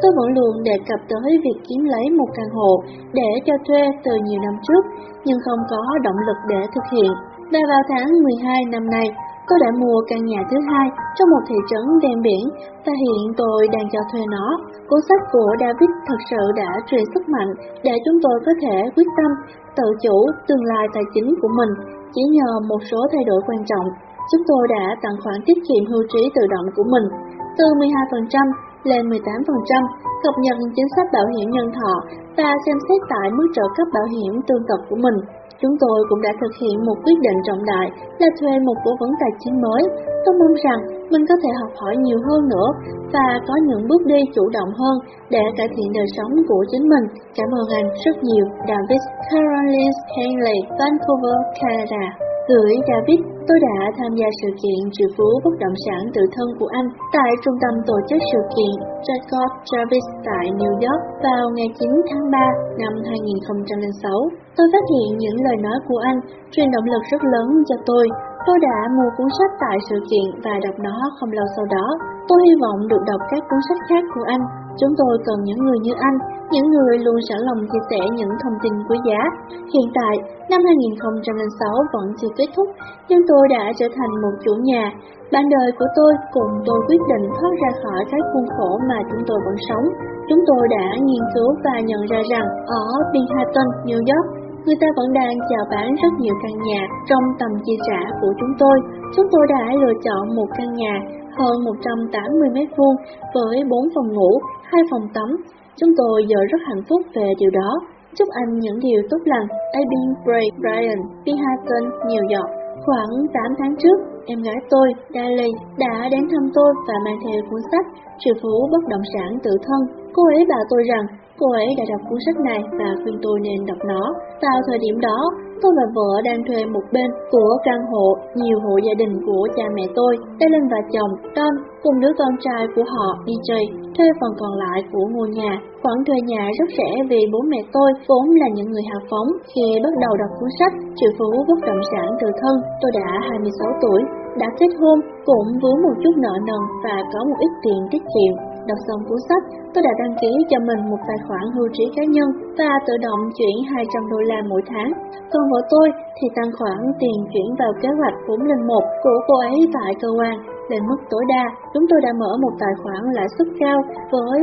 Tôi vẫn luôn đề cập tới việc kiếm lấy một căn hộ để cho thuê từ nhiều năm trước, nhưng không có động lực để thực hiện. Và vào tháng 12 năm nay, tôi đã mua căn nhà thứ hai trong một thị trấn ven biển và hiện tôi đang cho thuê nó. Cuốn sách của David thật sự đã truyền sức mạnh để chúng tôi có thể quyết tâm tự chủ tương lai tài chính của mình chỉ nhờ một số thay đổi quan trọng. Chúng tôi đã tăng khoản tiết kiệm hưu trí tự động của mình từ 12% lên 18%, cập nhật chính sách bảo hiểm nhân thọ và xem xét tại mức trợ cấp bảo hiểm tương tập của mình. Chúng tôi cũng đã thực hiện một quyết định trọng đại là thuê một cố vấn tài chính mới. Tôi mong rằng mình có thể học hỏi nhiều hơn nữa và có những bước đi chủ động hơn để cải thiện đời sống của chính mình. Cảm ơn anh rất nhiều, David Caroline Henley, Vancouver, Canada. Gửi David, tôi đã tham gia sự kiện triệu phú bất động sản tự thân của anh tại trung tâm tổ chức sự kiện Jacob Jarvis tại New York vào ngày 9 tháng 3 năm 2006. Tôi phát hiện những lời nói của anh truyền động lực rất lớn cho tôi. Tôi đã mua cuốn sách tại sự kiện và đọc nó không lâu sau đó. Tôi hy vọng được đọc các cuốn sách khác của anh. Chúng tôi cần những người như anh, những người luôn sẵn lòng chia sẻ những thông tin quý giá. Hiện tại, năm 2006 vẫn chưa kết thúc, nhưng tôi đã trở thành một chủ nhà. Bạn đời của tôi cùng tôi quyết định thoát ra khỏi cái khuôn khổ mà chúng tôi vẫn sống. Chúng tôi đã nghiên cứu và nhận ra rằng ở Binghamton, New York, người ta vẫn đang chào bán rất nhiều căn nhà trong tầm chi trả của chúng tôi. Chúng tôi đã lựa chọn một căn nhà hơn 180 mét vuông với 4 phòng ngủ, 2 phòng tắm. Chúng tôi giờ rất hạnh phúc về điều đó. Chúc anh những điều tốt lành. Abin Bray Bryan, Manhattan, New York. Khoảng 8 tháng trước, em gái tôi, Daly, đã đến thăm tôi và mang theo cuốn sách Triệu phú bất động sản tự thân. Cô ấy bảo tôi rằng cô ấy đã đọc cuốn sách này và khuyên tôi nên đọc nó. Vào thời điểm đó, tôi và vợ đang thuê một bên của căn hộ nhiều hộ gia đình của cha mẹ tôi, Ellen và chồng, Tom, cùng đứa con trai của họ, DJ, thuê phần còn lại của ngôi nhà. Khoản thuê nhà rất rẻ vì bố mẹ tôi vốn là những người hào phóng. Khi bắt đầu đọc cuốn sách Triệu phú bất động sản từ thân, tôi đã 26 tuổi, đã kết hôn, cũng vướng một chút nợ nần và có một ít tiền tiết kiệm. Đọc xong cuốn sách, tôi đã đăng ký cho mình một tài khoản hưu trí cá nhân và tự động chuyển 200 đô la mỗi tháng. Còn vợ tôi thì tăng khoản tiền chuyển vào kế hoạch 401 của cô ấy tại cơ quan lên mức tối đa. Chúng tôi đã mở một tài khoản lãi suất cao với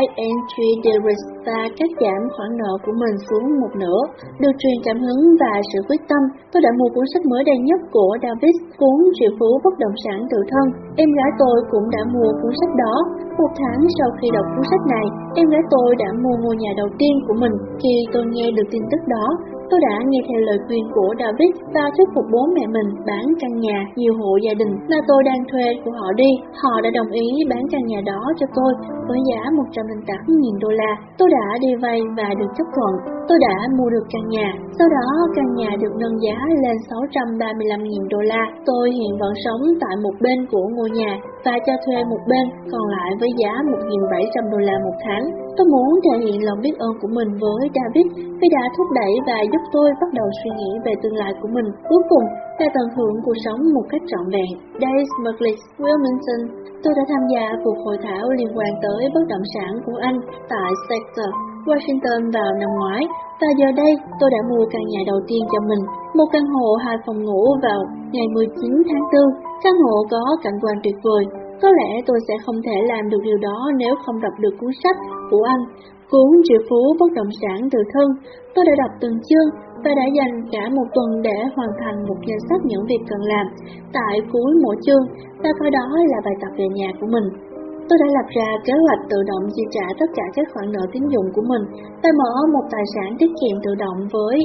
ING Derista cắt giảm khoản nợ của mình xuống một nửa. Được truyền cảm hứng và sự quyết tâm, tôi đã mua cuốn sách mới đây nhất của David, cuốn Triệu phú bất động sản tự thân. Em gái tôi cũng đã mua cuốn sách đó. Một tháng sau khi đọc cuốn sách này, em gái tôi đã mua ngôi nhà đầu tiên của mình. Khi tôi nghe được tin tức đó, Tôi đã nghe theo lời khuyên của David và thuyết phục bố mẹ mình bán căn nhà nhiều hộ gia đình mà tôi đang thuê của họ đi. Họ đã đồng ý bán căn nhà đó cho tôi với giá 108.000 đô la. Tôi đã đi vay và được chấp thuận. Tôi đã mua được căn nhà. Sau đó, căn nhà được nâng giá lên 635.000 đô la. Tôi hiện vẫn sống tại một bên của ngôi nhà và cho thuê một bên còn lại với giá 1.700 đô la một tháng. Tôi muốn thể hiện lòng biết ơn của mình với David vì đã thúc đẩy và giúp tôi bắt đầu suy nghĩ về tương lai của mình. Cuối cùng là tận hưởng cuộc sống một cách trọn vẹn. Dave McLeish Wilmington Tôi đã tham gia cuộc hội thảo liên quan tới bất động sản của anh tại Sector, Washington vào năm ngoái và giờ đây tôi đã mua căn nhà đầu tiên cho mình, một căn hộ hai phòng ngủ vào ngày 19 tháng 4. Căn hộ có cảnh quan tuyệt vời, có lẽ tôi sẽ không thể làm được điều đó nếu không đọc được cuốn sách của anh, cuốn triệu phú bất động sản từ thân. Tôi đã đọc từng chương và đã dành cả một tuần để hoàn thành một danh sách những việc cần làm tại cuối mỗi chương và coi đó là bài tập về nhà của mình. Tôi đã lập ra kế hoạch tự động chi trả tất cả các khoản nợ tín dụng của mình và mở một tài sản tiết kiệm tự động với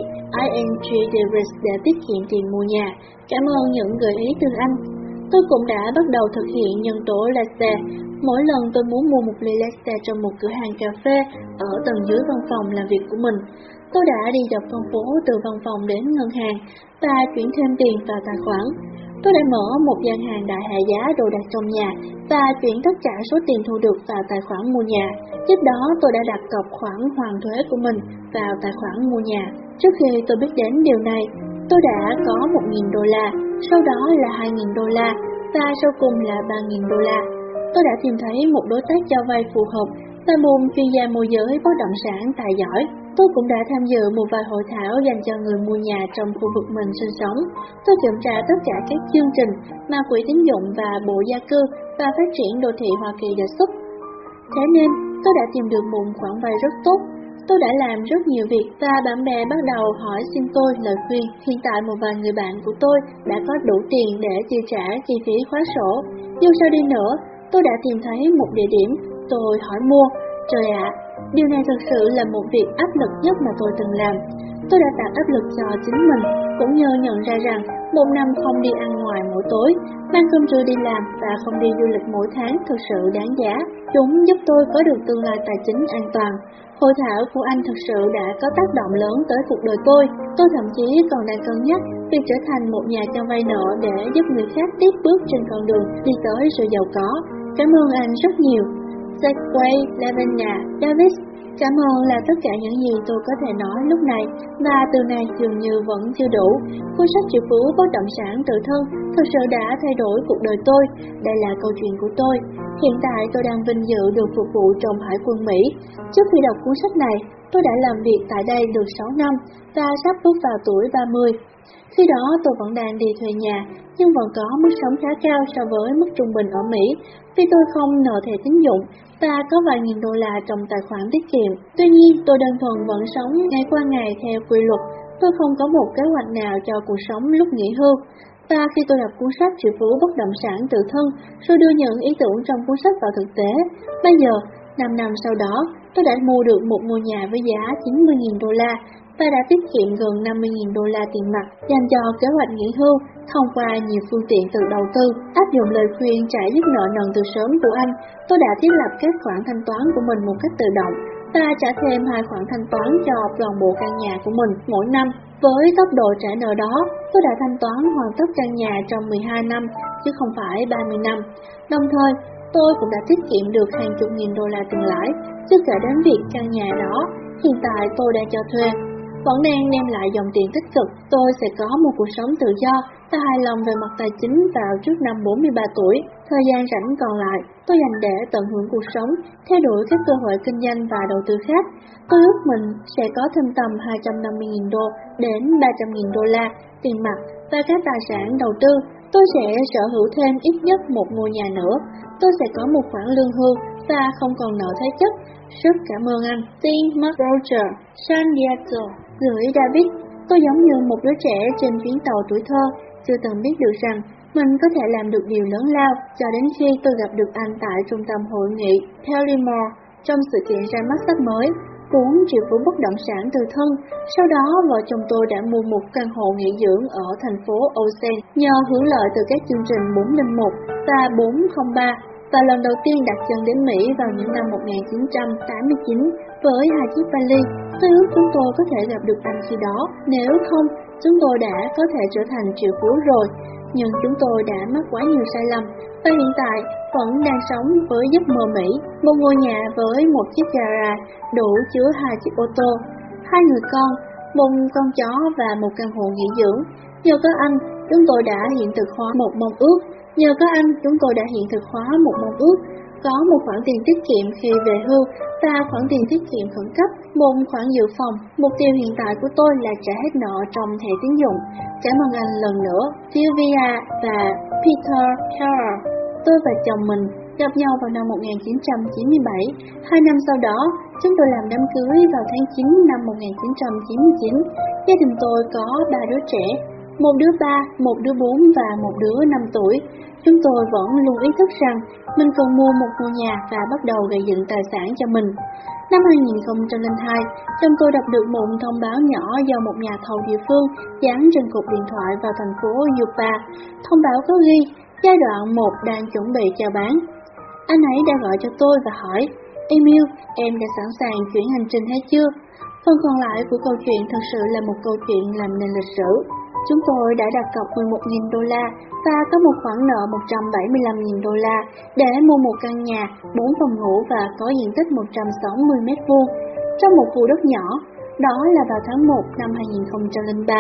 ING Direct để tiết kiệm tiền mua nhà. Cảm ơn những gợi ý từ anh. Tôi cũng đã bắt đầu thực hiện nhân tố Latte. Mỗi lần tôi muốn mua một ly latte trong một cửa hàng cà phê ở tầng dưới văn phòng làm việc của mình, tôi đã đi dọc con phố từ văn phòng đến ngân hàng và chuyển thêm tiền vào tài khoản. Tôi đã mở một gian hàng đại hạ giá đồ đạc trong nhà và chuyển tất cả số tiền thu được vào tài khoản mua nhà. Tiếp đó tôi đã đặt cọc khoản hoàn thuế của mình vào tài khoản mua nhà. Trước khi tôi biết đến điều này, tôi đã có 1.000 đô la, sau đó là 2.000 đô la và sau cùng là 3.000 đô la. Tôi đã tìm thấy một đối tác cho vay phù hợp và một chuyên gia môi giới bất động sản tài giỏi. Tôi cũng đã tham dự một vài hội thảo dành cho người mua nhà trong khu vực mình sinh sống. Tôi kiểm tra tất cả các chương trình mà Quỹ tín dụng và Bộ Gia cư và Phát triển Đô thị Hoa Kỳ đề xuất. Thế nên, tôi đã tìm được một khoản vay rất tốt. Tôi đã làm rất nhiều việc và bạn bè bắt đầu hỏi xin tôi lời khuyên. Hiện tại một vài người bạn của tôi đã có đủ tiền để chi trả chi phí khóa sổ. Dù sao đi nữa, tôi đã tìm thấy một địa điểm, tôi hỏi mua. Trời ạ, Điều này thực sự là một việc áp lực nhất mà tôi từng làm. Tôi đã tạo áp lực cho chính mình, cũng như nhận ra rằng một năm không đi ăn ngoài mỗi tối, mang cơm trưa đi làm và không đi du lịch mỗi tháng thực sự đáng giá. Chúng giúp tôi có được tương lai tài chính an toàn. Hội thảo của anh thực sự đã có tác động lớn tới cuộc đời tôi. Tôi thậm chí còn đang cân nhắc việc trở thành một nhà cho vay nợ để giúp người khác tiếp bước trên con đường đi tới sự giàu có. Cảm ơn anh rất nhiều. Segway, Lavenia, Davis. Cảm ơn là tất cả những gì tôi có thể nói lúc này, và từ này dường như vẫn chưa đủ. Cuốn sách triệu phú bất động sản tự thân thực sự đã thay đổi cuộc đời tôi. Đây là câu chuyện của tôi. Hiện tại tôi đang vinh dự được phục vụ trong Hải quân Mỹ. Trước khi đọc cuốn sách này, tôi đã làm việc tại đây được 6 năm và sắp bước vào tuổi 30. Khi đó tôi vẫn đang đi thuê nhà, nhưng vẫn có mức sống khá cao so với mức trung bình ở Mỹ, vì tôi không nợ thẻ tín dụng và có vài nghìn đô la trong tài khoản tiết kiệm. Tuy nhiên, tôi đơn thuần vẫn sống ngày qua ngày theo quy luật. Tôi không có một kế hoạch nào cho cuộc sống lúc nghỉ hưu. Và khi tôi đọc cuốn sách triệu phú bất động sản tự thân, rồi đưa những ý tưởng trong cuốn sách vào thực tế, bây giờ, 5 năm sau đó, tôi đã mua được một ngôi nhà với giá 90.000 đô la tôi đã tiết kiệm gần 50.000 đô la tiền mặt dành cho kế hoạch nghỉ hưu thông qua nhiều phương tiện từ đầu tư. Áp dụng lời khuyên trả dứt nợ nần từ sớm của anh, tôi đã thiết lập các khoản thanh toán của mình một cách tự động và trả thêm hai khoản thanh toán cho toàn bộ căn nhà của mình mỗi năm. Với tốc độ trả nợ đó, tôi đã thanh toán hoàn tất căn nhà trong 12 năm, chứ không phải 30 năm. Đồng thời, tôi cũng đã tiết kiệm được hàng chục nghìn đô la tiền lãi, chưa kể đến việc căn nhà đó hiện tại tôi đang cho thuê vẫn đang đem lại dòng tiền tích cực, tôi sẽ có một cuộc sống tự do ta hài lòng về mặt tài chính vào trước năm 43 tuổi. Thời gian rảnh còn lại, tôi dành để tận hưởng cuộc sống, theo đuổi các cơ hội kinh doanh và đầu tư khác. Tôi ước mình sẽ có thêm tầm 250.000 đô đến 300.000 đô la tiền mặt và các tài sản đầu tư Tôi sẽ sở hữu thêm ít nhất một ngôi nhà nữa. Tôi sẽ có một khoản lương hưu và không còn nợ thế chấp. Rất cảm ơn anh, T. Mark Roger, San Diego. Gửi David, tôi giống như một đứa trẻ trên chuyến tàu tuổi thơ, chưa từng biết được rằng mình có thể làm được điều lớn lao cho đến khi tôi gặp được anh tại trung tâm hội nghị Pellimore trong sự kiện ra mắt sách mới cuốn triệu phú bất động sản từ thân. Sau đó, vợ chồng tôi đã mua một căn hộ nghỉ dưỡng ở thành phố Osen nhờ hưởng lợi từ các chương trình 401 và 403 và lần đầu tiên đặt chân đến Mỹ vào những năm 1989 với hai chiếc vali. Tôi ước chúng tôi có thể gặp được anh khi đó, nếu không, chúng tôi đã có thể trở thành triệu phú rồi. Nhưng chúng tôi đã mắc quá nhiều sai lầm và hiện tại vẫn đang sống với giấc mơ Mỹ, một ngôi nhà với một chiếc gara đủ chứa hai chiếc ô tô, hai người con, một con chó và một căn hộ nghỉ dưỡng. Nhờ có anh, chúng tôi đã hiện thực hóa một mong ước. Nhờ có anh, chúng tôi đã hiện thực hóa một mong ước. Có một khoản tiền tiết kiệm khi về hưu và khoản tiền tiết kiệm khẩn cấp, một khoản dự phòng. Mục tiêu hiện tại của tôi là trả hết nợ trong thẻ tín dụng. Cảm ơn anh lần nữa, Sylvia và Peter Carr. Tôi và chồng mình gặp nhau vào năm 1997. Hai năm sau đó, chúng tôi làm đám cưới vào tháng 9 năm 1999. Gia đình tôi có ba đứa trẻ, một đứa ba, một đứa bốn và một đứa năm tuổi. Chúng tôi vẫn luôn ý thức rằng mình cần mua một ngôi nhà và bắt đầu gây dựng tài sản cho mình. Năm 2002, chồng tôi đọc được một thông báo nhỏ do một nhà thầu địa phương dán trên cục điện thoại vào thành phố Yupa. Thông báo có ghi Giai đoạn 1 đang chuẩn bị chào bán. Anh ấy đã gọi cho tôi và hỏi, Emil, em đã sẵn sàng chuyển hành trình hay chưa? Phần còn lại của câu chuyện thật sự là một câu chuyện làm nên lịch sử. Chúng tôi đã đặt cọc 11.000 đô la và có một khoản nợ 175.000 đô la để mua một căn nhà 4 phòng ngủ và có diện tích 160 m2 trong một khu đất nhỏ đó là vào tháng 1 năm 2003.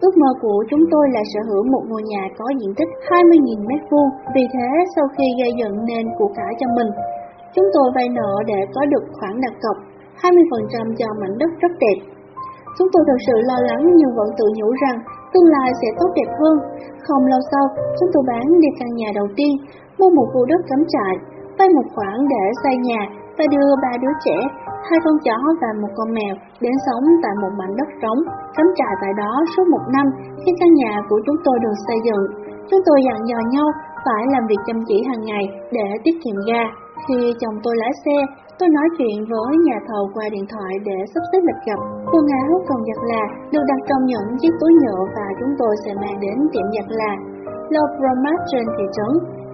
Ước mơ của chúng tôi là sở hữu một ngôi nhà có diện tích 20.000 m2. Vì thế, sau khi gây dựng nên của cải cho mình, chúng tôi vay nợ để có được khoản đặt cọc 20% cho mảnh đất rất đẹp. Chúng tôi thật sự lo lắng nhưng vẫn tự nhủ rằng tương lai sẽ tốt đẹp hơn. Không lâu sau, chúng tôi bán đi căn nhà đầu tiên, mua một khu đất cắm trại, vay một khoản để xây nhà và đưa ba đứa trẻ hai con chó và một con mèo đến sống tại một mảnh đất trống, cắm trại tại đó suốt một năm khi căn nhà của chúng tôi được xây dựng. Chúng tôi dặn dò nhau phải làm việc chăm chỉ hàng ngày để tiết kiệm ga. Khi chồng tôi lái xe, tôi nói chuyện với nhà thầu qua điện thoại để sắp xếp lịch gặp. Quần áo còn giặt là được đặt trong những chiếc túi nhựa và chúng tôi sẽ mang đến tiệm giặt là Lovromat trên thị trấn.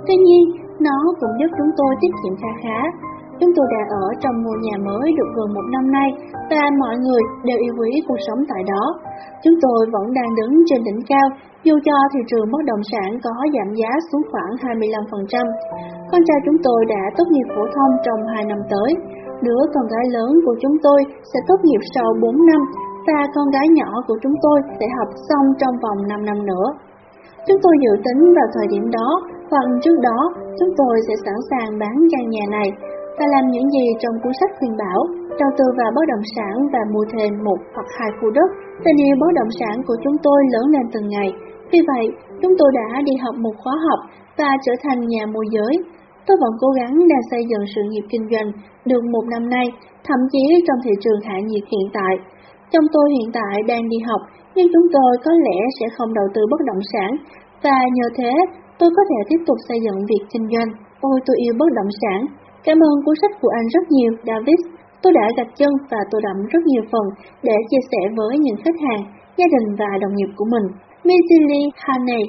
Tuy nhiên, nó cũng giúp chúng tôi tiết kiệm kha khá Chúng tôi đã ở trong ngôi nhà mới được gần một năm nay và mọi người đều yêu quý cuộc sống tại đó. Chúng tôi vẫn đang đứng trên đỉnh cao, dù cho thị trường bất động sản có giảm giá xuống khoảng 25%. Con trai chúng tôi đã tốt nghiệp phổ thông trong 2 năm tới. Đứa con gái lớn của chúng tôi sẽ tốt nghiệp sau 4 năm và con gái nhỏ của chúng tôi sẽ học xong trong vòng 5 năm nữa. Chúng tôi dự tính vào thời điểm đó hoặc trước đó chúng tôi sẽ sẵn sàng bán căn nhà này và làm những gì trong cuốn sách khuyên bảo, đầu tư vào bất động sản và mua thêm một hoặc hai khu đất. Tình yêu bất động sản của chúng tôi lớn lên từng ngày. Vì vậy, chúng tôi đã đi học một khóa học và trở thành nhà môi giới. Tôi vẫn cố gắng đang xây dựng sự nghiệp kinh doanh được một năm nay, thậm chí trong thị trường hạ nhiệt hiện tại. Trong tôi hiện tại đang đi học, nhưng chúng tôi có lẽ sẽ không đầu tư bất động sản, và nhờ thế tôi có thể tiếp tục xây dựng việc kinh doanh. Ôi tôi yêu bất động sản, Cảm ơn cuốn sách của anh rất nhiều, David. Tôi đã gạch chân và tôi đậm rất nhiều phần để chia sẻ với những khách hàng, gia đình và đồng nghiệp của mình. Missy Haney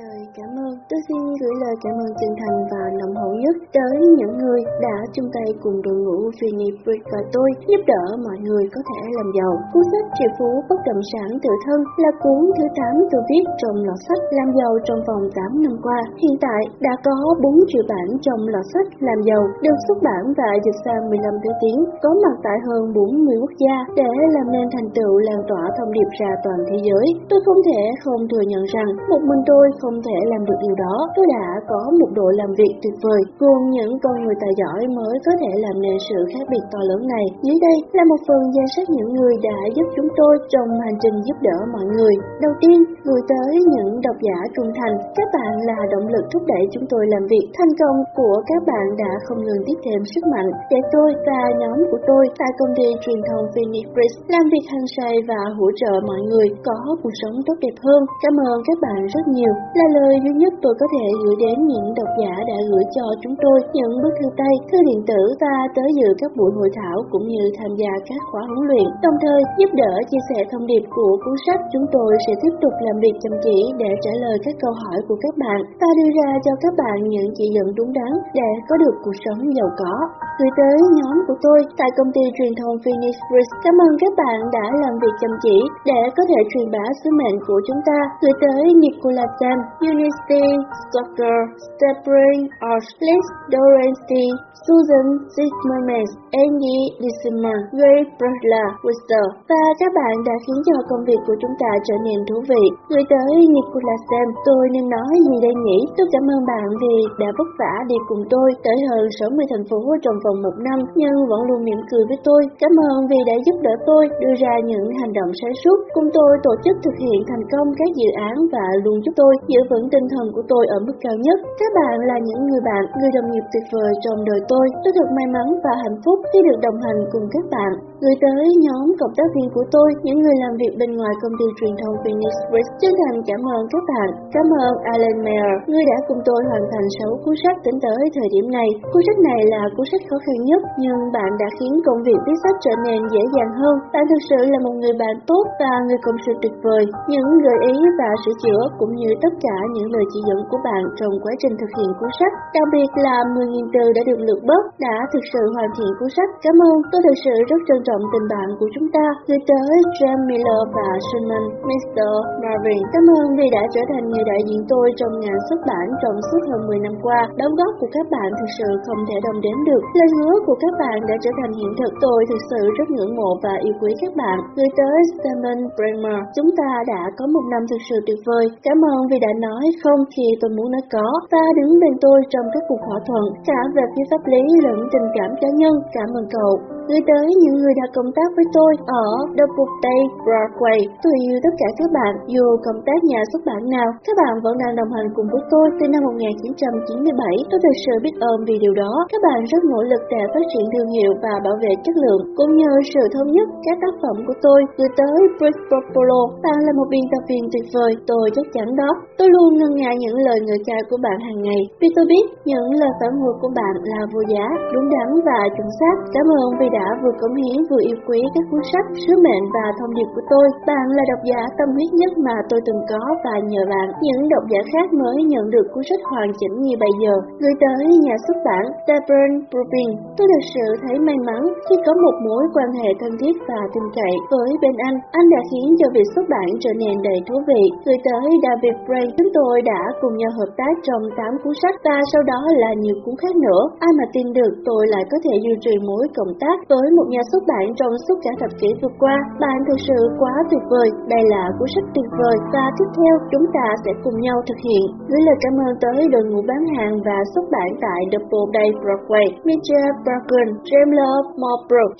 Lời cảm ơn, tôi xin gửi lời cảm ơn chân thành và nồng hậu nhất tới những người đã chung tay cùng đội ngũ Vinny Brick và tôi giúp đỡ mọi người có thể làm giàu. Cuốn sách Triệu phú bất động sản tự thân là cuốn thứ 8 tôi viết trong loạt sách làm giàu trong vòng 8 năm qua. Hiện tại đã có 4 triệu bản trong loạt sách làm giàu được xuất bản và dịch sang 15 thứ tiếng, có mặt tại hơn 40 quốc gia để làm nên thành tựu lan tỏa thông điệp ra toàn thế giới. Tôi không thể không thừa nhận rằng một mình tôi không thể làm được điều đó. Tôi đã có một đội làm việc tuyệt vời, gồm những con người tài giỏi mới có thể làm nên sự khác biệt to lớn này. Dưới đây là một phần danh sách những người đã giúp chúng tôi trong hành trình giúp đỡ mọi người. Đầu tiên, gửi tới những độc giả trung thành. Các bạn là động lực thúc đẩy chúng tôi làm việc. Thành công của các bạn đã không ngừng tiếp thêm sức mạnh để tôi và nhóm của tôi tại công ty truyền thông Phoenix Bridge làm việc hăng say và hỗ trợ mọi người có cuộc sống tốt đẹp hơn. Cảm ơn các bạn rất nhiều. Là lời duy nhất tôi có thể gửi đến những độc giả đã gửi cho chúng tôi những bức thư tay, thư điện tử và tới dự các buổi hội thảo cũng như tham gia các khóa huấn luyện. Đồng thời giúp đỡ chia sẻ thông điệp của cuốn sách, chúng tôi sẽ tiếp tục làm việc chăm chỉ để trả lời các câu hỏi của các bạn và đưa ra cho các bạn những chỉ dẫn đúng đắn để có được cuộc sống giàu có. Gửi tới nhóm của tôi tại công ty truyền thông Phoenix Bridge, cảm ơn các bạn đã làm việc chăm chỉ để có thể truyền bá sứ mệnh của chúng ta. Gửi tới Nicola Sam, Unity, Soccer, Stephen, Arshlis, Dorothy, Susan Zimmerman, Andy Disselman, Ray Bradler, Wister và các bạn đã khiến cho công việc của chúng ta trở nên thú vị. Gửi tới Nicola Sam, tôi nên nói gì đây nhỉ? Tôi cảm ơn bạn vì đã vất vả đi cùng tôi tới hơn 60 thành phố trong vòng một năm nhưng vẫn luôn mỉm cười với tôi. Cảm ơn vì đã giúp đỡ tôi đưa ra những hành động sáng suốt, cùng tôi tổ chức thực hiện thành công các dự án và luôn giúp tôi giữ vững tinh thần của tôi ở mức cao nhất. Các bạn là những người bạn, người đồng nghiệp tuyệt vời trong đời tôi. Tôi thật may mắn và hạnh phúc khi được đồng hành cùng các bạn. Gửi tới nhóm cộng tác viên của tôi, những người làm việc bên ngoài công ty truyền thông Phoenix Press, chân thành cảm ơn các bạn. Cảm ơn Alan Mayer, người đã cùng tôi hoàn thành 6 cuốn sách tính tới thời điểm này. Cuốn sách này là cuốn sách khó khăn nhất, nhưng bạn đã khiến công việc viết sách trở nên dễ dàng hơn. Bạn thực sự là một người bạn tốt và người cộng sự tuyệt vời. Những gợi ý và sửa chữa cũng như tất cả những lời chỉ dẫn của bạn trong quá trình thực hiện cuốn sách, đặc biệt là 10.000 từ đã được lược bớt, đã thực sự hoàn thiện cuốn sách. Cảm ơn, tôi thực sự rất trân trọng tình bạn của chúng ta. Gửi tới Jam Miller và Sherman, Mr. Marvin. Cảm ơn vì đã trở thành người đại diện tôi trong ngành xuất bản trong suốt hơn 10 năm qua. Đóng góp của các bạn thực sự không thể đồng đếm được. Lời hứa của các bạn đã trở thành hiện thực. Tôi thực sự rất ngưỡng mộ và yêu quý các bạn. Gửi tới Simon Bremer. Chúng ta đã có một năm thực sự tuyệt vời. Cảm ơn vì đã nói không khi tôi muốn nói có và đứng bên tôi trong các cuộc thỏa thuận, cả về phía pháp lý lẫn tình cảm cá nhân. Cảm ơn cậu gửi tới những người đã công tác với tôi ở Double Day Broadway. Tôi yêu tất cả các bạn, dù công tác nhà xuất bản nào, các bạn vẫn đang đồng hành cùng với tôi từ năm 1997. Tôi thật sự biết ơn vì điều đó. Các bạn rất nỗ lực để phát triển thương hiệu và bảo vệ chất lượng, cũng nhờ sự thống nhất các tác phẩm của tôi gửi tới Brick Popolo. Bạn là một biên tập viên tuyệt vời, tôi chắc chắn đó. Tôi luôn ngân ngại những lời người ca của bạn hàng ngày, vì tôi biết những lời phản hồi của bạn là vô giá, đúng đắn và chuẩn xác. Cảm ơn vì đã vừa cống hiến vừa yêu quý các cuốn sách, sứ mệnh và thông điệp của tôi. Bạn là độc giả tâm huyết nhất mà tôi từng có và nhờ bạn, những độc giả khác mới nhận được cuốn sách hoàn chỉnh như bây giờ. Gửi tới nhà xuất bản Debron Rubin, tôi thực sự thấy may mắn khi có một mối quan hệ thân thiết và tin cậy với bên anh. Anh đã khiến cho việc xuất bản trở nên đầy thú vị. Gửi tới David Bray, chúng tôi đã cùng nhau hợp tác trong 8 cuốn sách và sau đó là nhiều cuốn khác nữa. Ai mà tin được tôi lại có thể duy trì mối cộng tác với một nhà xuất bản trong suốt cả thập kỷ vừa qua. Bạn thực sự quá tuyệt vời. Đây là cuốn sách tuyệt vời và tiếp theo chúng ta sẽ cùng nhau thực hiện. Gửi lời cảm ơn tới đội ngũ bán hàng và xuất bản tại Double Day Broadway, Mitchell Bracken, James Love,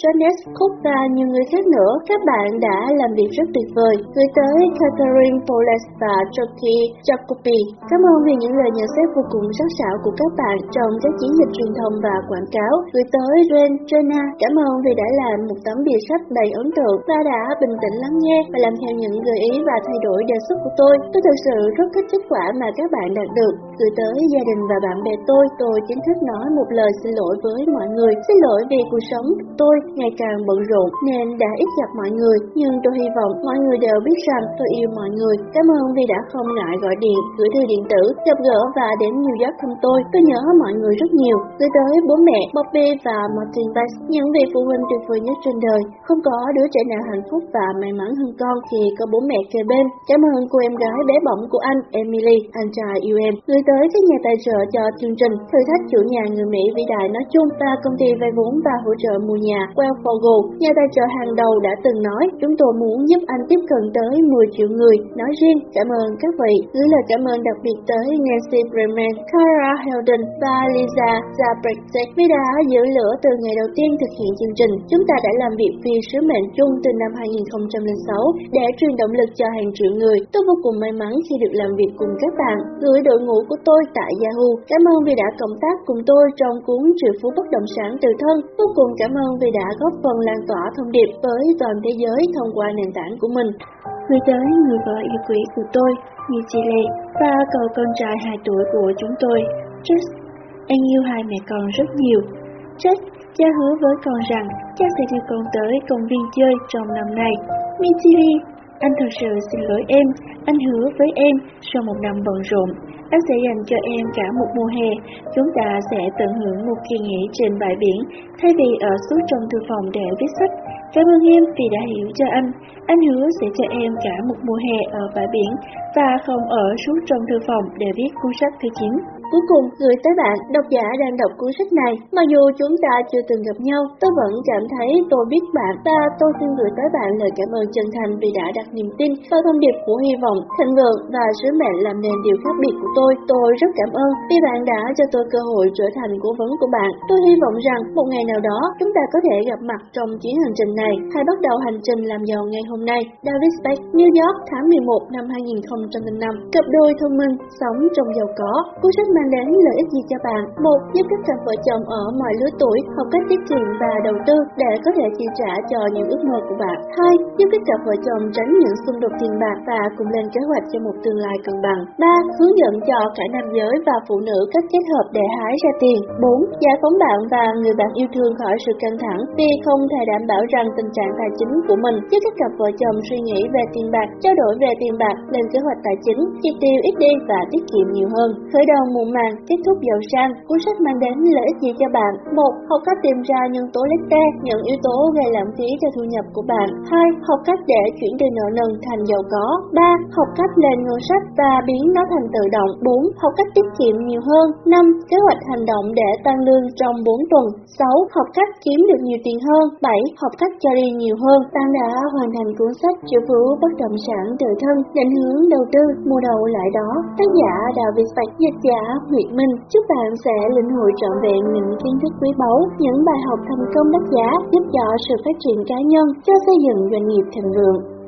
Janice Cook và nhiều người khác nữa. Các bạn đã làm việc rất tuyệt vời. Gửi tới Catherine Polis và Chucky Jacobi. Cảm ơn vì những lời nhận xét vô cùng sắc sảo của các bạn trong các chiến dịch truyền thông và quảng cáo. Gửi tới Ren Jenna. Cảm ơn vì đã làm một tấm bìa sách đầy ấn tượng và đã bình tĩnh lắng nghe và làm theo những gợi ý và thay đổi đề xuất của tôi. Tôi thực sự rất thích kết quả mà các bạn đạt được. Gửi tới gia đình và bạn bè tôi, tôi chính thức nói một lời xin lỗi với mọi người. Xin lỗi vì cuộc sống tôi ngày càng bận rộn nên đã ít gặp mọi người. Nhưng tôi hy vọng mọi người đều biết rằng tôi yêu mọi người. Cảm ơn vì đã không ngại gọi điện, gửi thư điện tử, gặp gỡ và đến New York thăm tôi. Tôi nhớ mọi người rất nhiều. Gửi tới bố mẹ Bobby và Martin Bass, những vị phụ huynh tuyệt vời nhất trên đời. Không có đứa trẻ nào hạnh phúc và may mắn hơn con khi có bố mẹ kề bên. Cảm ơn cô em gái bé bỏng của anh, Emily, anh trai yêu em. Gửi tới các nhà tài trợ cho chương trình, thử thách chủ nhà người Mỹ vĩ đại nói chung và công ty vay vốn và hỗ trợ mua nhà Wells Fargo, nhà tài trợ hàng đầu đã từng nói, chúng tôi muốn giúp anh tiếp cận tới 10 triệu người. Nói riêng, cảm ơn các vị. Gửi lời cảm ơn đặc biệt tới Nancy Bremen, Cara Heldon và Lisa Zabrexek vì đã giữ lửa từ ngày đầu tiên thực hiện chương trình. Chúng ta đã làm việc vì sứ mệnh chung từ năm 2006 để truyền động lực cho hàng triệu người. Tôi vô cùng may mắn khi được làm việc cùng các bạn. Gửi đội ngũ của tôi tại Yahoo. Cảm ơn vì đã cộng tác cùng tôi trong cuốn triệu phú bất động sản từ thân. Vô cùng cảm ơn vì đã góp phần lan tỏa thông điệp với toàn thế giới thông qua nền tảng của mình người tới người vợ yêu quý của tôi, Michele, và cậu con trai 2 tuổi của chúng tôi, Jess. Anh yêu hai mẹ con rất nhiều. Jess, cha hứa với con rằng cha sẽ đưa con tới công viên chơi trong năm nay. Michele, anh thật sự xin lỗi em, anh hứa với em sau một năm bận rộn, anh sẽ dành cho em cả một mùa hè. Chúng ta sẽ tận hưởng một kỳ nghỉ trên bãi biển thay vì ở suốt trong thư phòng để viết sách. Cảm ơn em vì đã hiểu cho anh. Anh hứa sẽ cho em cả một mùa hè ở bãi biển và không ở suốt trong thư phòng để viết cuốn sách thứ 9. Cuối cùng, gửi tới bạn, độc giả đang đọc cuốn sách này. Mặc dù chúng ta chưa từng gặp nhau, tôi vẫn cảm thấy tôi biết bạn và tôi xin gửi tới bạn lời cảm ơn chân thành vì đã đặt niềm tin vào thông điệp của hy vọng, thịnh vượng và sứ mệnh làm nên điều khác biệt của tôi. Tôi rất cảm ơn vì bạn đã cho tôi cơ hội trở thành cố vấn của bạn. Tôi hy vọng rằng một ngày nào đó chúng ta có thể gặp mặt trong chuyến hành trình này hay bắt đầu hành trình làm giàu ngày hôm nay. David Speck, New York, tháng 11 năm 2005. Cặp đôi thông minh, sống trong giàu có. Cuốn sách mang đến lợi ích gì cho bạn? Một, giúp các cặp vợ chồng ở mọi lứa tuổi học cách tiết kiệm và đầu tư để có thể chi trả cho những ước mơ của bạn. Hai, giúp các cặp vợ chồng tránh những xung đột tiền bạc và cùng lên kế hoạch cho một tương lai cân bằng. Ba, hướng dẫn cho cả nam giới và phụ nữ cách kết hợp để hái ra tiền. 4. Giải phóng bạn và người bạn yêu thương khỏi sự căng thẳng vì không thể đảm bảo rằng tình trạng tài chính của mình giúp các cặp vợ chồng suy nghĩ về tiền bạc, trao đổi về tiền bạc, lên kế hoạch tài chính, chi tiêu ít đi và tiết kiệm nhiều hơn. Khởi đầu muộn màng, kết thúc giàu sang, cuốn sách mang đến lợi ích gì cho bạn? Một, học cách tìm ra nhân tố lết tê, những yếu tố gây lãng phí cho thu nhập của bạn. Hai, học cách để chuyển từ nợ nần thành giàu có. Ba, học cách lên ngân sách và biến nó thành tự động. Bốn, học cách tiết kiệm nhiều hơn. Năm, kế hoạch hành động để tăng lương trong 4 tuần. 6. Học cách kiếm được nhiều tiền hơn. 7. Học cách cho đi nhiều hơn. Bạn đã hoàn thành cuốn sách triệu phú bất động sản tự thân, định hướng đầu tư, mua đầu lại đó. Tác giả David Bạch dịch giả Nguyệt Minh. Chúc bạn sẽ lĩnh hội trọn vẹn những kiến thức quý báu, những bài học thành công đắt giá giúp cho sự phát triển cá nhân, cho xây dựng doanh nghiệp thịnh vượng.